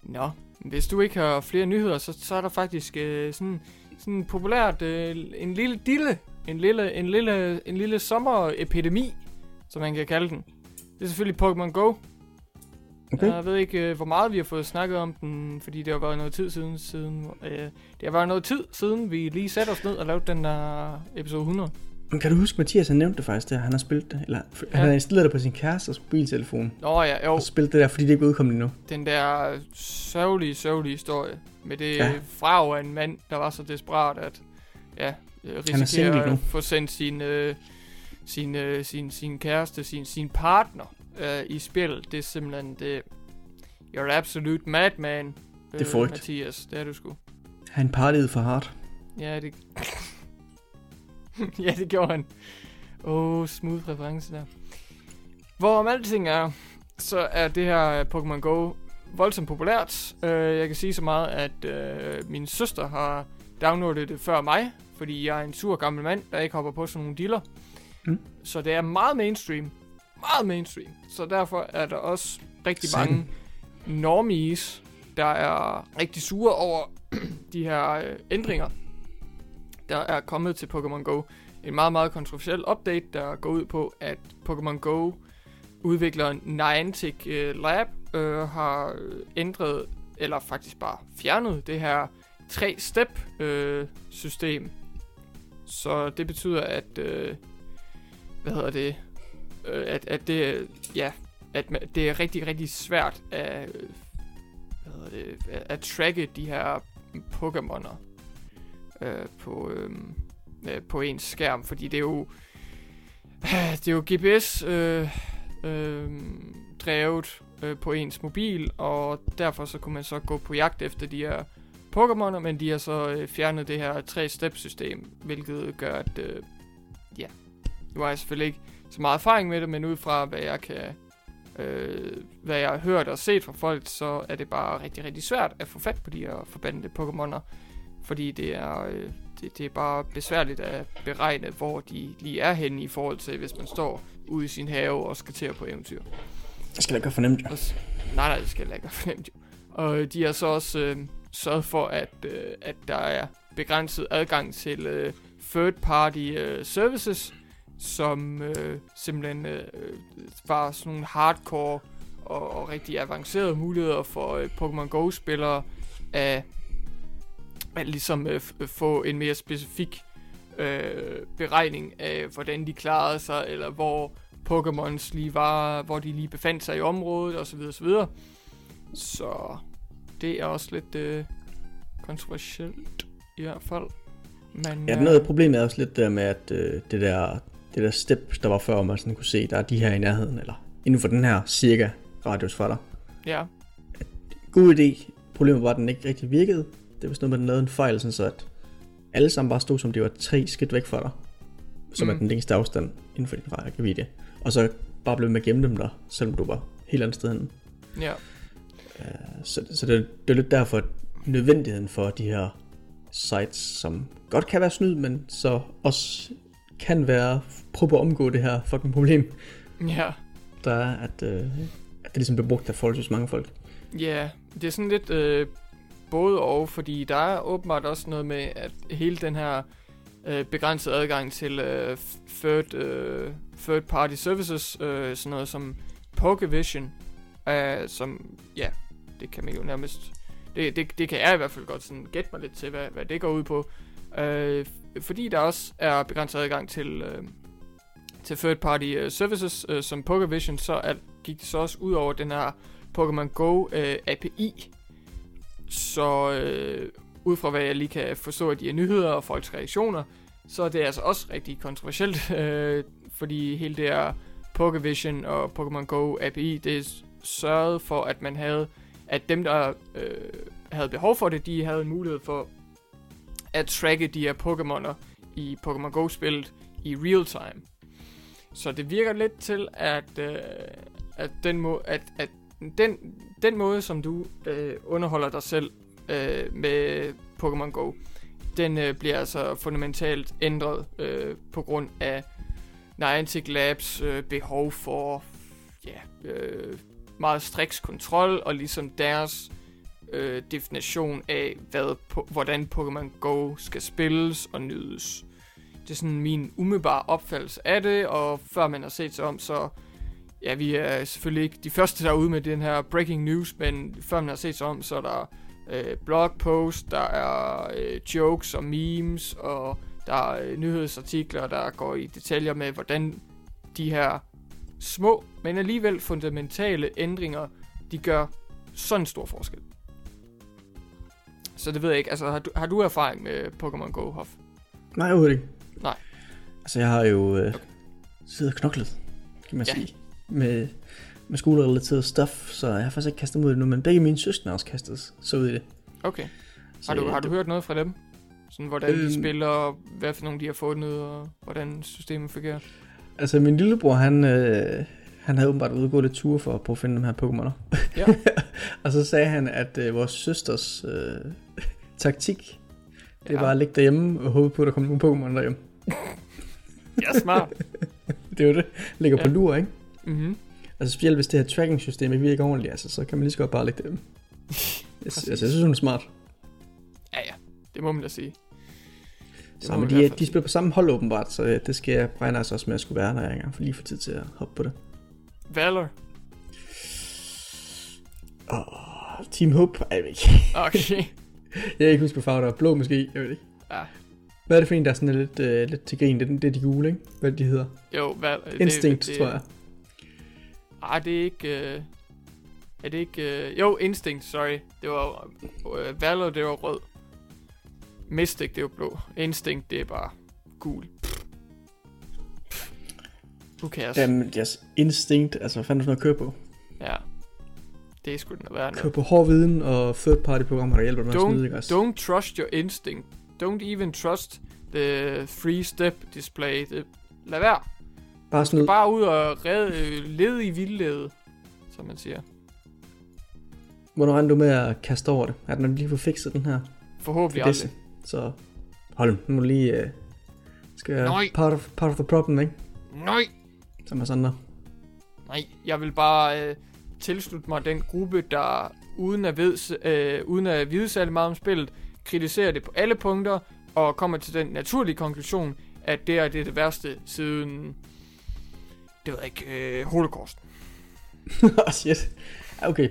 Nå, hvis du ikke har flere nyheder, så, så er der faktisk øh, sådan, sådan populært øh, en lille dille, en lille, en lille, en lille sommerepidemi, som man kan kalde den. Det er selvfølgelig Pokémon Go. Okay. Jeg ved ikke, øh, hvor meget vi har fået snakket om den, fordi det har været noget tid siden. siden øh, det har været noget tid siden, vi lige satte os ned og lavede den der episode 100. Men kan du huske, Mathias han nævnte det faktisk der, han har spillet det, eller ja. han har installeret det på sin kærestes mobiltelefon, Nå ja, jo, og spillet det der, fordi det ikke er udkommet endnu. den der sørgelige, sørgelige historie med det Ja. frag af en mand, der var så desperat, at ja, risikerer nu. at få sendt sin, øh, sin, øh, sin, sin kæreste, sin, sin partner øh, i spil. Det er simpelthen det... You're absolute madman. Det er frygt. Mathias, det er du sgu. Han partiede for hardt. Ja, det... ja, det gjorde han. Åh, oh, smooth reference der. Hvorom alting er, så er det her Pokémon Go voldsomt populært. Uh, jeg kan sige så meget, at uh, min søster har downloadet det før mig, fordi jeg er en sur gammel mand, der ikke hopper på sådan nogle dealer. Mm. Så det er meget mainstream. Meget mainstream. Så derfor er der også rigtig Sådan. mange normies, der er rigtig sure over de her øh, ændringer, der er kommet til Pokémon Go. En meget, meget kontroversiel update, der går ud på, at Pokémon Go udvikleren Niantic øh, Lab øh, har ændret, eller faktisk bare fjernet det her tre-step øh, system. Så det betyder, at øh, hvad hedder det, øh, at, at det, ja, at det er rigtig, rigtig svært at, hvad hedder det, at, at tracke de her Pokémoner øh, på, øh, øh, på ens skærm, fordi det er jo, det er jo GPS øh, øh, drevet øh, på ens mobil, og derfor så kunne man så gå på jagt efter de her Pokémoner, men de har så øh, fjernet det her tre-step-system, hvilket gør, at øh, ja, nu har jeg selvfølgelig ikke så meget erfaring med det, men ud fra hvad jeg kan, øh, hvad jeg har hørt og set fra folk, så er det bare rigtig, rigtig svært at få fat på de her forbandede Pokémoner, fordi det er, øh, det, det er bare besværligt at beregne, hvor de lige er henne i forhold til, hvis man står ude i sin have og skal til at på eventyr. Det skal da ikke være fornemt, jo. Og nej, nej, det skal jeg ikke være fornemt jo. Og de har så også øh, sørget for, at, øh, at der er begrænset adgang til øh, third party øh, services, som øh, simpelthen øh, øh var sådan nogle hardcore og, og rigtig avancerede muligheder for øh, Pokémon Go-spillere at, at ligesom øh, øh, få en mere specifik øh, beregning af, hvordan de klarede sig, eller hvor Pokémons lige var, hvor de lige befandt sig i området, osv. osv. Så det er også lidt øh, kontroversielt, i hvert fald. Men, Ja, øh, noget af problemet er også lidt der med, at øh, det der, det der step, der var før, man sådan kunne se, der er de her i nærheden, eller inden for den her cirka radius for dig. Ja, God idé. Problemet var, at den ikke rigtig virkede. Det var sådan noget, den lavede en fejl, sådan så at alle sammen bare stod, som de var tre skridt væk fra dig. Som Mm. er den længste afstand inden for din rækkevidde. Og så bare blev med at gemme dem der, selvom du var helt andet sted henne. ja, Så, så det, det er lidt derfor nødvendigheden for de her sites, som godt kan være snyd, men så også kan være prøve at omgå det her fucking problem, ja. der er, at, øh, at det ligesom bliver brugt af forholdsvis mange folk. Ja, det er sådan lidt øh, både og, fordi der er åbenbart også noget med, at hele den her øh, begrænsede adgang til øh, third, øh, third party services, øh, sådan noget som Pokevision, øh, som, ja, det kan man jo nærmest, det, det, det kan jeg i hvert fald godt sådan gætte mig lidt til, hvad, hvad det går ud på. Øh, fordi der også er begrænset adgang til, øh, til third party øh, services, øh, som Pokevision, så er, gik det så også ud over den her Pokémon Go øh, API. Så øh, ud fra hvad jeg lige kan forstå af de her nyheder og folks reaktioner, så er det altså også rigtig kontroversielt, øh, fordi hele det her Pokevision og Pokémon Go API, det sørgede for, at man havde, at dem, der øh, havde behov for det, de havde en mulighed for at tracke de her Pokémoner i Pokémon Go-spillet i real time. Så det virker lidt til, at, øh, at, den, må, at, at den, den måde, som du øh, underholder dig selv øh, med Pokémon Go, den øh, bliver altså fundamentalt ændret øh, på grund af Niantic Labs øh, behov for ja, øh, meget striks kontrol og ligesom deres øh, definition af, hvad, po- hvordan Pokémon Go skal spilles og nydes. Det er sådan min umiddelbare opfattelse af det, og før man har set sig om, så ja, vi er selvfølgelig ikke de første, der er ude med den her breaking news, men før man har set sig om, så er der øh, blogpost, der er øh, jokes og memes, og der er øh, nyhedsartikler, der går i detaljer med, hvordan de her små, men alligevel fundamentale ændringer, de gør sådan en stor forskel. Så det ved jeg ikke. Altså, har du, har du erfaring med Pokémon Go, Hoff? Nej, overhovedet ikke. Nej. Altså, jeg har jo øh, siddet og knoklet, kan man Ja. sige, med, med skolerelateret stof, så jeg har faktisk ikke kastet mod det nu, men begge mine søskende har også kastet så ud i det. Okay. Så Har du, har du det- hørt noget fra dem? Sådan, hvordan de Øhm. spiller, og hvad for nogle de har fundet, og hvordan systemet fungerer? Altså, min lillebror, han, øh, han havde åbenbart gå lidt ture for at prøve at finde de her Pokémoner. Ja. og så sagde han, at øh, vores søsters øh, taktik, det Ja. var at ligge derhjemme og håbe på, at der kom nogle Pokémon derhjemme. Ja, smart. Det er jo det. Ligger ja. på lur, ikke? mm-hmm. Altså specielt hvis det her tracking-system ikke virker ordentligt, altså, så kan man lige så godt bare lægge det. Jeg, altså, jeg synes, hun er smart. Ja, ja. Det må man da sige. Det Så, men de, fald de spiller på samme hold åbenbart, så øh, det skal jeg regne altså også med at skulle være, når jeg engang får lige for tid til at hoppe på det. Valor. Oh, Team Hope? Jeg ved ikke. Okay. Jeg kan ikke huske, hvad farve der er. Blå måske? Jeg ved ikke. Ja. Hvad er det for en, der er sådan lidt, øh, lidt til grin? Det, er- det er de gule, ikke? Hvad det, de hedder? Jo, Val Instinct, det, tror jeg. Ej, det er ikke... Øh... Er det ikke... Øh... Jo, Instinct, sorry. Det var... Øh, Valor, det var rød. Mystic, det var blå. Instinct, det er bare gul. Pff. Pff. Who cares? Jamen, yes, Instinct, altså hvad fanden er det noget at køre på? Ja. Det er sgu den at være Køre på hård viden og third party programmer, der hjælper med at snyde, ikke Don't, også? don't trust your instinct. Don't even trust the three step display. Det, lad være. Bare snyd. bare ud og redde, øh, lede i vildlede, som man siger. Hvornår regner du med at kaste over det? Er den lige få fikset den her? Forhåbentlig aldrig. Så hold nu må du lige... Uh, skal jeg Nej. part of, part of the problem, ikke? Nej, Som er sådan der. nej. Jeg vil bare øh, tilslutte mig den gruppe, der uden at, ved, øh, uden at vide særlig meget om spillet, kritiserer det på alle punkter, og kommer til den naturlige konklusion, at det er det, er det værste siden, det ved jeg ikke, øh, holocaust. oh shit. Okay.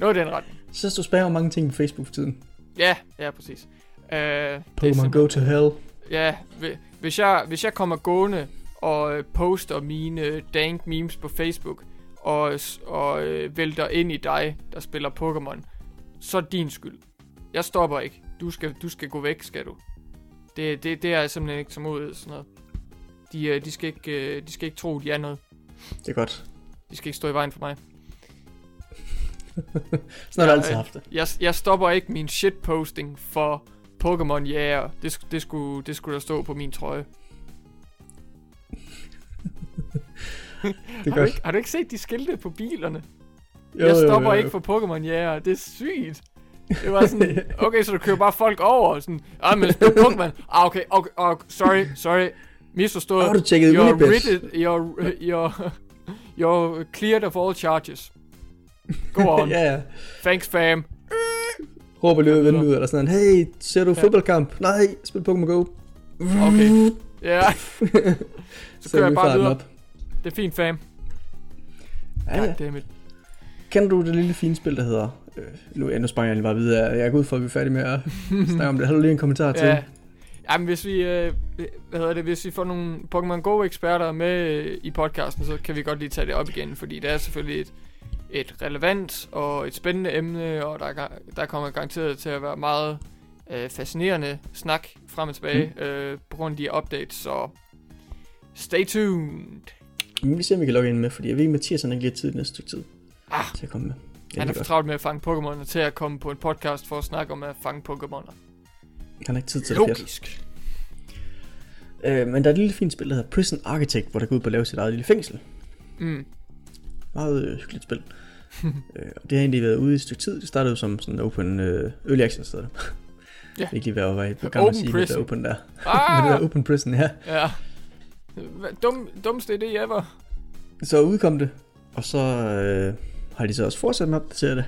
Noget i den retning. Så du spammer mange ting på Facebook for tiden. Ja, ja, præcis. Pokémon simpelthen- Go to Hell. Ja, hvi- hvis jeg, hvis jeg kommer gående og øh, poster mine øh, dank memes på Facebook, og, og øh, vælter ind i dig, der spiller Pokémon, så er din skyld. Jeg stopper ikke. Du skal, du skal gå væk, skal du. Det, det, det er jeg simpelthen ikke som ud sådan noget. De, øh, de, skal ikke, øh, de skal ikke tro, de er noget. Det er godt. De skal ikke stå i vejen for mig. Sådan har jeg altid haft det. Jeg, jeg stopper ikke min shitposting for Pokémon jæger. Det, sk- det, skulle, det skulle der stå på min trøje. Det har, du ikke, har du ikke set de skilte på bilerne? Jo, jeg jo, stopper jo, jo. ikke for Pokémon jæger. Det er sygt. Det var sådan, okay, så du kører bare folk over. Sådan, ah, men spil Pokémon. Ah, okay, okay, okay, sorry, sorry. Misforstået. Oh, du tjekkede You're, Unibet. rid- you're, you're, you're cleared of all charges. Go on. ja. Thanks, fam. Råber ud Ja, vinduet, eller sådan noget. Hey, ser du Ja. fodboldkamp? Nej, spil Pokémon Go. Okay. Ja, så kører jeg vi bare videre. op. Det er fint, fam. Ja, ja. Goddammit. Kender du det lille fine spil, der hedder... Øh, nu, ja, nu sprang jeg lige bare videre. Jeg er gået for, at vi er færdige med at snakke om det. Har du lige en kommentar til? Ja. Jamen, hvis vi, øh, hvad hedder det, hvis vi får nogle Pokémon Go-eksperter med øh, i podcasten, så kan vi godt lige tage det op igen, fordi det er selvfølgelig et, et relevant og et spændende emne, og der, er der kommer garanteret til at være meget øh, fascinerende snak frem og tilbage, mm. øh, på grund af de updates, så stay tuned. Men vi ser, om vi kan logge ind med, fordi jeg ved ikke, Mathias han ikke lige tid næste stykke tid Ah. til at komme med. Ja, Han det er for travlt med at fange Pokémon til at komme på en podcast for at snakke om at fange Pokémoner. Han har ikke tid til det. Logisk. Logisk. Øh, men der er et lille fint spil, der hedder Prison Architect, hvor der går ud på at lave sit eget lille fængsel. Mm. Meget øh, hyggeligt spil. øh, og det har egentlig været ude i et stykke tid. Det startede jo som sådan open øh, early access stedet. Ja. Ikke lige være gammel Open at sige, det prison. der open der. med det der Ah! open prison ja. Hvad, dum, dumste idé ever. Så udkom det, og så øh, har de så også fortsat med at opdatere det.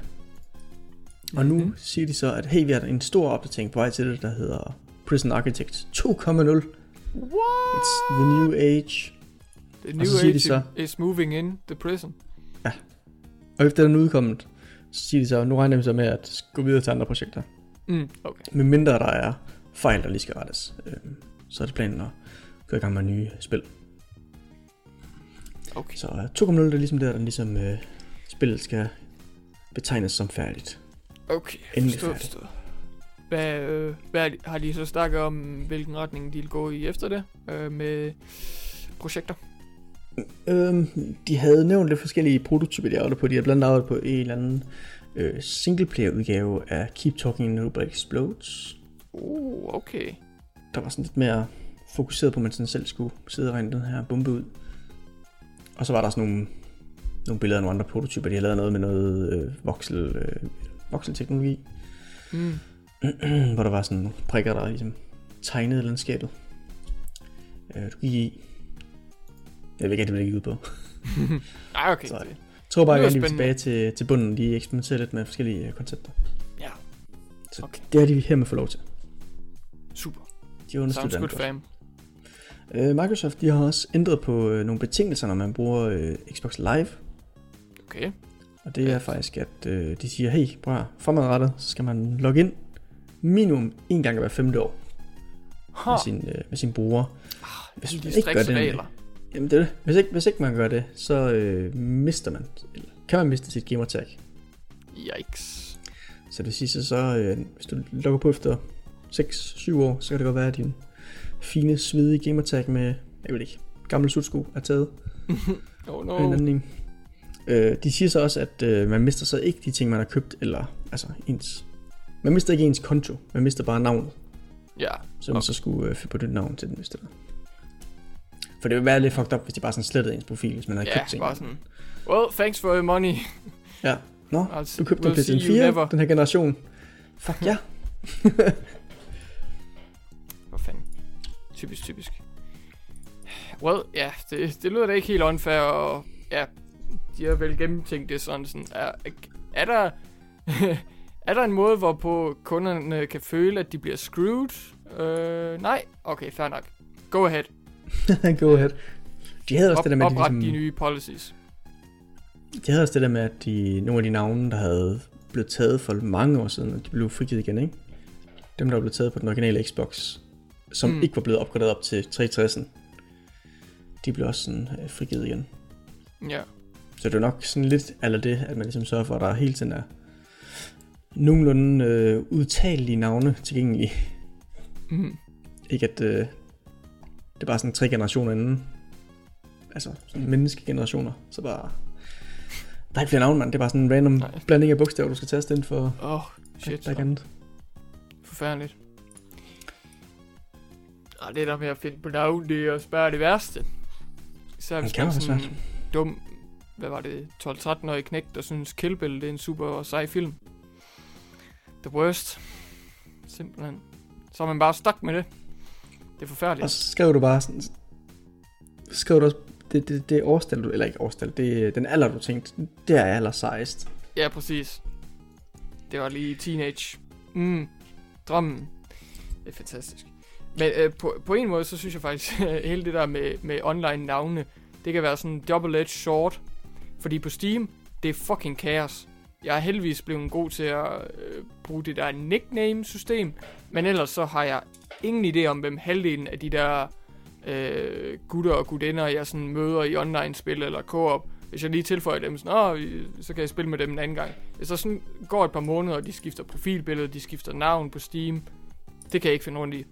Og nu Mhm. siger de så, at hey, vi har en stor opdatering på vej til det, der hedder Prison Architect 2.0. What? It's the new age. The new age så- is moving in the prison. Og efter den er udkommet, så siger de så, nu regner vi så med at gå videre til andre projekter. Mm, okay. Med mindre der er fejl, der lige skal rettes. Øh, så er det planen at gå i gang med nye spil. Okay. Så øh, 2.0 det er ligesom der, der ligesom øh, spillet skal betegnes som færdigt. Okay, Endelig forstået, færdig. forstået. Hvad, øh, hvad har de så snakket om, hvilken retning de vil gå i efter det øh, med projekter? Øhm, de havde nævnt lidt forskellige prototyper, de arbejdede på. De havde blandt andet på en eller anden øh, singleplayer udgave af Keep Talking Nobody Explodes. Uh, okay. Der var sådan lidt mere fokuseret på, at man sådan selv skulle sidde og regne den her bombe ud. Og så var der sådan nogle, nogle billeder af nogle andre prototyper. De havde lavet noget med noget øh, voxel, øh, voxelteknologi, Mm. hvor der var sådan nogle prikker, der ligesom tegnede landskabet. Øh, du gik i. Jeg ved ikke, hvad det gik ud på. Ej, okay. Så- Jeg tror bare, jeg lige vil tilbage til, til bunden. De eksperimenterer lidt med forskellige øh, koncepter. Ja. Så Okay. det er de her med få lov til. Super. De Sounds good, fam. Øh, Microsoft de har også ændret på øh, nogle betingelser, når man bruger øh, Xbox Live. Okay. Og det er faktisk, at øh, de siger, hey, prøv at høre, fremadrettet, så skal man logge ind minimum en gang hver femte år med sin, øh, med sin bruger. Hvis Hvis man ikke gør det, regler. Jamen det er det. Hvis ikke, hvis ikke man gør det, så øh, mister man, eller kan man miste sit gamertag. Yikes. Så det sidste så, øh, hvis du logger på efter 6-7 år, så kan det godt være, at din fine, svedige gamertag med, jeg ved ikke, gamle sutsko er taget. Oh No. En no. anden en. Øh, de siger så også, at øh, man mister så ikke de ting, man har købt, eller altså ens... Man mister ikke ens konto, man mister bare navnet. Ja. Så man Okay. så skulle øh, finde på det navn til den næste der. For det vil være lidt fucked up, hvis de bare sådan slettede ens profil, hvis man har Ja, købt ting. bare sådan. Well, thanks for your money. Ja. Nå, I'll du købte we'll en PlayStation see you 4, never. den her generation. Fuck ja. Hvor fanden. Typisk, typisk. Well, ja, det, det lyder da ikke helt unfair, og ja, de har vel gennemtænkt det sådan, sådan er, er der... er der en måde, hvorpå kunderne kan føle, at de bliver screwed? Øh, nej? Okay, fair nok. Go ahead. Go ahead. De havde også Op, det der med, at de, de ligesom, nye policies. de havde også det der med, at de, nogle af de navne, der havde blevet taget for mange år siden, og de blev frigivet igen, ikke? Dem, der blevet taget på den originale Xbox, som mm. ikke var blevet opgraderet op til 360'en, de blev også sådan øh, frigivet igen. Ja. Så det er nok sådan lidt eller det, at man ligesom sørger for, at der hele tiden er nogenlunde øh, udtalelige navne tilgængelige. Mm. Ikke at øh, det er bare sådan tre generationer inden. Altså sådan menneskegenerationer. Så bare... Der er ikke flere navne, mand. Det er bare sådan en random Nej. blanding af bogstaver, du skal taste ind for Åh, oh, shit. der andet. Forfærdeligt. Og det der med at finde på navn, det er også bare det værste. Så hvis Det kan man være sådan svært. dum, hvad var det, 12-13-årig knæk, der synes Kill Bill, det er en super sej film. The worst. Simpelthen. Så er man bare stak med det. Det er forfærdeligt. Og så skrev du bare sådan... Så skrev du også... Det, det, det årstal, du... Eller ikke årstal. Det den alder, du tænkte. Det er aller sejst. Ja, præcis. Det var lige teenage. Mm, drømmen. Det er fantastisk. Men øh, på, på en måde, så synes jeg faktisk, hele det der med, med online navne, det kan være sådan double-edged short. Fordi på Steam, det er fucking kaos. Jeg er heldigvis blevet god til at øh, bruge det der nickname-system, men ellers så har jeg ingen idé om, hvem halvdelen af de der øh, gutter og gudinder, jeg sådan møder i online-spil eller co-op, hvis jeg lige tilføjer dem sådan, så kan jeg spille med dem en anden gang. Hvis der sådan går et par måneder, og de skifter profilbillede, de skifter navn på Steam, det kan jeg ikke finde rundt i.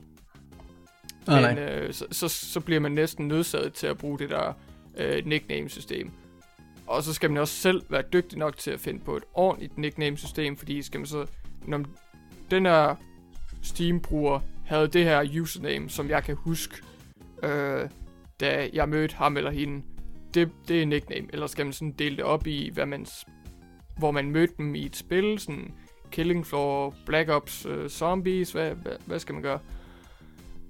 Åh, Men nej. øh, så, så, så bliver man næsten nødsaget til at bruge det der øh, nickname-system. Og så skal man også selv være dygtig nok til at finde på et ordentligt nickname-system, fordi skal man så, når den her Steam-bruger havde det her username, som jeg kan huske, øh, da jeg mødte ham eller hende, det, det er nickname. Eller skal man sådan dele det op i, hvad man, hvor man mødte dem i et spil, sådan Killing Floor, Black Ops, øh, Zombies, hvad, hvad, hvad skal man gøre?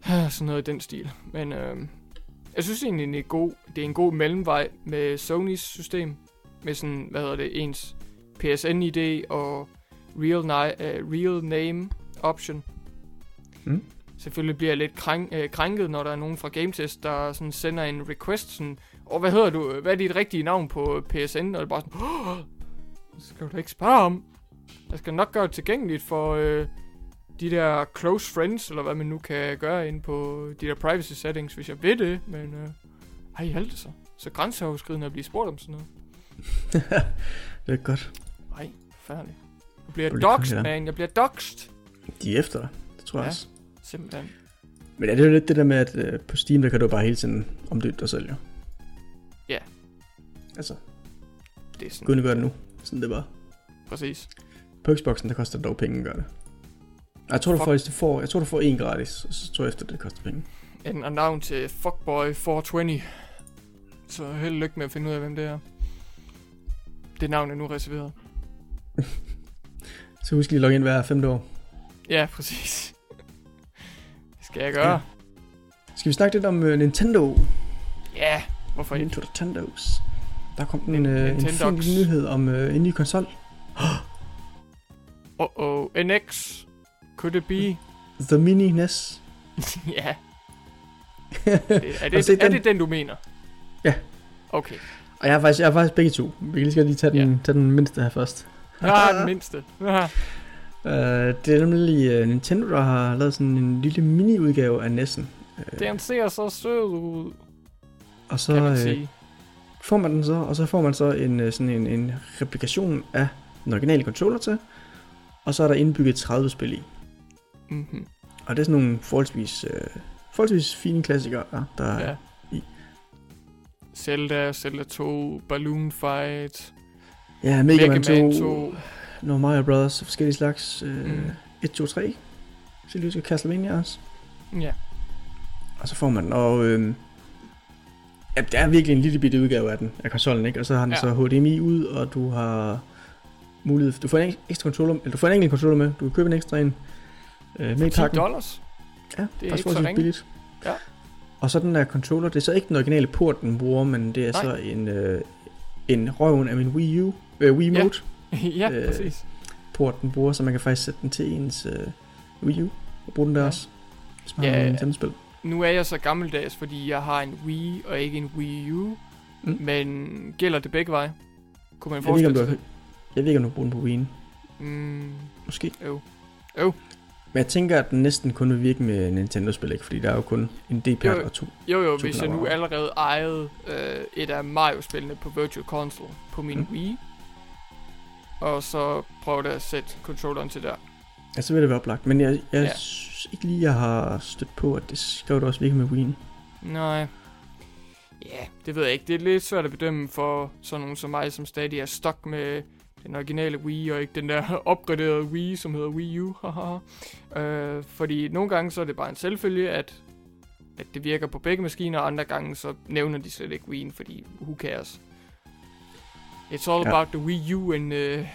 sådan noget i den stil. Men øh, jeg synes egentlig, det er, god, det er en god mellemvej med Sonys system. Med sådan, hvad hedder det, ens PSN-ID og real, ni- uh, real name option. Mm. Selvfølgelig bliver jeg lidt krænk, øh, krænket, når der er nogen fra GameTest, der sådan sender en request sådan, og hvad hedder du, hvad er dit rigtige navn på PSN? Og det er bare sådan, "Åh, det skal du da ikke spørge om. Jeg skal nok gøre det tilgængeligt for øh, de der close friends, eller hvad man nu kan gøre ind på de der privacy settings, hvis jeg ved det, men øh, ej, alt det så. Så grænseoverskridende at blive spurgt om sådan noget. Det er godt. Ej, forfærdeligt. Jeg bliver Du bliver doxed, man. Jeg bliver doxed. De er efter dig. Det tror jeg Ja. også. Simpelthen. Men ja, det er jo lidt det der med, at øh, på Steam, der kan du bare hele tiden omdøbe dig selv, jo. Altså, Det er sådan, kunne gøre det nu. Sådan det var. præcis. På Xboxen, der koster det dog penge at gøre det. Jeg tror, du Fuck. får, du får, jeg tror, du får en gratis, og så tror jeg efter, det koster penge. En navn til Fuckboy 420. Så held og lykke med at finde ud af, hvem det er. Det navn er nu reserveret. Så husk lige at logge ind hver femte år. Ja, præcis. Det skal jeg gøre. Skal vi snakke lidt om uh, Nintendo? Ja, hvorfor ikke? Nintendo Nintendos. Der kom en, uh, en fin nyhed om uh, en ny konsol. Uh-oh, NX. Could it be? The Mini NES. ja. Det, er, Har du det, er den? det den, du mener? Ja. Okay. Og jeg har faktisk, jeg har faktisk begge to. Vi kan lige godt lige tage den, Ja. tage den mindste her først. Ah, den mindste. Uh, det er nemlig uh, Nintendo, der har lavet sådan en lille mini-udgave af NES'en. Uh, Den ser så sød ud, og så kan man uh, får man den så, og så får man så en, sådan en, en replikation af den originale controller til. Og så er der indbygget 30 spil i. Mm-hmm. Og det er sådan nogle forholdsvis, uh, forholdsvis fine klassikere, der, Ja. ja. i. Zelda, Zelda 2, Balloon Fight, Ja, Mega, Man 2, 2. 2. nogle Mario Brothers og forskellige slags. Mm. mm. 1, 2, 3. Så lige skal Castlevania også. Ja. Og så får man den, og øhm, ja, det er virkelig en lille bitte udgave af den, af konsollen, ikke? Og så har den Ja. så HDMI ud, og du har mulighed, du får en ekstra controller, eller du får en enkelt controller med, du kan købe en ekstra en øh, med i 10 pakken. dollars. Ja, Det er faktisk ikke så ringe. billigt. Ja. Og så den der controller, det er så ikke den originale port, den bruger, men det er Nej. så en, øh, en røven af min Wii U, øh, Wii Ja. Ja, Øh, præcis. port, den bruger, så man kan faktisk sætte den til ens øh, Wii U, og bruge den der Ja. også. Hvis man Ja. har en Nintendo-spil. Nu er jeg så gammeldags, fordi jeg har en Wii og ikke en Wii U. Mm. Men gælder det begge veje? Kunne man Jeg ved, ikke, om forestille du, sig har- jeg ved ikke, om du bruger den på Wii'en. Mm, Måske. Jo. Jo. Men jeg tænker, at den næsten kun vil virke med Nintendo-spil, ikke? Fordi der er jo kun en D-pad og to. jo, jo, To hvis jeg nu knapper. allerede ejede øh, et af Mario-spillene på Virtual Console på min Mm. Wii, og så prøvede at sætte controlleren til der. Ja, så vil det være oplagt. Men jeg, jeg Ja. synes ikke lige, jeg har stødt på, at det skal jo også virke med Wii'en. Nej. Ja, det ved jeg ikke. Det er lidt svært at bedømme for sådan nogen som mig, som stadig er stok med den originale Wii, og ikke den der opgraderede Wii, som hedder Wii U. øh, fordi nogle gange så er det bare en selvfølge, at, at det virker på begge maskiner, og andre gange så nævner de slet ikke Wii'en, fordi who cares. It's all Ja. about the Wii U and uh,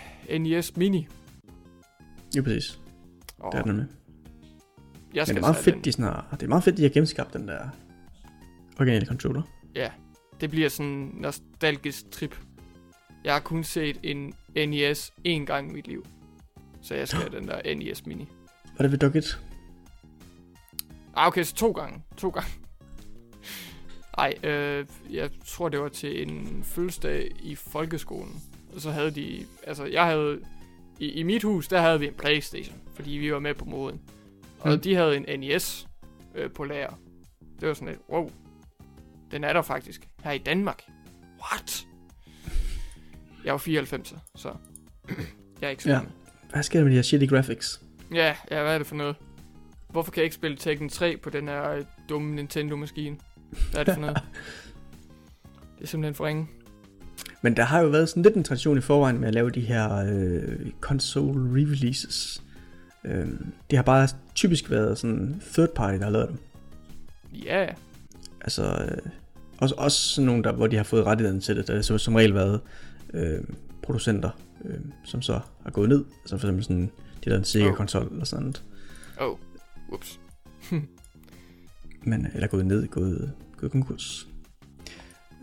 NES Mini. Ja, præcis. Og Det er den med. jeg Men skal det er meget fedt, den. de sådan har, det er meget fedt, de har genskabt den der originale controller. Ja, det bliver sådan en nostalgisk trip. Jeg har kun set en NES én gang i mit liv. Så jeg skal have den der NES Mini. Var det ved Dog 1? Ah, okay, så to gange. To gange. Ej, øh, jeg tror, det var til en fødselsdag i folkeskolen. Og så havde de... Altså, jeg havde... I, I mit hus, der havde vi en Playstation, fordi vi var med på moden. Og Mm. de havde en NES øh, på lager. Det var sådan lidt, wow. Den er der faktisk. Her i Danmark. What? Jeg var 94, så... jeg er ikke så Ja. Hvad sker der med de her shitty graphics? Ja, ja, hvad er det for noget? Hvorfor kan jeg ikke spille Tekken 3 på den her øh, dumme Nintendo-maskine? Hvad er det for noget? det er simpelthen for ringe. Men der har jo været sådan lidt en tradition i forvejen med at lave de her øh, console re-releases. Øh, det har bare typisk været sådan third party, der har lavet dem. Ja, Altså, øh, også, også sådan nogle, der, hvor de har fået rettigheden til det. Der har så som regel været øh, producenter, øh, som så har gået ned. Altså for eksempel sådan, de lavet en Sega-konsol eller sådan noget. oh, ups. Men, eller gået ned, gået, gået konkurs.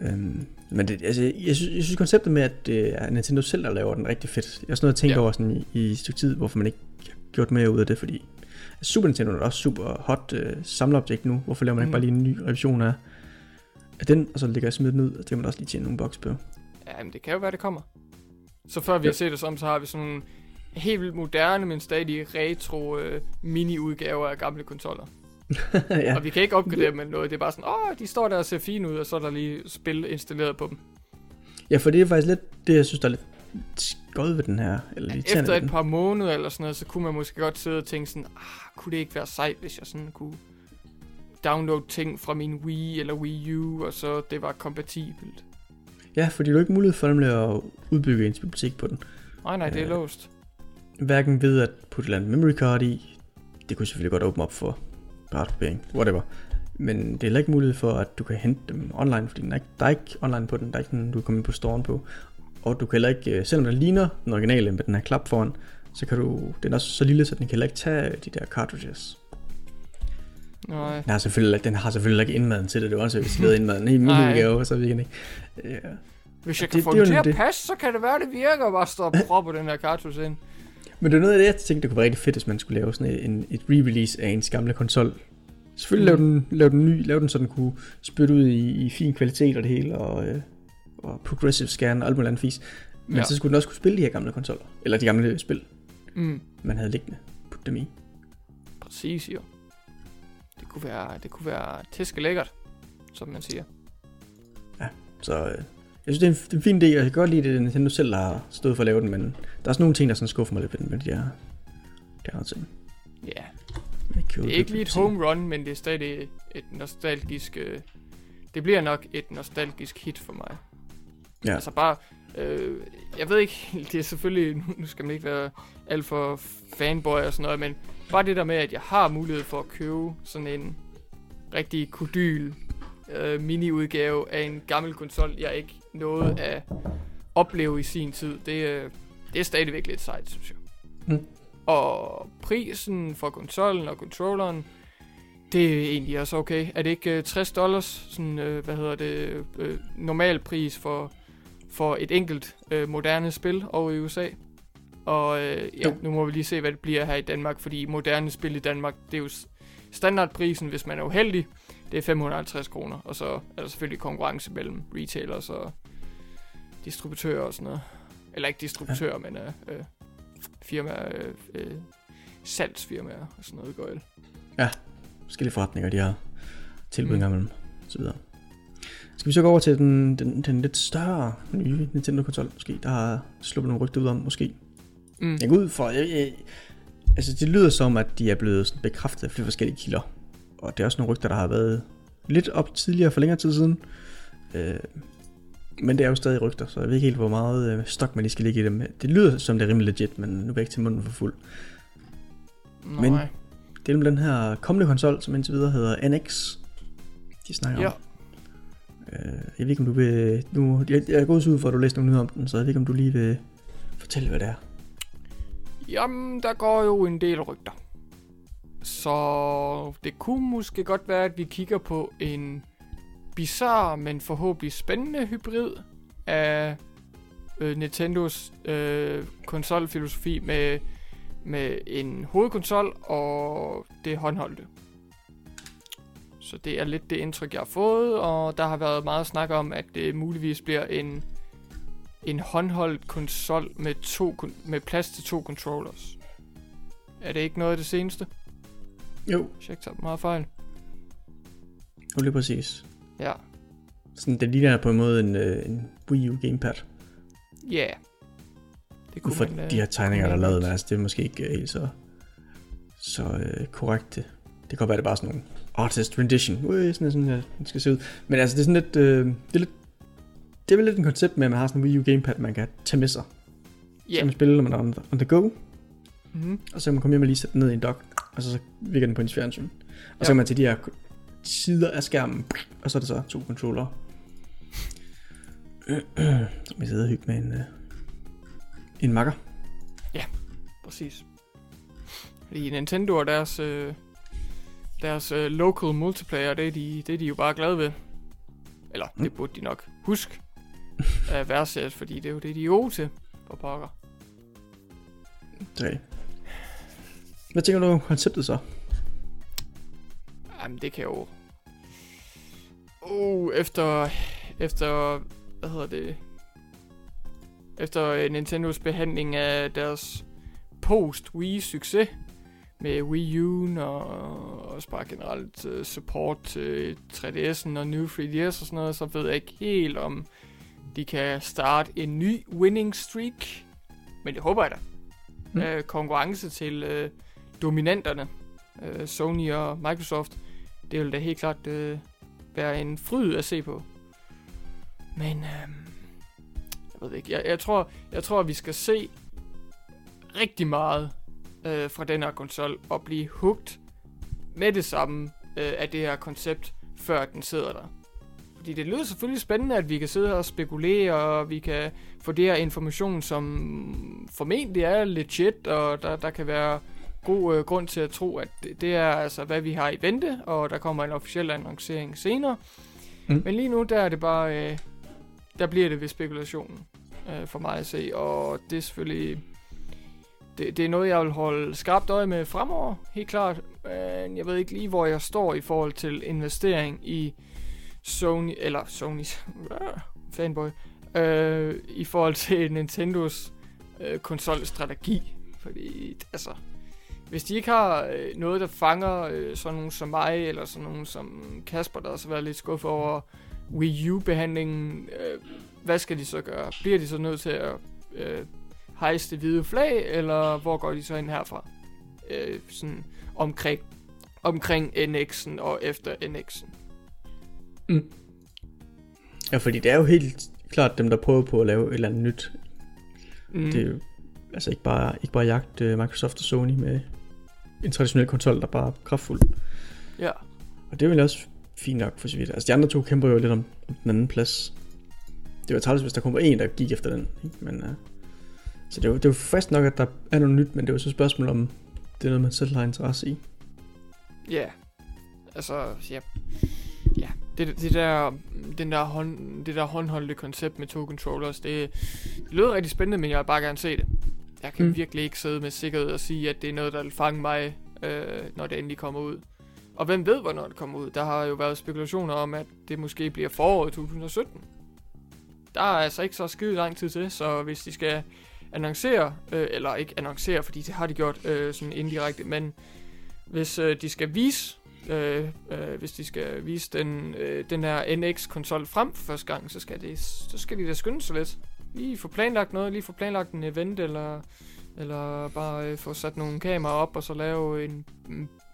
Øhm, men det, altså, jeg, synes, jeg synes konceptet med, at det er Nintendo selv, der laver den rigtig fedt. Jeg har sådan noget at tænke Ja. over sådan i, i et stykke tid, hvorfor man ikke har gjort mere ud af det, fordi Super Nintendo er også super hot øh, samleobjekt nu. Hvorfor laver man Mm. ikke bare lige en ny revision af, af den, og så lægger jeg smidt ud, og det kan man også lige tjene nogle boks på. Ja, men det kan jo være, det kommer. Så før vi Ja. har set det som, så har vi sådan nogle helt vildt moderne, men stadig retro øh, mini-udgaver af gamle konsoller. Ja. Ja. Og vi kan ikke opgradere dem med noget. Det er bare sådan, åh, de står der og ser fine ud, og så er der lige spil installeret på dem. ja, for det er faktisk lidt det, jeg synes, der er lidt skød ved den her. Eller lidt Efter et par måneder eller sådan noget, så kunne man måske godt sidde og tænke sådan, ah, kunne det ikke være sejt, hvis jeg sådan kunne downloade ting fra min Wii eller Wii U, og så det var kompatibelt. Ja, fordi du har ikke mulighed for nemlig at udbygge ens bibliotek på den. Nej, nej, det er Øh, låst. Hverken ved at putte et eller andet memory card i. Det kunne selvfølgelig godt åbne op for piratkopiering, whatever. Men det er heller ikke mulighed for, at du kan hente dem online, fordi den er ikke, der er ikke online på den. Der er ikke sådan, du kan komme ind på storen på. Og du kan heller ikke, øh, selvom den ligner den originale med den her klap foran, så kan du, den er også så lille, så den kan heller ikke tage de der cartridges. Nej. Den har selvfølgelig, den har selvfølgelig ikke indmaden til det. Det var også, hvis vi lavede indmaden i min udgave, så virkelig ikke. Ja. Hvis jeg Det- kan få det er den jo til at det. passe, så kan det være, det virker bare at stå og proppe den her cartridge ind. Men det er noget af det, jeg tænkte, det kunne være rigtig fedt, hvis man skulle lave sådan en, et re-release af ens gamle konsol. Selvfølgelig Mm. lave, den, lave den ny, lave den så den kunne spytte ud i, i fin kvalitet og det hele, og, øh, og progressive scan og alt muligt andet fis. Men Ja. ja. så skulle den også kunne spille de her gamle konsoller, eller de gamle spil, Mm. man havde liggende. Putte dem i. Præcis, jo. Det kunne være, det kunne være tæske lækkert, som man siger. Så øh, jeg synes, det er, en, det er en fin idé, og jeg kan godt lide, at Nintendo selv har stået for at lave den, men der er sådan nogle ting, der sådan skuffer mig lidt ved den, med de her, de her ting. Ja, Med det er ikke lige et home run, men det er stadig et nostalgisk... Øh, det bliver nok et nostalgisk hit for mig. Ja. Altså bare... Øh, jeg ved ikke det er selvfølgelig... Nu, nu skal man ikke være alt for fanboy og sådan noget, men bare det der med, at jeg har mulighed for at købe sådan en rigtig kodyl øh, mini-udgave af en gammel konsol, jeg ikke nåede at opleve i sin tid, det, øh, det er stadigvæk lidt sejt, synes jeg. Mm. Og prisen for konsollen og controlleren, det er egentlig også okay. Er det ikke øh, 60 dollars, sådan, øh, hvad hedder det, øh, normal pris for, for et enkelt øh, moderne spil over i USA? Og øh, ja, nu må vi lige se, hvad det bliver her i Danmark, fordi moderne spil i Danmark, det er jo standardprisen, hvis man er uheldig, det er 550 kroner. Og så er der selvfølgelig konkurrence mellem retailers og distributører og sådan noget. Eller ikke distributører, ja. men øh, øh, firmaer, øh, øh, salgsfirmaer og sådan noget går el. forskellige forretninger, de har tilbud mm. imellem, og så videre. Skal vi så gå over til den, den, den lidt større nye Nintendo-konsol, måske, der har sluppet nogle rygter ud om, måske. Mm. Jeg går ud for, jeg, jeg, altså det lyder som, at de er blevet sådan bekræftet af flere forskellige kilder. Og det er også nogle rygter, der har været lidt op tidligere for længere tid siden. Øh, men det er jo stadig rygter, så jeg ved ikke helt, hvor meget øh, stok man lige skal ligge i dem. Det lyder som, det er rimelig legit, men nu er jeg ikke til munden for fuld. Men- Nej. Det er den her kommende konsol, som indtil videre hedder NX. De snakker Ja, om. Øh, jeg ved ikke, om du vil... Nu, jeg, jeg er gået ud for, at du læste nogle nyheder om den, så jeg ved ikke, om du lige vil fortælle, hvad det er. Jamen, der går jo en del rygter. Så det kunne måske godt være, at vi kigger på en bizarre, men forhåbentlig spændende hybrid af øh, Nintendos øh, konsolfilosofi med, med en hovedkonsol og det håndholdte. Så det er lidt det indtryk, jeg har fået, og der har været meget snak om, at det muligvis bliver en, en håndholdt konsol med, to, med plads til to controllers. Er det ikke noget af det seneste? Jo, Hvis jeg ikke tager meget fejl. jo lige præcis. Ja. Sådan, det ligner på en måde en, øh, en Wii U gamepad. Ja. Yeah. Det Ud fra øh, de her tegninger, der er kunne man lavet, altså, det er måske ikke øh, helt så, så øh, korrekt. Det kan godt være, det er bare sådan nogle artist rendition. Ui, sådan, sådan her, den skal se ud. Men altså, det er sådan lidt, øh, det er lidt, det er vel lidt en koncept med, at man har sådan en Wii U gamepad, man kan tage med sig. Så Ja. kan man spille, når man er on the, on the go, Mm-hmm. og så kan man komme hjem og lige sætte den ned i en dock, og så, så virker den på ens fjernsyn. Og Ja. så kan man til de her sider af skærmen, og så er det så to controller. så vi sidder og med en, øh, en makker. Præcis. Fordi Nintendo og deres, øh, deres øh, local multiplayer, det er, de, det er de jo bare glade ved. Eller, Mm. det burde de nok huske at værdsætte, fordi det er jo det, de er gode til. For pokker. Okay. Hvad tænker du om konceptet så? Jamen, det kan jo... Uh, efter... Efter... Hvad hedder det? Efter øh, Nintendos behandling af deres post-Wii-succes med Wii U'en og også bare generelt uh, support til 3DS'en og New 3DS og sådan noget, så ved jeg ikke helt om de kan starte en ny winning streak. Men det håber jeg da. Mm. Uh, konkurrence til uh, dominanterne, uh, Sony og Microsoft, det vil da helt klart uh, være en fryd at se på. Men uh, ved ikke. Jeg, jeg, tror, jeg tror, at vi skal se rigtig meget øh, fra den her konsol og blive hugt med det samme øh, af det her koncept, før den sidder der. Fordi det lyder selvfølgelig spændende, at vi kan sidde her og spekulere, og vi kan få det her information, som formentlig er legit, og der, der kan være god øh, grund til at tro, at det, det er altså, hvad vi har i vente, og der kommer en officiel annoncering senere. Mm. Men lige nu, der er det bare, øh, der bliver det ved spekulationen øh, for mig at se, og det er selvfølgelig, det, det er noget, jeg vil holde skarpt øje med fremover, helt klart. Men jeg ved ikke lige, hvor jeg står i forhold til investering i Sony, eller Sony's fanboy, øh, i forhold til Nintendos øh, konsolstrategi. Fordi, altså, hvis de ikke har øh, noget, der fanger øh, sådan nogen som mig, eller sådan nogen som Kasper, der også har været lidt skuffet over Wii U-behandlingen, øh, hvad skal de så gøre? Bliver de så nødt til at øh, hejse det hvide flag, eller hvor går de så ind herfra? Øh, sådan omkring, omkring NX'en og efter NX'en. Mm. Ja, fordi det er jo helt klart dem, der prøver på at lave et eller andet nyt. Mm. Det er jo altså ikke bare, ikke bare jagt uh, Microsoft og Sony med en traditionel konsol, der bare er kraftfuld. Ja. Og det er jo også fint nok for så vidt. Altså de andre to kæmper jo lidt om, om den anden plads. Det var træls, hvis der kom en, der gik efter den. Ikke? Men, uh, så det er, jo, det er jo fast nok, at der er noget nyt, men det er jo så et spørgsmål om, det er noget, man selv har interesse i. Ja. Yeah. Altså, ja. Ja, det, det der, den der hånd, det der håndholdte koncept med to controllers, det, det lyder rigtig spændende, men jeg vil bare gerne se det. Jeg kan mm. virkelig ikke sidde med sikkerhed og sige, at det er noget, der vil fange mig, øh, når det endelig kommer ud. Og hvem ved, hvornår det kommer ud? Der har jo været spekulationer om, at det måske bliver foråret 2017. Der er altså ikke så skide lang tid til, så hvis de skal annoncere, øh, eller ikke annoncere, fordi det har de gjort øh, sådan indirekte, men hvis øh, de skal vise øh, øh, hvis de skal vise den, øh, den her NX-konsol frem for første gang, så skal, det, så skal de da skynde sig lidt. Lige få planlagt noget, lige få planlagt en event, eller, eller bare øh, få sat nogle kameraer op, og så lave en,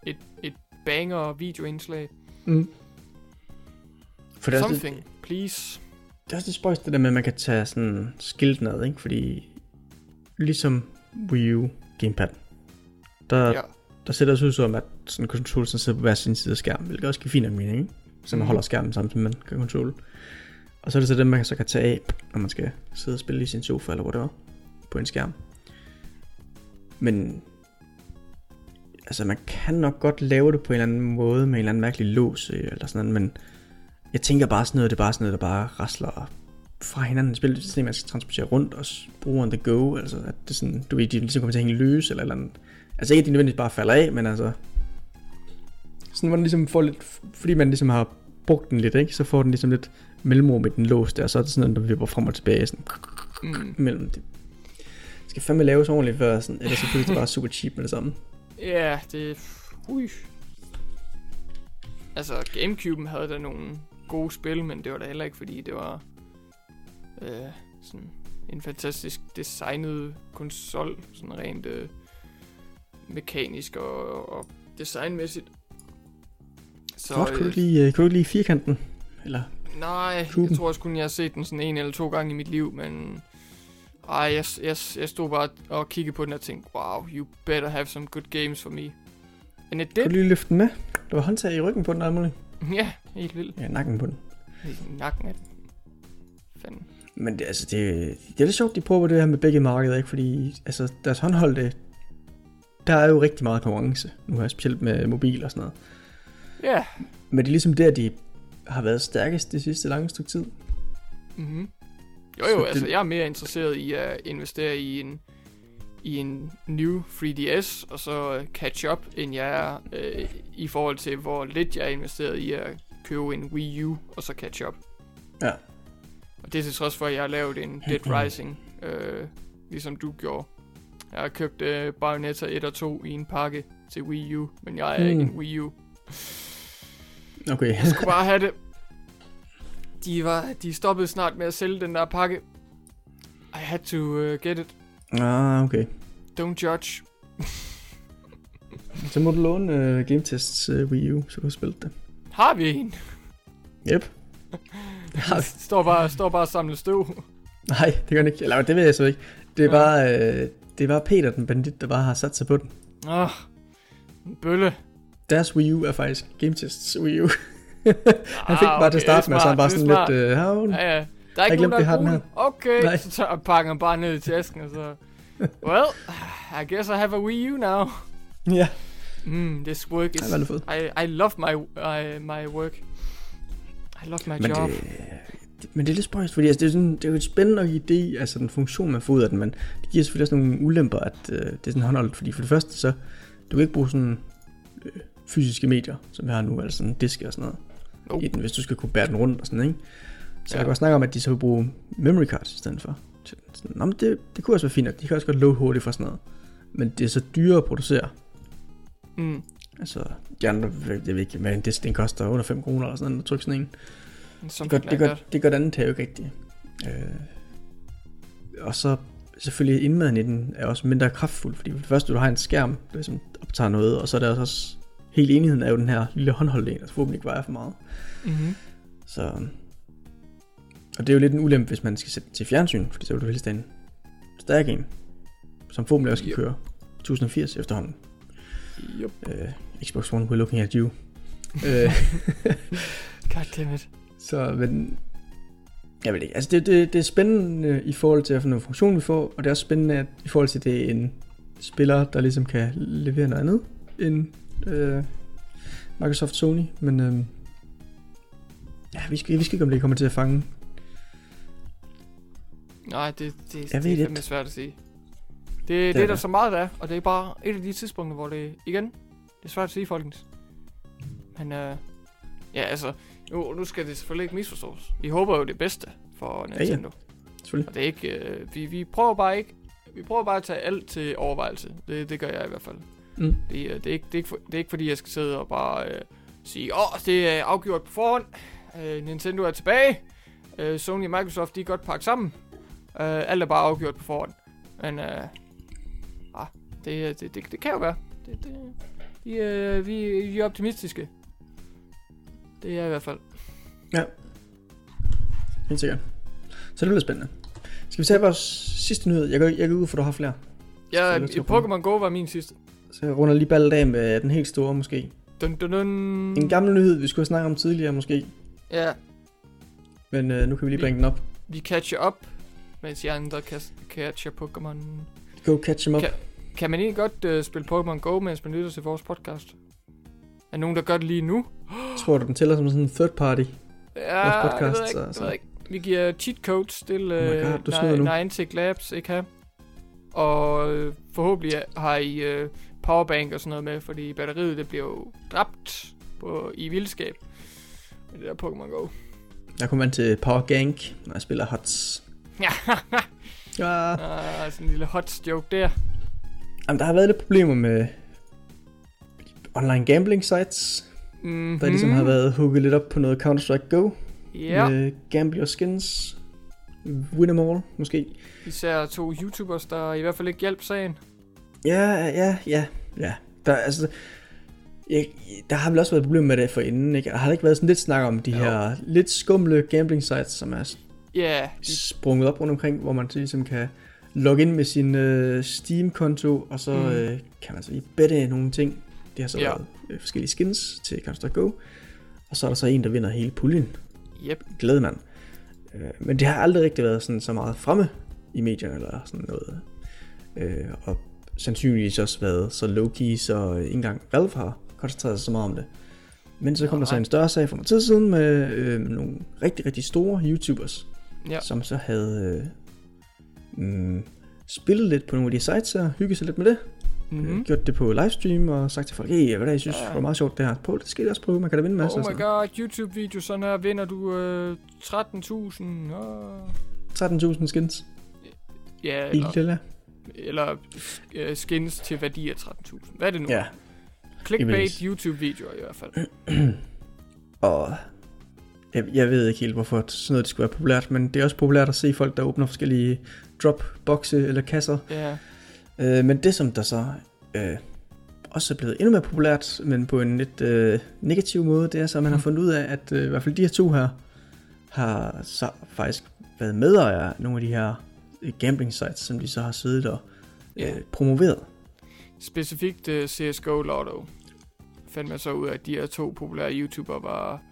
et, et banger videoindslag. Mm. For det Something, det, please. Det er også det spøjst, det der med, at man kan tage sådan skilt ned, ikke? Fordi ligesom Wii U Gamepad, der, ja der ser det også ud som, at sådan control sådan sidder på hver sin side af skærmen, hvilket også giver fint mening, ikke? Så man mm. holder skærmen sammen, som man kan control. Og så er det så dem, man så kan tage af, når man skal sidde og spille i sin sofa, eller whatever, på en skærm. Men altså man kan nok godt lave det på en eller anden måde med en eller anden mærkelig lås øh, eller sådan noget, men jeg tænker bare sådan noget, det er bare sådan noget, der bare rasler fra hinanden. Spil, det sådan, man skal transportere rundt og bruge on the go, altså at det sådan, du ved, de ligesom kommer til at hænge løs eller eller andet. Altså ikke, at de nødvendigvis bare falder af, men altså... Sådan, hvor den ligesom får lidt... Fordi man ligesom har brugt den lidt, ikke? Så får den ligesom lidt mellemrum i den lås der, så er det sådan, at der vipper frem og tilbage sådan... Mm. Mellem det. skal fandme laves ordentligt før, sådan, ellers så det bare super cheap med det samme. Ja, det... Ui. Altså, Gamecube'en havde da nogle gode spil, men det var da heller ikke, fordi det var... Øh, sådan en fantastisk designet konsol, sådan rent øh, mekanisk og, og designmæssigt. Så, Godt, kunne du, lige, øh, kunne du lige firkanten? Eller nej, kuben? jeg tror også kun, jeg har set den sådan en eller to gange i mit liv, men... Ej, jeg, jeg, jeg stod bare og kiggede på den og tænkte, wow, you better have some good games for me. It did. Kunne du lige løfte den med? Der var håndtag i ryggen på den, alt Ja, helt vildt. Ja, nakken på den. Nakken af den. Fanden. Men det, altså, det, det er lidt sjovt, de prøver det her med begge markeder, ikke? Fordi altså, deres håndholdte, der er jo rigtig meget konkurrence nu her, specielt med mobil og sådan noget. Ja. Yeah. Men det er ligesom der, de har været stærkest det sidste lange stykke tid. Mhm. Jo jo, Så altså det... jeg er mere interesseret i at investere i en i en new 3DS, og så catch up, end jeg er øh, i forhold til, hvor lidt jeg er investeret i at købe en Wii U, og så catch up. Ja. Og det er til trods for, at jeg har lavet en Dead Rising, øh, ligesom du gjorde. Jeg har købt uh, Bayonetta 1 og 2 i en pakke til Wii U, men jeg er mm. ikke en Wii U. Okay. jeg skulle bare have det. De, var, de stoppede snart med at sælge den der pakke. I had to uh, get it. Ah, okay. Don't judge. så må du låne uh, Game Tests uh, Wii U, så du har spillet det. Har vi en? Yep. Har vi. står bare, står bare og samler støv. Nej, det gør den ikke. Eller det ved jeg så ikke. Det er bare, øh, det er bare Peter, den bandit, der bare har sat sig på den. Åh, en bølle. Deres Wii U er faktisk Game Tests Wii U. han fik bare til at starte med, så han bare sådan lidt... Øh, uh, ja, ja. Der er ikke nogen, der har den her. Okay, Nej. så tager, pakker han bare ned i tasken, og så... Well, I guess I have a Wii U now. ja, Mm, this work is... var. I, I love my, uh, my work. I love my Men job. det, men det er lidt spøjst, fordi altså, det, er sådan, det er jo et spændende idé, altså den funktion, man får ud af den, men det giver selvfølgelig også nogle ulemper, at øh, det er sådan håndholdt, fordi for det første, så du kan ikke bruge sådan øh, fysiske medier, som vi har nu, altså sådan diske og sådan noget, Nope. i den, hvis du skal kunne bære den rundt og sådan, ikke? Så Ja. jeg kan også snakke om, at de så vil bruge memory cards i stedet for. Så Sådan, Nå, men det, det kunne også være fint, at de kan også godt load hurtigt for sådan noget. Men det er så dyre at producere. Mm. Altså, de andre, jeg ved ikke, hvad en disk den koster under 5 kroner eller sådan noget, at trykke sådan en. Det gør, det, gør, det gør den anden her jo ikke rigtigt. Øh, og så selvfølgelig indmaden i den er også mindre kraftfuld, fordi for det første, du har en skærm, der ligesom optager noget, og så er der også, hele enheden er jo den her lille håndholdte en, der forhåbentlig ikke vejer for meget. Mm-hmm. Så, og det er jo lidt en ulempe, hvis man skal sætte til fjernsyn, fordi så vil du helst have en stærk en, som forhåbentlig også kan Yep. køre 1080 efterhånden. Yep. Øh, Xbox One, we're looking at you. øh, Goddammit. Så, men... Jeg ved ikke, altså det, det, det er spændende i forhold til, hvilken funktion vi får, og det er også spændende at, i forhold til, at det er en spiller, der ligesom kan levere noget andet end øh, Microsoft Sony, men øh, ja, vi skal, vi skal ikke, om det kommer til at fange. Nej, det, det, Jeg det ved er fandme svært at sige. Det, det, er det er der det. så meget der, og det er bare et af de tidspunkter, hvor det, igen, det er svært at sige, folkens. Men, øh, ja, altså, nu, nu skal det selvfølgelig ikke misforstås. Vi håber jo det bedste for ja. Nintendo. Selvfølgelig. Og det er ikke, øh, vi, vi prøver bare ikke, vi prøver bare at tage alt til overvejelse. Det, det gør jeg i hvert fald. Mm. Det, øh, det, er ikke, det, er ikke for, det er ikke fordi, jeg skal sidde og bare øh, sige, åh, oh, det er afgjort på forhånd. Øh, Nintendo er tilbage. Øh, Sony og Microsoft, de er godt pakket sammen. Øh, alt er bare afgjort på forhånd. Men, øh, ah, det, det, det, det kan jo være. Det, det, vi, øh, vi, vi er optimistiske. Det er jeg i hvert fald. Helt sikkert. Så det bliver spændende. Skal vi tage vores sidste nyhed? Jeg går, jeg går ud for, du har flere. Ja, Pokémon Go var min sidste. Så jeg runder lige ballet af med den helt store måske. Dun, dun, dun. En gammel nyhed, vi skulle have snakket om tidligere måske. Ja, Men øh, nu kan vi lige Vi- bringe den op. vi catcher op, mens de andre catcher Pokémon. Go catch them up. Kan- Kan man egentlig godt uh, spille Pokémon Go, mens man lytter til vores podcast? Er nogen, der gør det lige nu? Tror du, den tæller som sådan en third party? Ja, Vores podcast, det ved jeg ikke, så- så- ikke. Vi giver cheat codes til Oh snyder nu. Niantic Labs, ikke her? Og øh, forhåbentlig har I uh, powerbank og sådan noget med, fordi batteriet det bliver jo dræbt på, i vildskab. Med det der Pokémon Go. Jeg kommer vant til Power Gank, når jeg spiller HOTS. Ja, Ja. ah, sådan en lille hot joke der. Jamen, der har været lidt problemer med online gambling sites, Mm-hmm. der ligesom har været hugget lidt op på noget Counter-Strike Go. Ja, Med Gamble Your Skins. Win 'em all, måske. især to YouTubers, der i hvert fald ikke hjalp sagen. Ja, ja, ja, ja. Der, altså, jeg, der har vel også været problemer med det for inden, ikke? Har der ikke været sådan lidt snak om de Jo. her lidt skumle gambling sites, som er Ja, de, sprunget op rundt omkring, hvor man ligesom kan logge ind med sin øh, Steam-konto, og så Mm. øh, kan man så lige bette nogle ting. Det har så Ja. været øh, forskellige skins til Counter-Strike Go, og så er der så en, der vinder hele puljen. yep. Glæde mand. Øh, men det har aldrig rigtig været sådan så meget fremme i medierne, eller sådan noget. Øh, og sandsynligvis også været så low-key, så ikke engang Valve har koncentreret sig så meget om det. Men så kom der så en større sag for noget tid siden med øh, nogle rigtig, rigtig store YouTubers, Ja. som så havde øh, mm, spillet lidt på nogle af de sites her, hygget sig lidt med det, Mm-hmm. mm-hmm. gjort det på livestream og sagt til folk, hey, hvad er det, jeg synes Ja. var meget sjovt det her. Prøv det, skal I også prøve, man kan da vinde en masse. Oh my sådan god, YouTube-video, sådan her vinder du øh, 13.000. Oh. 13.000 skins. Ja, eller. Eller øh, skins til værdi af 13.000. Hvad er det nu? Ja, Clickbait. YouTube-videoer i hvert fald. og jeg, jeg ved ikke helt, hvorfor sådan noget det skulle være populært, men det er også populært at se folk, der åbner forskellige dropboxe eller kasser. Ja, Øh, men det, som der så øh, også er blevet endnu mere populært, men på en lidt øh, negativ måde, det er så, at man har fundet ud af, at øh, i hvert fald de her to her, har så faktisk været medejer af nogle af de her gambling sites, som de så har siddet og Ja. øh, promoveret. Specifikt uh, CSGO Lotto fandt man så ud af, at de her to populære YouTubere var...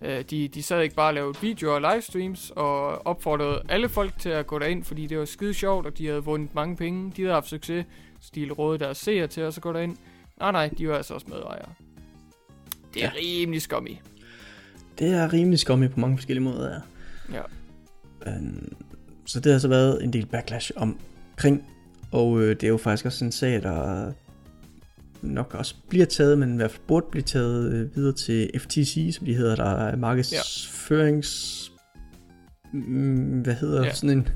Uh, de, de sad ikke bare og lavede videoer og livestreams, og opfordrede alle folk til at gå derind, fordi det var skide sjovt, og de havde vundet mange penge. De havde haft succes, så de rådede deres seere til at så gå derind. Nej, nej, de var altså også medejere. Det er ja. rimelig skummy. Det er rimelig skummy på mange forskellige måder, ja. Ja. Um, så det har så været en del backlash omkring, og øh, det er jo faktisk også en sag, der nok også bliver taget, men i hvert fald burde blive taget øh, videre til FTC, som de hedder, der er markedsførings... Mm, hvad hedder Ja. ja. sådan en...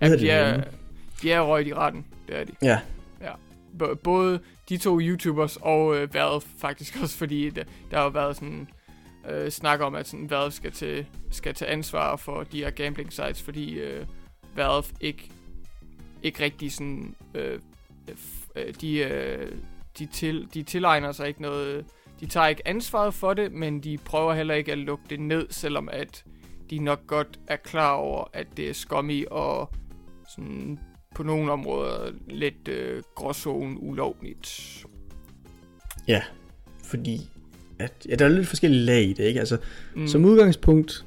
Ja, Hvad de hedder er, det? de er røget i retten, det er de. Ja, B- både de to YouTubers og øh, Valve faktisk også, fordi der, der har været sådan øh, snak om, at sådan, Valve skal, til, skal tage ansvar for de her gambling sites, fordi øh, Valve ikke, ikke rigtig sådan, øh, f- øh, de, øh, de, til, de tilegner sig ikke noget, de tager ikke ansvaret for det, men de prøver heller ikke at lukke det ned, selvom at de nok godt er klar over, at det er skummy og sådan på nogle områder lidt øh, gråzone ulovligt. ja, fordi at, ja, der er lidt forskellige lag i det, ikke? Altså, mm. som udgangspunkt,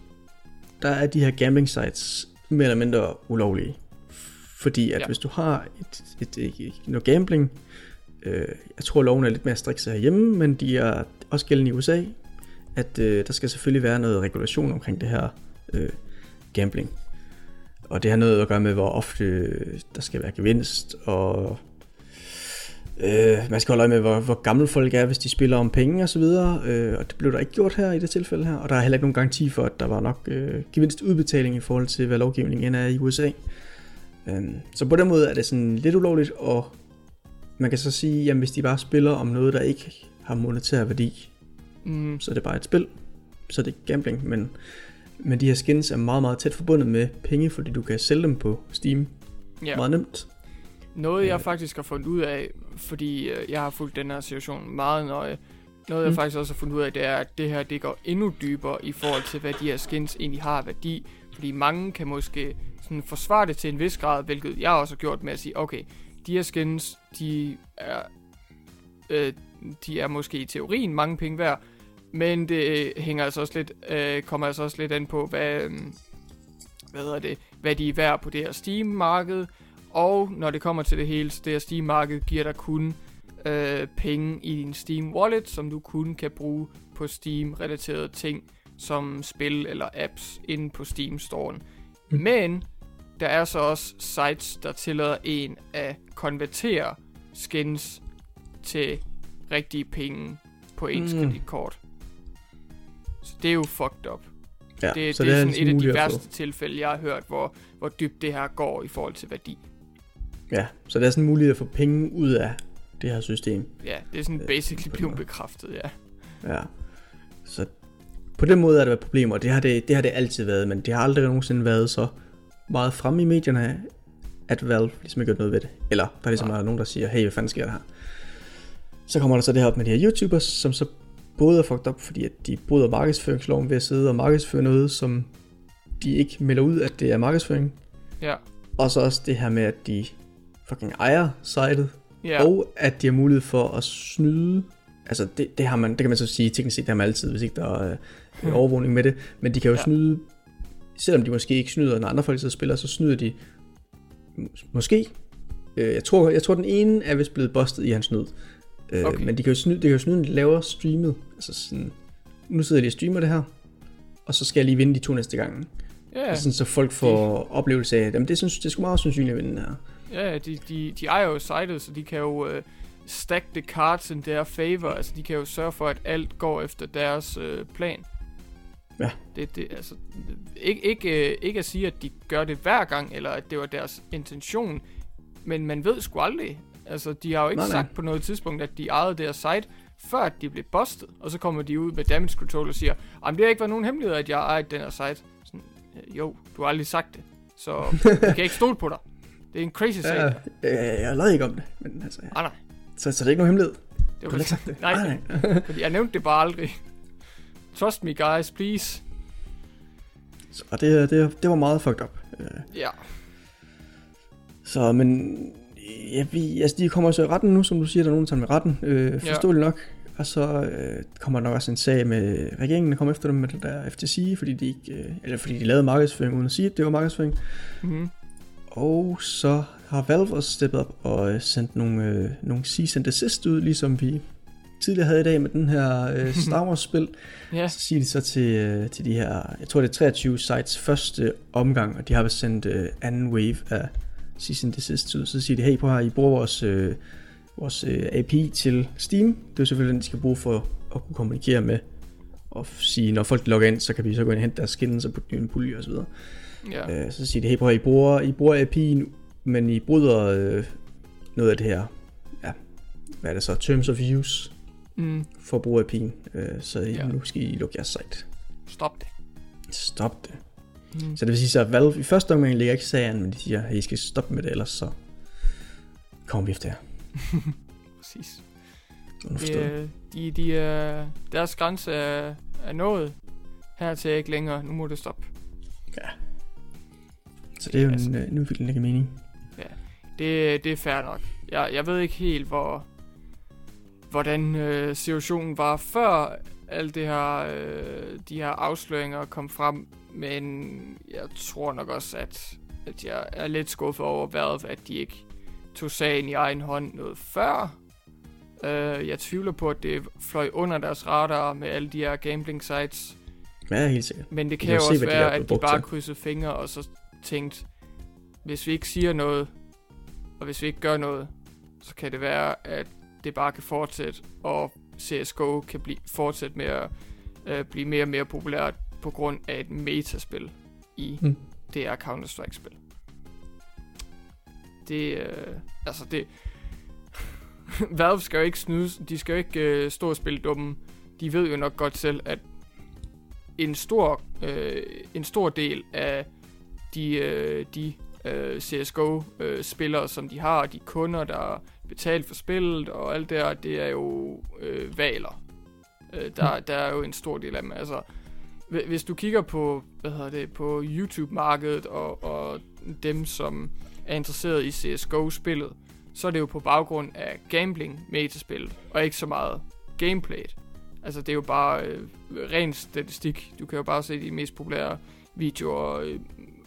der er de her gambling sites mere eller mindre ulovlige. Fordi at Ja. hvis du har et, et, et, et, noget gambling, øh, jeg tror loven er lidt mere strikse herhjemme, men de er også gældende i USA, at øh, der skal selvfølgelig være noget regulation omkring det her øh, gambling. Og det har noget at gøre med, hvor ofte øh, der skal være gevinst, og øh, man skal holde øje med, hvor, hvor gamle folk er, hvis de spiller om penge og så videre. Øh, og det blev der ikke gjort her i det tilfælde her. Og der er heller ikke nogen garanti for, at der var nok øh, gevinstudbetaling i forhold til, hvad lovgivningen er i USA. Øh, så på den måde er det sådan lidt ulovligt, og man kan så sige, at hvis de bare spiller om noget, der ikke har monetær værdi, Mm. så er det bare et spil. Så er det ikke gambling, men, men de her skins er meget, meget tæt forbundet med penge, fordi du kan sælge dem på Steam ja. meget nemt. Noget jeg faktisk har fundet ud af, fordi øh, jeg har fulgt den her situation meget nøje, noget jeg Mm. faktisk også har fundet ud af, det er, at det her det går endnu dybere i forhold til, hvad de her skins egentlig har værdi. Fordi mange kan måske sådan forsvare det til en vis grad, hvilket jeg også har gjort med at sige, okay, de her skins, de er, øh, de er måske i teorien mange penge værd, men det øh, hænger altså også lidt, øh, kommer altså også lidt an på, hvad, øh, hvad, hedder det, hvad de er værd på det her Steam-marked, og når det kommer til det hele, så det her Steam-marked giver dig kun øh, penge i din Steam Wallet, som du kun kan bruge på Steam-relaterede ting, som spil eller apps inde på Steam-storen. Mm. Men der er så også sites, der tillader en at konvertere skins til rigtige penge på ens Mm. kreditkort. Så det er jo fucked up. Ja, Det, så det er sådan et af de værste tilfælde, jeg har hørt, hvor, hvor dybt det her går i forhold til værdi. Ja, så det er sådan en mulighed at få penge ud af det her system. Ja, det er sådan Øh, basically den blevet bekræftet, ja. Ja. Så på den måde er der været problemer, og det har det, det har det altid været, men det har aldrig nogensinde været så meget fremme i medierne, at Valve ligesom ikke har gjort noget ved det. Eller der er ligesom er nogen, der siger, hey, hvad fanden sker der her? Så kommer der så det her op med de her YouTubers, som så både er fucked up, fordi at de bryder markedsføringsloven ved at sidde og markedsføre noget, som de ikke melder ud, at det er markedsføring. Ja, Og så også det her med, at de fucking ejer sitet, ja. og at de har mulighed for at snyde. Altså det, det har man, det kan man så sige, teknisk set det har man altid, hvis ikke der er øh, overvågning med det. Men de kan jo Ja. snyde, selvom de måske ikke snyder, når andre folk sidder og spiller, så snyder de mås- måske. Øh, jeg, tror, jeg tror, den ene er vist blevet bustet i hans snyd. Øh, Okay. Men de kan jo snyde, de kan jo snyde, når de laver streamet. Altså sådan, nu sidder de og streamer det her, og så skal jeg lige vinde de to næste gange. Ja. Sådan, så folk får oplevelse af, at jamen, det, synes, det er sgu meget sandsynligt at vinde den her. Ja de, de, de ejer jo sitet, så de kan jo uh, stack the cards in their favor. Altså, de kan jo sørge for, at alt går efter deres uh, plan. Ja. Det, det, altså, ikke, ikke, uh, ikke at sige, at de gør det hver gang, eller at det var deres intention, men man ved sgu aldrig. Altså, de har jo ikke Nej, nej, nej. sagt på noget tidspunkt, at de ejede deres site, før de blev bustet. Og så kommer de ud med damage control og siger, jamen det har ikke været nogen hemmelighed, at jeg ejer den her site. Sådan, "Øh, jo, du har aldrig sagt det. Så jeg kan ikke stole på dig. Det er en crazy sag. Ja, Ja. jeg, lød ikke om det, men altså, ja. Ah, nej. så, så det er ikke nogen hemmelighed. Det har ikke sagt det. Nej, nej, nej. fordi jeg nævnte det bare aldrig. Trust me, guys, please. Så, og det, det, det var meget fucked up. Øh, Ja. så, men ja, vi, altså, de kommer så i retten nu, som du siger, der er nogen, der tager med retten. Øh, forståeligt nok. Og så øh, kommer der nok også en sag med regeringen, der kommer efter dem med det der FTC, fordi de ikke, øh, eller fordi de lavede markedsføring uden at sige, at det var markedsføring. Mm-hmm. Og så har Valve også steppet op og øh, sendt nogle, øh, nogle cease and desist ud, ligesom vi tidligere havde i dag med den her øh, Star Wars spil. Ja. Så siger de så til, øh, til de her, jeg tror det er 23 sites første omgang, og de har vist sendt øh, anden wave af cease and desist ud. Så siger de, hey på her, I bruger vores, øh, vores øh, API til Steam. Det er selvfølgelig den, de skal bruge for at kunne kommunikere med og sige, når folk logger ind, så kan vi så gå ind og hente deres skins og putte nye pulje og så videre. Ja. Øh, så siger de, hey prøv at I bruger, I bruger API'en, men I bryder øh, noget af det her, ja, hvad er det så, Terms of Use Mm. for at bruge API'en, øh, så Ja. nu skal I lukke jeres site. Stop det. Stop det. Mm. Så det vil sige, at Valve i første omgang lægger ikke sagen, men de siger, hey, I skal stoppe med det, ellers så kommer vi efter jer. Præcis. Underforstået. Øh, de, de, er, deres grænse er, er nået. Hertil er ikke længere. Nu må det stoppe. Så det er jo altså- en, øh, en udvikling, der giver mening. Det, det er fair nok. Jeg, jeg ved ikke helt, hvor, hvordan øh, situationen var før alt det her, øh, de her afsløringer kom frem. Men jeg tror nok også, at, at jeg er lidt skuffet over Valve, at de ikke tog sagen i egen hånd noget før. Øh, jeg tvivler på, at det fløj under deres radar med alle de her gambling sites. Ja, helt sikkert. Men det kan jo se, også de der være, blevet at de bare krydsede fingre og så tænkte, hvis vi ikke siger noget, og hvis vi ikke gør noget, så kan det være, at det bare kan fortsætte, og CSGO kan blive, fortsætte med at øh, blive mere og mere populært på grund af et metaspil i Mm. det her Counter-Strike-spil. Det, øh, altså det... Valve skal jo ikke snydes, de skal jo ikke øh, stå og spille dumme. De ved jo nok godt selv, at en stor, øh, en stor del af de, øh, de øh, CSGO-spillere, som de har, de kunder, der betalt for spillet og alt det der, det er jo øh, valer. Øh, der, der er jo en stor del af dem. Altså, hvi- hvis du kigger på, hvad hedder det, på YouTube-markedet og, og dem, som er interesseret i CSGO-spillet, så er det jo på baggrund af gambling metaspillet, og ikke så meget gameplayet. Altså, det er jo bare øh, ren statistik. Du kan jo bare se de mest populære videoer øh,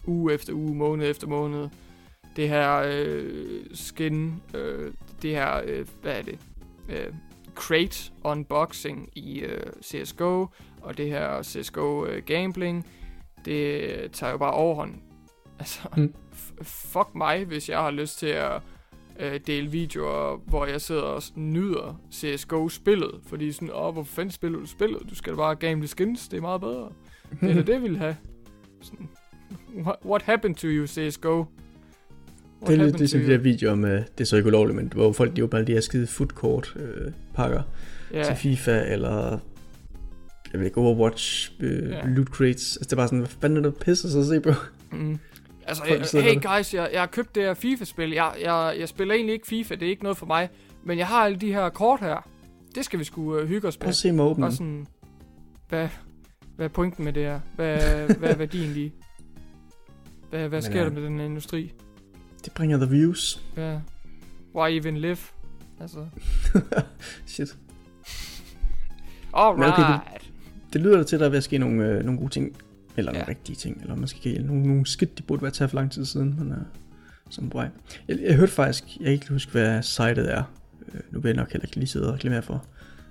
uge efter uge, måned efter måned. Det her øh, skin, øh, det her, øh, hvad er det, øh, crate unboxing i øh, CSGO, og det her CSGO øh, gambling, det tager jo bare overhånd. Altså, Mm. fuck mig, hvis jeg har lyst til at øh, dele videoer, hvor jeg sidder og nyder CSGO-spillet, fordi sådan, åh, hvorfor fanden spiller du spillet? Du skal da bare gamble skins, det er meget bedre. Det er det, jeg ville have. Sådan, what, happened to you, CSGO? What Det er lidt ligesom de der videoer med, det er så ikke ulovligt, men hvor folk de åbner de her skide foodcourt øh, pakker ja. til FIFA, eller jeg ved ikke, Overwatch, øh, ja. loot crates. Altså det er bare sådan, hvad fanden er der pisser så at se på? mm. Altså, øh, hey guys, jeg, jeg har købt det her FIFA-spil. Jeg, jeg, jeg spiller egentlig ikke FIFA, det er ikke noget for mig. Men jeg har alle de her kort her. Det skal vi sgu uh, hygge os Prøv med. at se mig åbne. Og sådan, hvad, hvad er pointen med det her? Hvad, hvad er værdien lige? Hvad, hvad sker der øh, med den her industri? Det bringer the views. Hvad, why even live? Altså, Shit. alright. Okay, Det lyder da til, at der er ved at ske nogle, øh, nogle gode ting. Eller nogle Ja. rigtige ting. Eller man skal kalde nogle, nogle skidt, de burde være taget for lang tid siden. Men, øh, som vej. Jeg, jeg hørte faktisk, jeg kan ikke huske, hvad sitet er. Øh, nu vil jeg nok heller ikke lige sidde og reklamere for,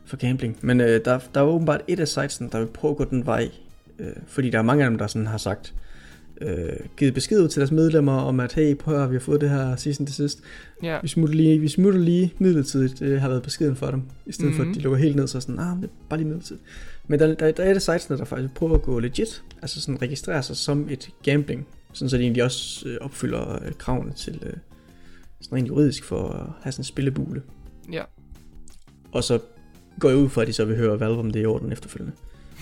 for gambling. Men øh, der, der er åbenbart et af sitesen, der vil prøve at gå den vej. Øh, fordi der er mange af dem, der sådan har sagt, øh, givet besked ud til deres medlemmer om, at hey, prøv at vi har fået det her season til sidst. Ja, Vi smutter lige, vi smutter lige midlertidigt, det har været beskeden for dem. I stedet mm-hmm. for, at Mhm. de lukker helt ned, så sådan, ah, det er bare lige midlertidigt. Men der, der, der er det sitesene, der faktisk prøver at gå legit, altså sådan registrere sig som et gambling, sådan så de egentlig også øh, opfylder øh, kravene til øh, sådan rent juridisk for at have sådan en spillebule. ja. Og så går jeg ud fra, at de så vil høre Valve, om det er i orden efterfølgende,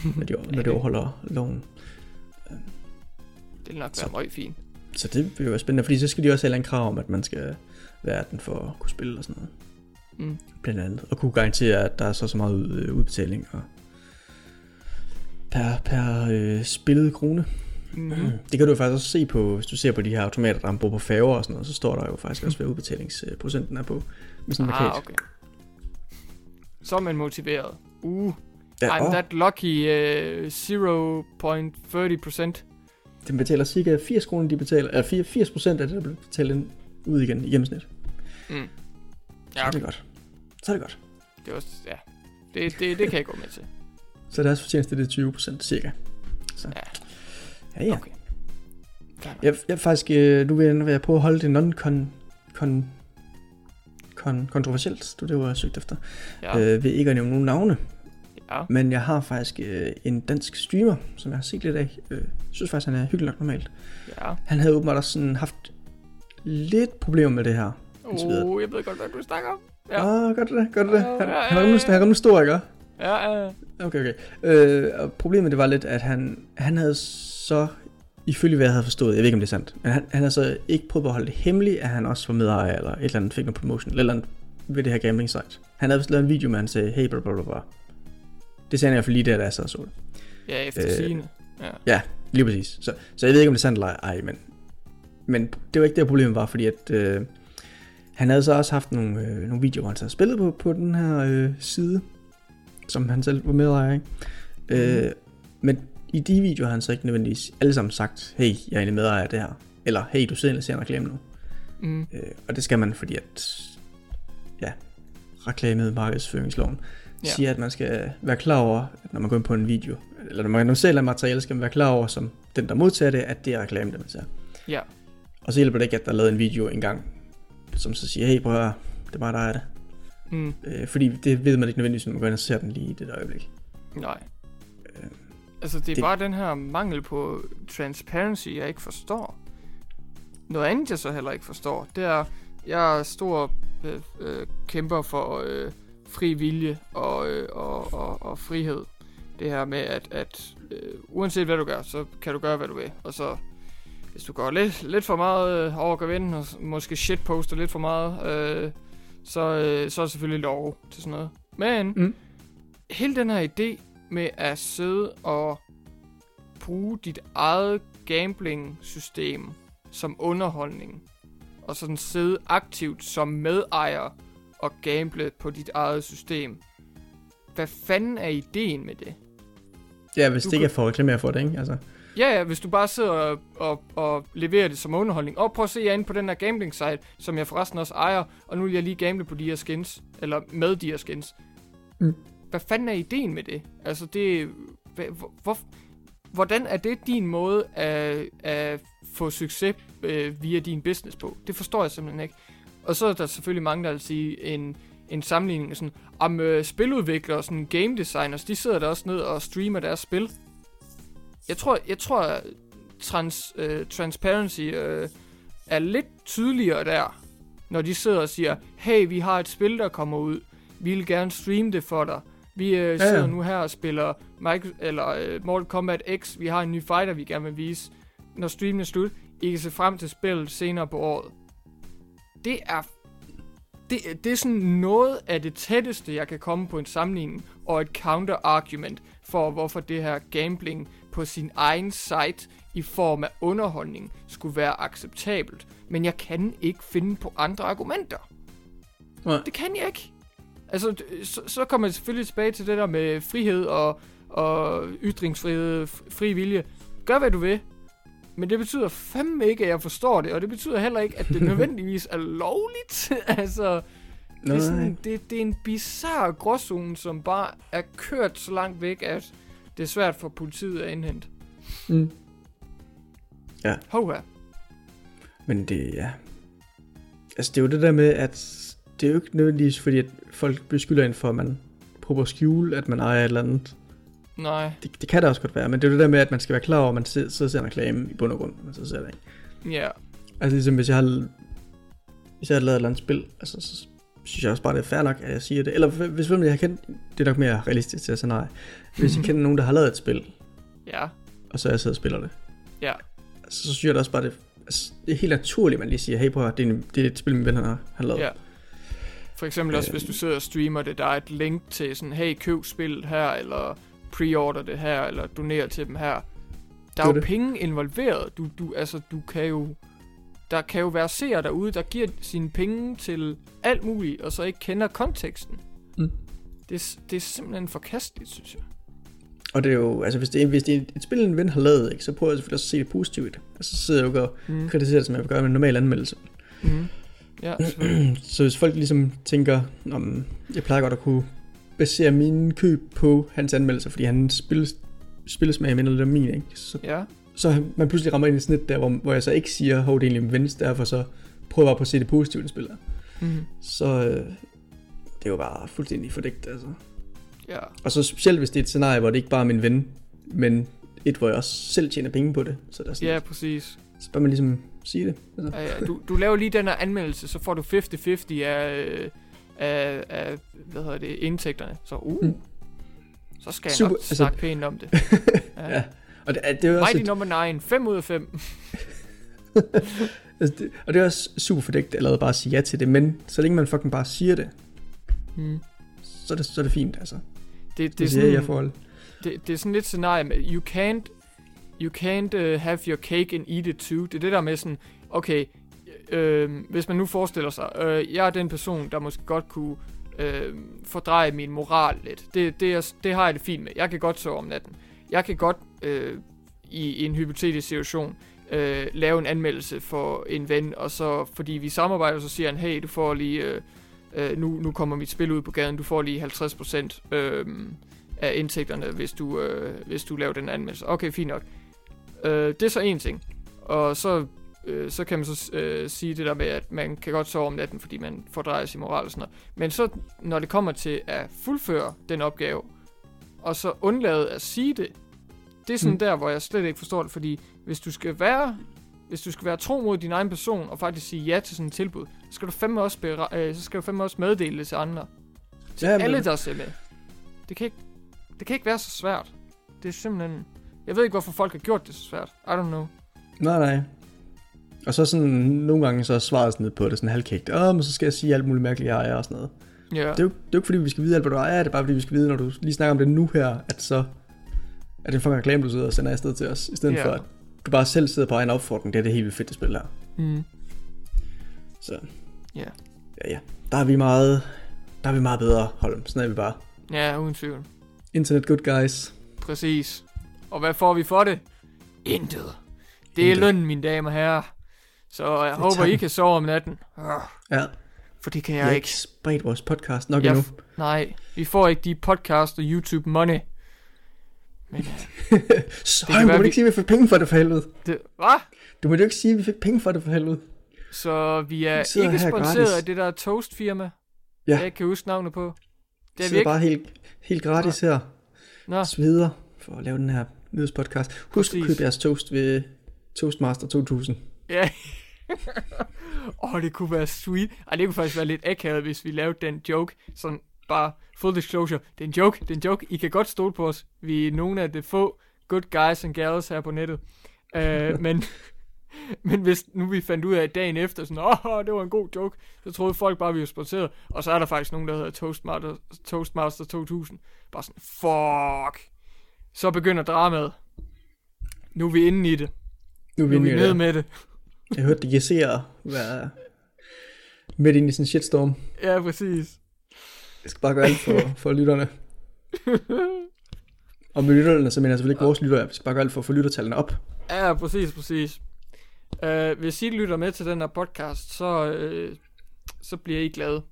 når de, når de overholder loven. Vil nok Så- være meget fint. Så det vil jo spændende, fordi så skal de også have en krav om, at man skal være den for at kunne spille og sådan noget. Mm. blandt andet, og kunne garantere, at der er så så meget øh, udbetaling og per, per øh, spillet krone. Mm-hmm. Det kan du jo faktisk også se på, hvis du ser på de her automater, der bruger på færger og sådan noget, så står der jo faktisk også, hvad udbetalingsprocenten er på med sådan en. Ah, okay. Så er man motiveret. Uh, Ja, I'm og that lucky uh, 0.30%. den betaler cirka 80 kroner, de betaler, eller 80 80 procent af det, der bliver betalt ind, ud igen i gennemsnit. Mm. Så Ja, er det okay. godt. Så er det godt. det er også, ja. Det, det, det kan jeg gå med til. Så deres fortjeneste det er 20 procent cirka. Så. Ja. Ja, ja. Okay. Jeg, jeg faktisk, øh, nu vil jeg, nu vil jeg prøve at holde det non-con, con, con, kontroversielt, du det var jeg søgt efter, ja. øh, ved ikke at nævne nogen navne. Ja. Men jeg har faktisk øh, en dansk streamer, som jeg har set lidt af. Øh, synes faktisk, han er hyggelig nok normalt. ja. Han havde åbenbart også sådan haft lidt problemer med det her. Oh, jeg ved godt, hvad du snakker om. Ja. Ah, gør du det? Gør du det? Ja, Han, ja, han er ja, rimelig, ja. han er rimelig stor, ikke? Ja, ja. Okay, okay. Øh, og problemet det var lidt, at han, han havde så, ifølge hvad jeg havde forstået, jeg ved ikke om det er sandt, men han, han havde så ikke prøvet at holde det hemmeligt, at han også var medejer eller et eller andet, fik noget promotion, eller et eller andet ved det her gambling site. Han havde vist lavet en video, hvor han sagde, hey, bla bla bla. Det sagde han i hvert fald lige der, da jeg sad og så det. Ja, efter Øh, sigende. Ja. Ja, lige præcis. Så, så jeg ved ikke, om det er sandt eller ej, men, men det var ikke det, problemet var, fordi at, øh, han havde så også haft nogle, øh, nogle videoer, hvor han så spillet på, på den her øh, side, som han selv var medejer, ikke? Mm. Øh, men i de videoer har han så ikke nødvendigvis alle sammen sagt, hey, jeg er egentlig medejer af det her. Eller, hey, du sidder og ser en reklame nu. Mm. Øh, og det skal man, fordi at, ja, reklame markedsføringsloven Ja. siger, at man skal være klar over, når man går ind på en video, eller når man når sælger materiale, skal man være klar over, som den, der modtager det, at det er reklame, det man ser. Ja. Og så hjælper det ikke, at der er lavet en video engang, som så siger, hey, prøv at det er bare dig, det. Mm. Øh, fordi det ved man ikke nødvendigvis, når man går ind og ser den lige i det der øjeblik. Nej. Øh, Altså, det er det- bare den her mangel på transparency, jeg ikke forstår. Noget andet, jeg så heller ikke forstår, det er, jeg er stor øh, øh, kæmper for øh, fri vilje og, øh, og, og, og frihed. Det her med, at, at øh, uanset hvad du gør, så kan du gøre, hvad du vil. Og så, hvis du går lidt, lidt for meget øh, over gevinden, og måske shitposter lidt for meget, øh, så, øh, så er det selvfølgelig lov til sådan noget. Men, Mm. hele den her idé med at sidde og bruge dit eget gambling-system som underholdning, og sådan sidde aktivt som medejer og gamble på dit eget system. Hvad fanden er ideen med det? ja, hvis Du det ikke er kan- for at reklamere for det, ikke? Altså, Ja, ja, hvis du bare sidder og, og, og leverer det som underholdning. Og prøv at se, jeg er inde på den her gambling site, som jeg forresten også ejer, og nu vil jeg lige gamble på de her skins, eller med de her skins. Mm. Hvad fanden er ideen med det? Altså, det... Hvor, hvor, hvordan er det din måde at, at få succes øh, via din business på? Det forstår jeg simpelthen ikke. Og så er der selvfølgelig mange, der vil sige en, en sammenligning sådan, om øh, spiludviklere og sådan game designers, de sidder der også ned og streamer deres spil. Jeg tror, jeg tror trans, øh, transparency øh, er lidt tydeligere der, når de sidder og siger, hey, vi har et spil, der kommer ud. Vi vil gerne streame det for dig. Vi øh, ja. sidder nu her og spiller Micro, eller, øh, Mortal Kombat X. Vi har en ny fighter, vi gerne vil vise. Når streamen er slut, I kan se frem til spillet senere på året. Det er det, det er sådan noget af det tætteste, jeg kan komme på en sammenligning og et counter-argument for, hvorfor det her gambling på sin egen site i form af underholdning skulle være acceptabelt. Men jeg kan ikke finde på andre argumenter. Nej. Det kan jeg ikke. Altså, så, så kommer jeg selvfølgelig tilbage til det der med frihed og, og ytringsfrihed, fri vilje. Gør hvad du vil. Men det betyder fandme ikke, at jeg forstår det, og det betyder heller ikke, at det nødvendigvis er lovligt. altså, det er, sådan, det, det er en bizarre gråzone, som bare er kørt så langt væk, at det er svært for politiet at indhente. Mm. Hova. Men det, ja. Altså, det er jo det der med, at det er jo ikke nødvendigvis, fordi at folk beskylder en for, at man prøver at skjule, at man ejer et eller andet. Nej, Det, det kan det også godt være, men det er det der med, at man skal være klar over, at man sidder sidder og ser en reklame i bund og grund, man så ser det, ikke? ja. Altså ligesom hvis jeg har, hvis jeg har lavet et eller andet spil, altså, så synes jeg også bare, det er fair nok, at jeg siger det. Eller hvis hvis jeg har kendt, det er nok mere realistisk til at sige nej. Hvis jeg kender nogen, der har lavet et spil, Ja, og så jeg sidder og spiller det, ja, så synes jeg da også bare, det, altså, det er helt naturligt, at man lige siger, hey prøv at det er, en, det er et spil, min ven har, har lavet. ja. For eksempel også, Øh. hvis du sidder og streamer det, der er et link til sådan, hey, køb spillet her, eller pre-order det her, eller doner til dem her. der er jo det. penge involveret. Du, du, altså, du kan jo... Der kan jo være seere derude, der giver sine penge til alt muligt, og så ikke kender konteksten. Mm. Det, er det er simpelthen forkasteligt, synes jeg. Og det er jo, altså hvis det er, hvis det er et spil, en ven har lavet, ikke, så prøver jeg selvfølgelig også at se det det. Og så sidder jeg jo og Mm. kritiserer det, som jeg vil gøre med en normal anmeldelse. Mm. Ja. Så hvis folk ligesom tænker, om jeg plejer godt at kunne basere mine køb på hans anmeldelser, fordi han spil, spillesmag minder lidt om min, ikke? Så, ja. så man pludselig rammer ind i sådan et der, hvor, hvor jeg så ikke siger, hov, det er egentlig min vens, derfor så prøver jeg bare på at se det positive i det spil her. Mm. Så øh, det er jo bare fuldstændig fordækt, altså. Ja. Og så specielt hvis det er et scenarie, hvor det ikke bare er min ven, men et, hvor jeg også selv tjener penge på det. Så, der er sådan, ja, præcis. så bør man ligesom sige det. Altså. Ja, ja, du, du laver lige den her anmeldelse, så får du 50-50 af, øh, af, af, hvad hedder det, indtægterne. Så uh, Mm. så skal jeg Super, nok altså- snakke pænt om det. Ja. Ja. Og det, er- det er også Mighty et, nummer 9, 5 ud af 5. altså det, og det er også super fordækt allerede bare at sige ja til det, men så længe man fucking bare siger det, Mm. så er det, så er det fint, altså. Det, det, Det er siger jeg sådan, forhold. det, det er sådan lidt scenarie med, you can't, you can't uh, have your cake and eat it too. Det er det der med sådan, okay, øh, hvis man nu forestiller sig, øh, jeg er den person, der måske godt kunne øh, fordreje min moral lidt. Det, det, er, det har jeg det fint med. Jeg kan godt sove om natten. Jeg kan godt øh, i, i en hypotetisk situation øh, lave en anmeldelse for en ven, og så fordi vi samarbejder, så siger han, hey, du får lige, øh, øh, nu, nu kommer mit spil ud på gaden, du får lige 50% øh, af indtægterne, hvis du, øh, hvis du laver den anmeldelse. Okay, fint nok. Øh, det er så en ting. Og så, øh, så kan man så øh, sige det der med, at man kan godt sove om natten, fordi man fordrejer sin moral og sådan noget. Men så, når det kommer til at fuldføre den opgave, og så undlade at sige det, det er sådan Mm. der, hvor jeg slet ikke forstår det, fordi hvis du skal være hvis du skal være tro mod din egen person og faktisk sige ja til sådan et tilbud, så skal du fandme også, bera- øh, så skal du fandme også meddele det til andre. Til ja, men- alle, der ser med. Det kan, ikke, det kan ikke være så svært. Det er simpelthen... Jeg ved ikke, hvorfor folk har gjort det så svært. I don't know. Nej, nej. Og så sådan, nogle gange så er svaret sådan lidt på det, sådan halvkægt. Åh, men så skal jeg sige alt muligt mærkeligt, jeg er og sådan noget. Ja, Det er, jo, det er jo ikke fordi, vi skal vide alt, hvad du ejer. Det er bare fordi, vi skal vide, når du lige snakker om det nu her, at så er det en fucking reklame, du sidder og sender afsted til os. I stedet Ja. for, at du bare selv sidder på egen opfordring. Det er det helt vildt fedt, det spil her. mm. Så Ja. ja, ja. Der er vi meget, der er vi meget bedre, Holm. Sådan er vi bare. ja uden tvivl. Internet good guys. Præcis. Og hvad får vi for det? Intet. Det er Intet. lønnen, mine damer og herrer. Så jeg er håber, I kan sove om natten. Ah, Ja, For det kan jeg jeg ikke. ikke spredt vores podcast nok Jeg endnu. f- nej, vi får ikke de podcast og YouTube money. Men øh, Så kan Holm, du være, må vi- ikke sige, at vi fik penge for det for helvede. det, hvad? Du må jo ikke sige, at vi fik penge for det for helvede. Så vi er Vi ikke sponsoreret af det der toastfirma. Ja. Jeg ikke kan huske navnet på. Det Det er vi ikke. bare helt, helt gratis her. Nå, Sveder for at lave den her nyhedspodcast. Husk at Præcis. købe jeres toast ved Toastmaster 2000. ja. Åh, oh, det kunne være sweet. Ej, det kunne faktisk være lidt akavet, hvis vi lavede den joke. Sådan bare full disclosure. Det er en joke, det er en joke. I kan godt stole på os. Vi er nogle af de få good guys and gals her på nettet. Uh, men, men hvis nu vi fandt ud af dagen efter, sådan, åh, oh, det var en god joke, så troede folk bare, vi var sponsoreret. Og så er der faktisk nogen, der hedder Toastmaster, Toastmaster 2000. Bare sådan, fuck. Så begynder dramaet. Nu er vi inde i det. Nu er vi Nu er vi nede med det. Jeg hørte de GC'er være midt inde i sådan en shitstorm. Ja, præcis. Jeg skal bare gøre alt for, for lytterne. Og med lytterne, så mener jeg selvfølgelig ikke vores lyttere. Vi skal bare gøre alt for at få lyttertallene op. Ja, præcis, præcis. Uh, hvis I lytter med til den her podcast, så, uh, så bliver I glade.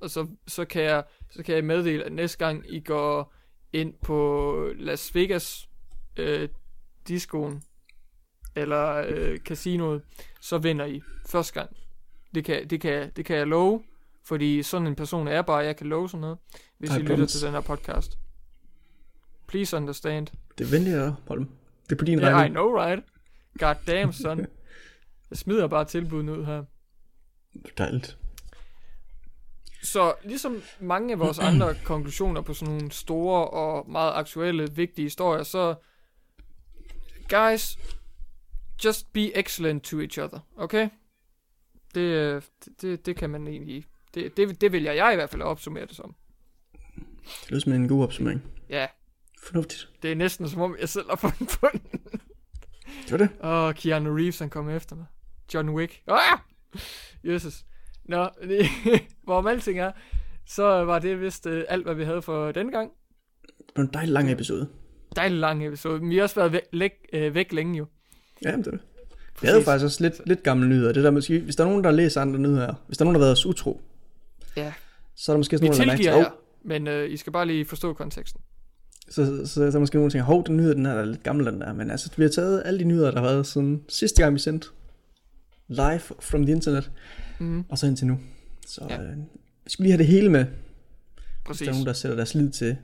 Og så, så, kan jeg, så kan jeg meddele, at næste gang I går ind på Las Vegas uh, discoen, eller uh, casinoet, så vinder I første gang. Det kan, det, kan, det kan jeg love, fordi sådan en person er jeg bare, jeg kan love sådan noget, hvis I I lytter promise. til den her podcast. Please understand. Det er af dig, Holm. Det er på din Yeah, I regning. know, right? God damn, son. Jeg smider bare tilbuddet ud her. Dejligt. Så ligesom mange af vores andre konklusioner på sådan nogle store og meget aktuelle, vigtige historier, så guys, just be excellent to each other, okay? Det, øh, det, det, det kan man egentlig... Det, det, det vil jeg, jeg i hvert fald opsummere det som. Det lyder som en god opsummering. Ja, Fornuftigt. det er næsten som om, jeg selv har fundet på den. Det var det. Og Keanu Reeves, han kom efter mig. John Wick. Ah! Jesus. Nå, hvorom alting er, så var det vist uh, alt, hvad vi havde for denne gang. Det var en dejlig lang episode. Dejlig lang episode. Men vi har også været væk, læk, øh, væk længe jo. Ja, det er det. Jeg havde faktisk også lidt, lidt gamle nyheder. Det der måske, hvis der er nogen, der læser andre nyheder, hvis der er nogen, der har været os utro, Ja, så er der måske vi sådan nogen, der mærker, jer, men øh, I skal bare lige forstå konteksten. så, så, så, er der måske nogen, der tænker, hov, den nyhed, den her der er lidt gammel, den der. Men altså, vi har taget alle de nyheder, der har været siden sidste gang, vi sendte live from the internet, Mm, og så indtil nu. Så Ja. øh, vi skulle lige have det hele med, hvis præcis. der er nogen, der sætter deres lid til,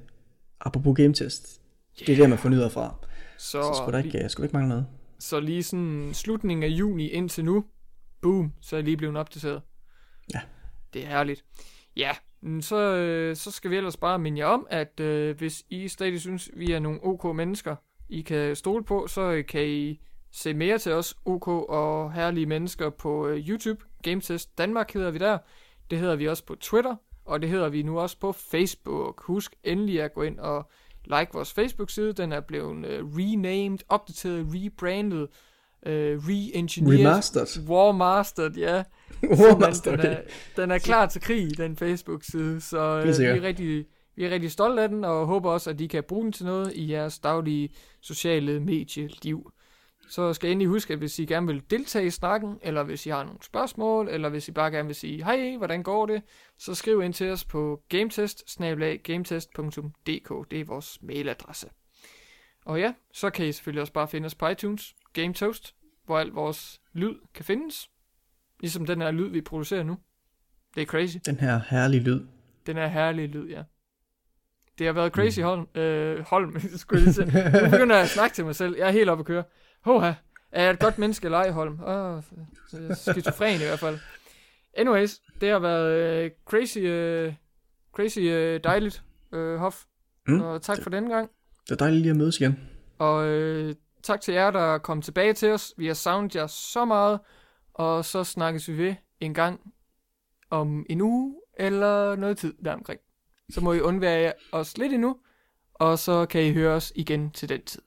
apropos game test. Det er der, man får nyheder fra. Så, Så skulle der ikke, øh, skulle der ikke mangle noget. Så lige sådan slutningen af juni indtil nu, boom, så er jeg lige blevet opdateret. Ja. Det er herligt. Ja, så, øh, så skal vi ellers bare minde jer om, at øh, hvis I stadig synes, vi er nogle OK mennesker, I kan stole på, så øh, kan I se mere til os OK og herlige mennesker på øh, YouTube. Gametest Danmark hedder vi der. Det hedder vi også på Twitter, og det hedder vi nu også på Facebook. Husk endelig at gå ind og like vores Facebook-side. Den er blevet øh, renamed, opdateret, rebrandet, øh, re-engineered. Remastered. Warmastered, ja. Warmastered, den, den, er, okay. den er klar til krig, den Facebook-side, så øh, vi, er rigtig, vi er rigtig stolte af den, og håber også, at I kan bruge den til noget i jeres daglige sociale medieliv. Så skal I endelig huske, at hvis I gerne vil deltage i snakken, eller hvis I har nogle spørgsmål, eller hvis I bare gerne vil sige, hej, hvordan går det, så skriv ind til os på gametest gametest.dk. Det er vores mailadresse. Og ja, så kan I selvfølgelig også bare finde os på iTunes, Game Toast, hvor al vores lyd kan findes. Ligesom den her lyd, vi producerer nu. Det er crazy. Den her herlige lyd. Den er herlige lyd, ja. Det har været crazy Holm, øh, Holm skulle jeg lige sige. Nu begynder jeg at snakke til mig selv. Jeg er helt oppe at køre. Hoha, er jeg et godt menneske eller ej, Holm? Åh, skizofren i hvert fald. Anyways, det har været øh, crazy, øh, crazy øh, dejligt, øh, Hof. Mm. Og tak for denne gang. Det er dejligt lige at mødes igen. Og øh, tak til jer, der kom tilbage til os. Vi har savnet jer så meget. Og så snakkes vi ved en gang om en uge eller noget tid deromkring. Så må I undvære os lidt endnu. Og så kan I høre os igen til den tid.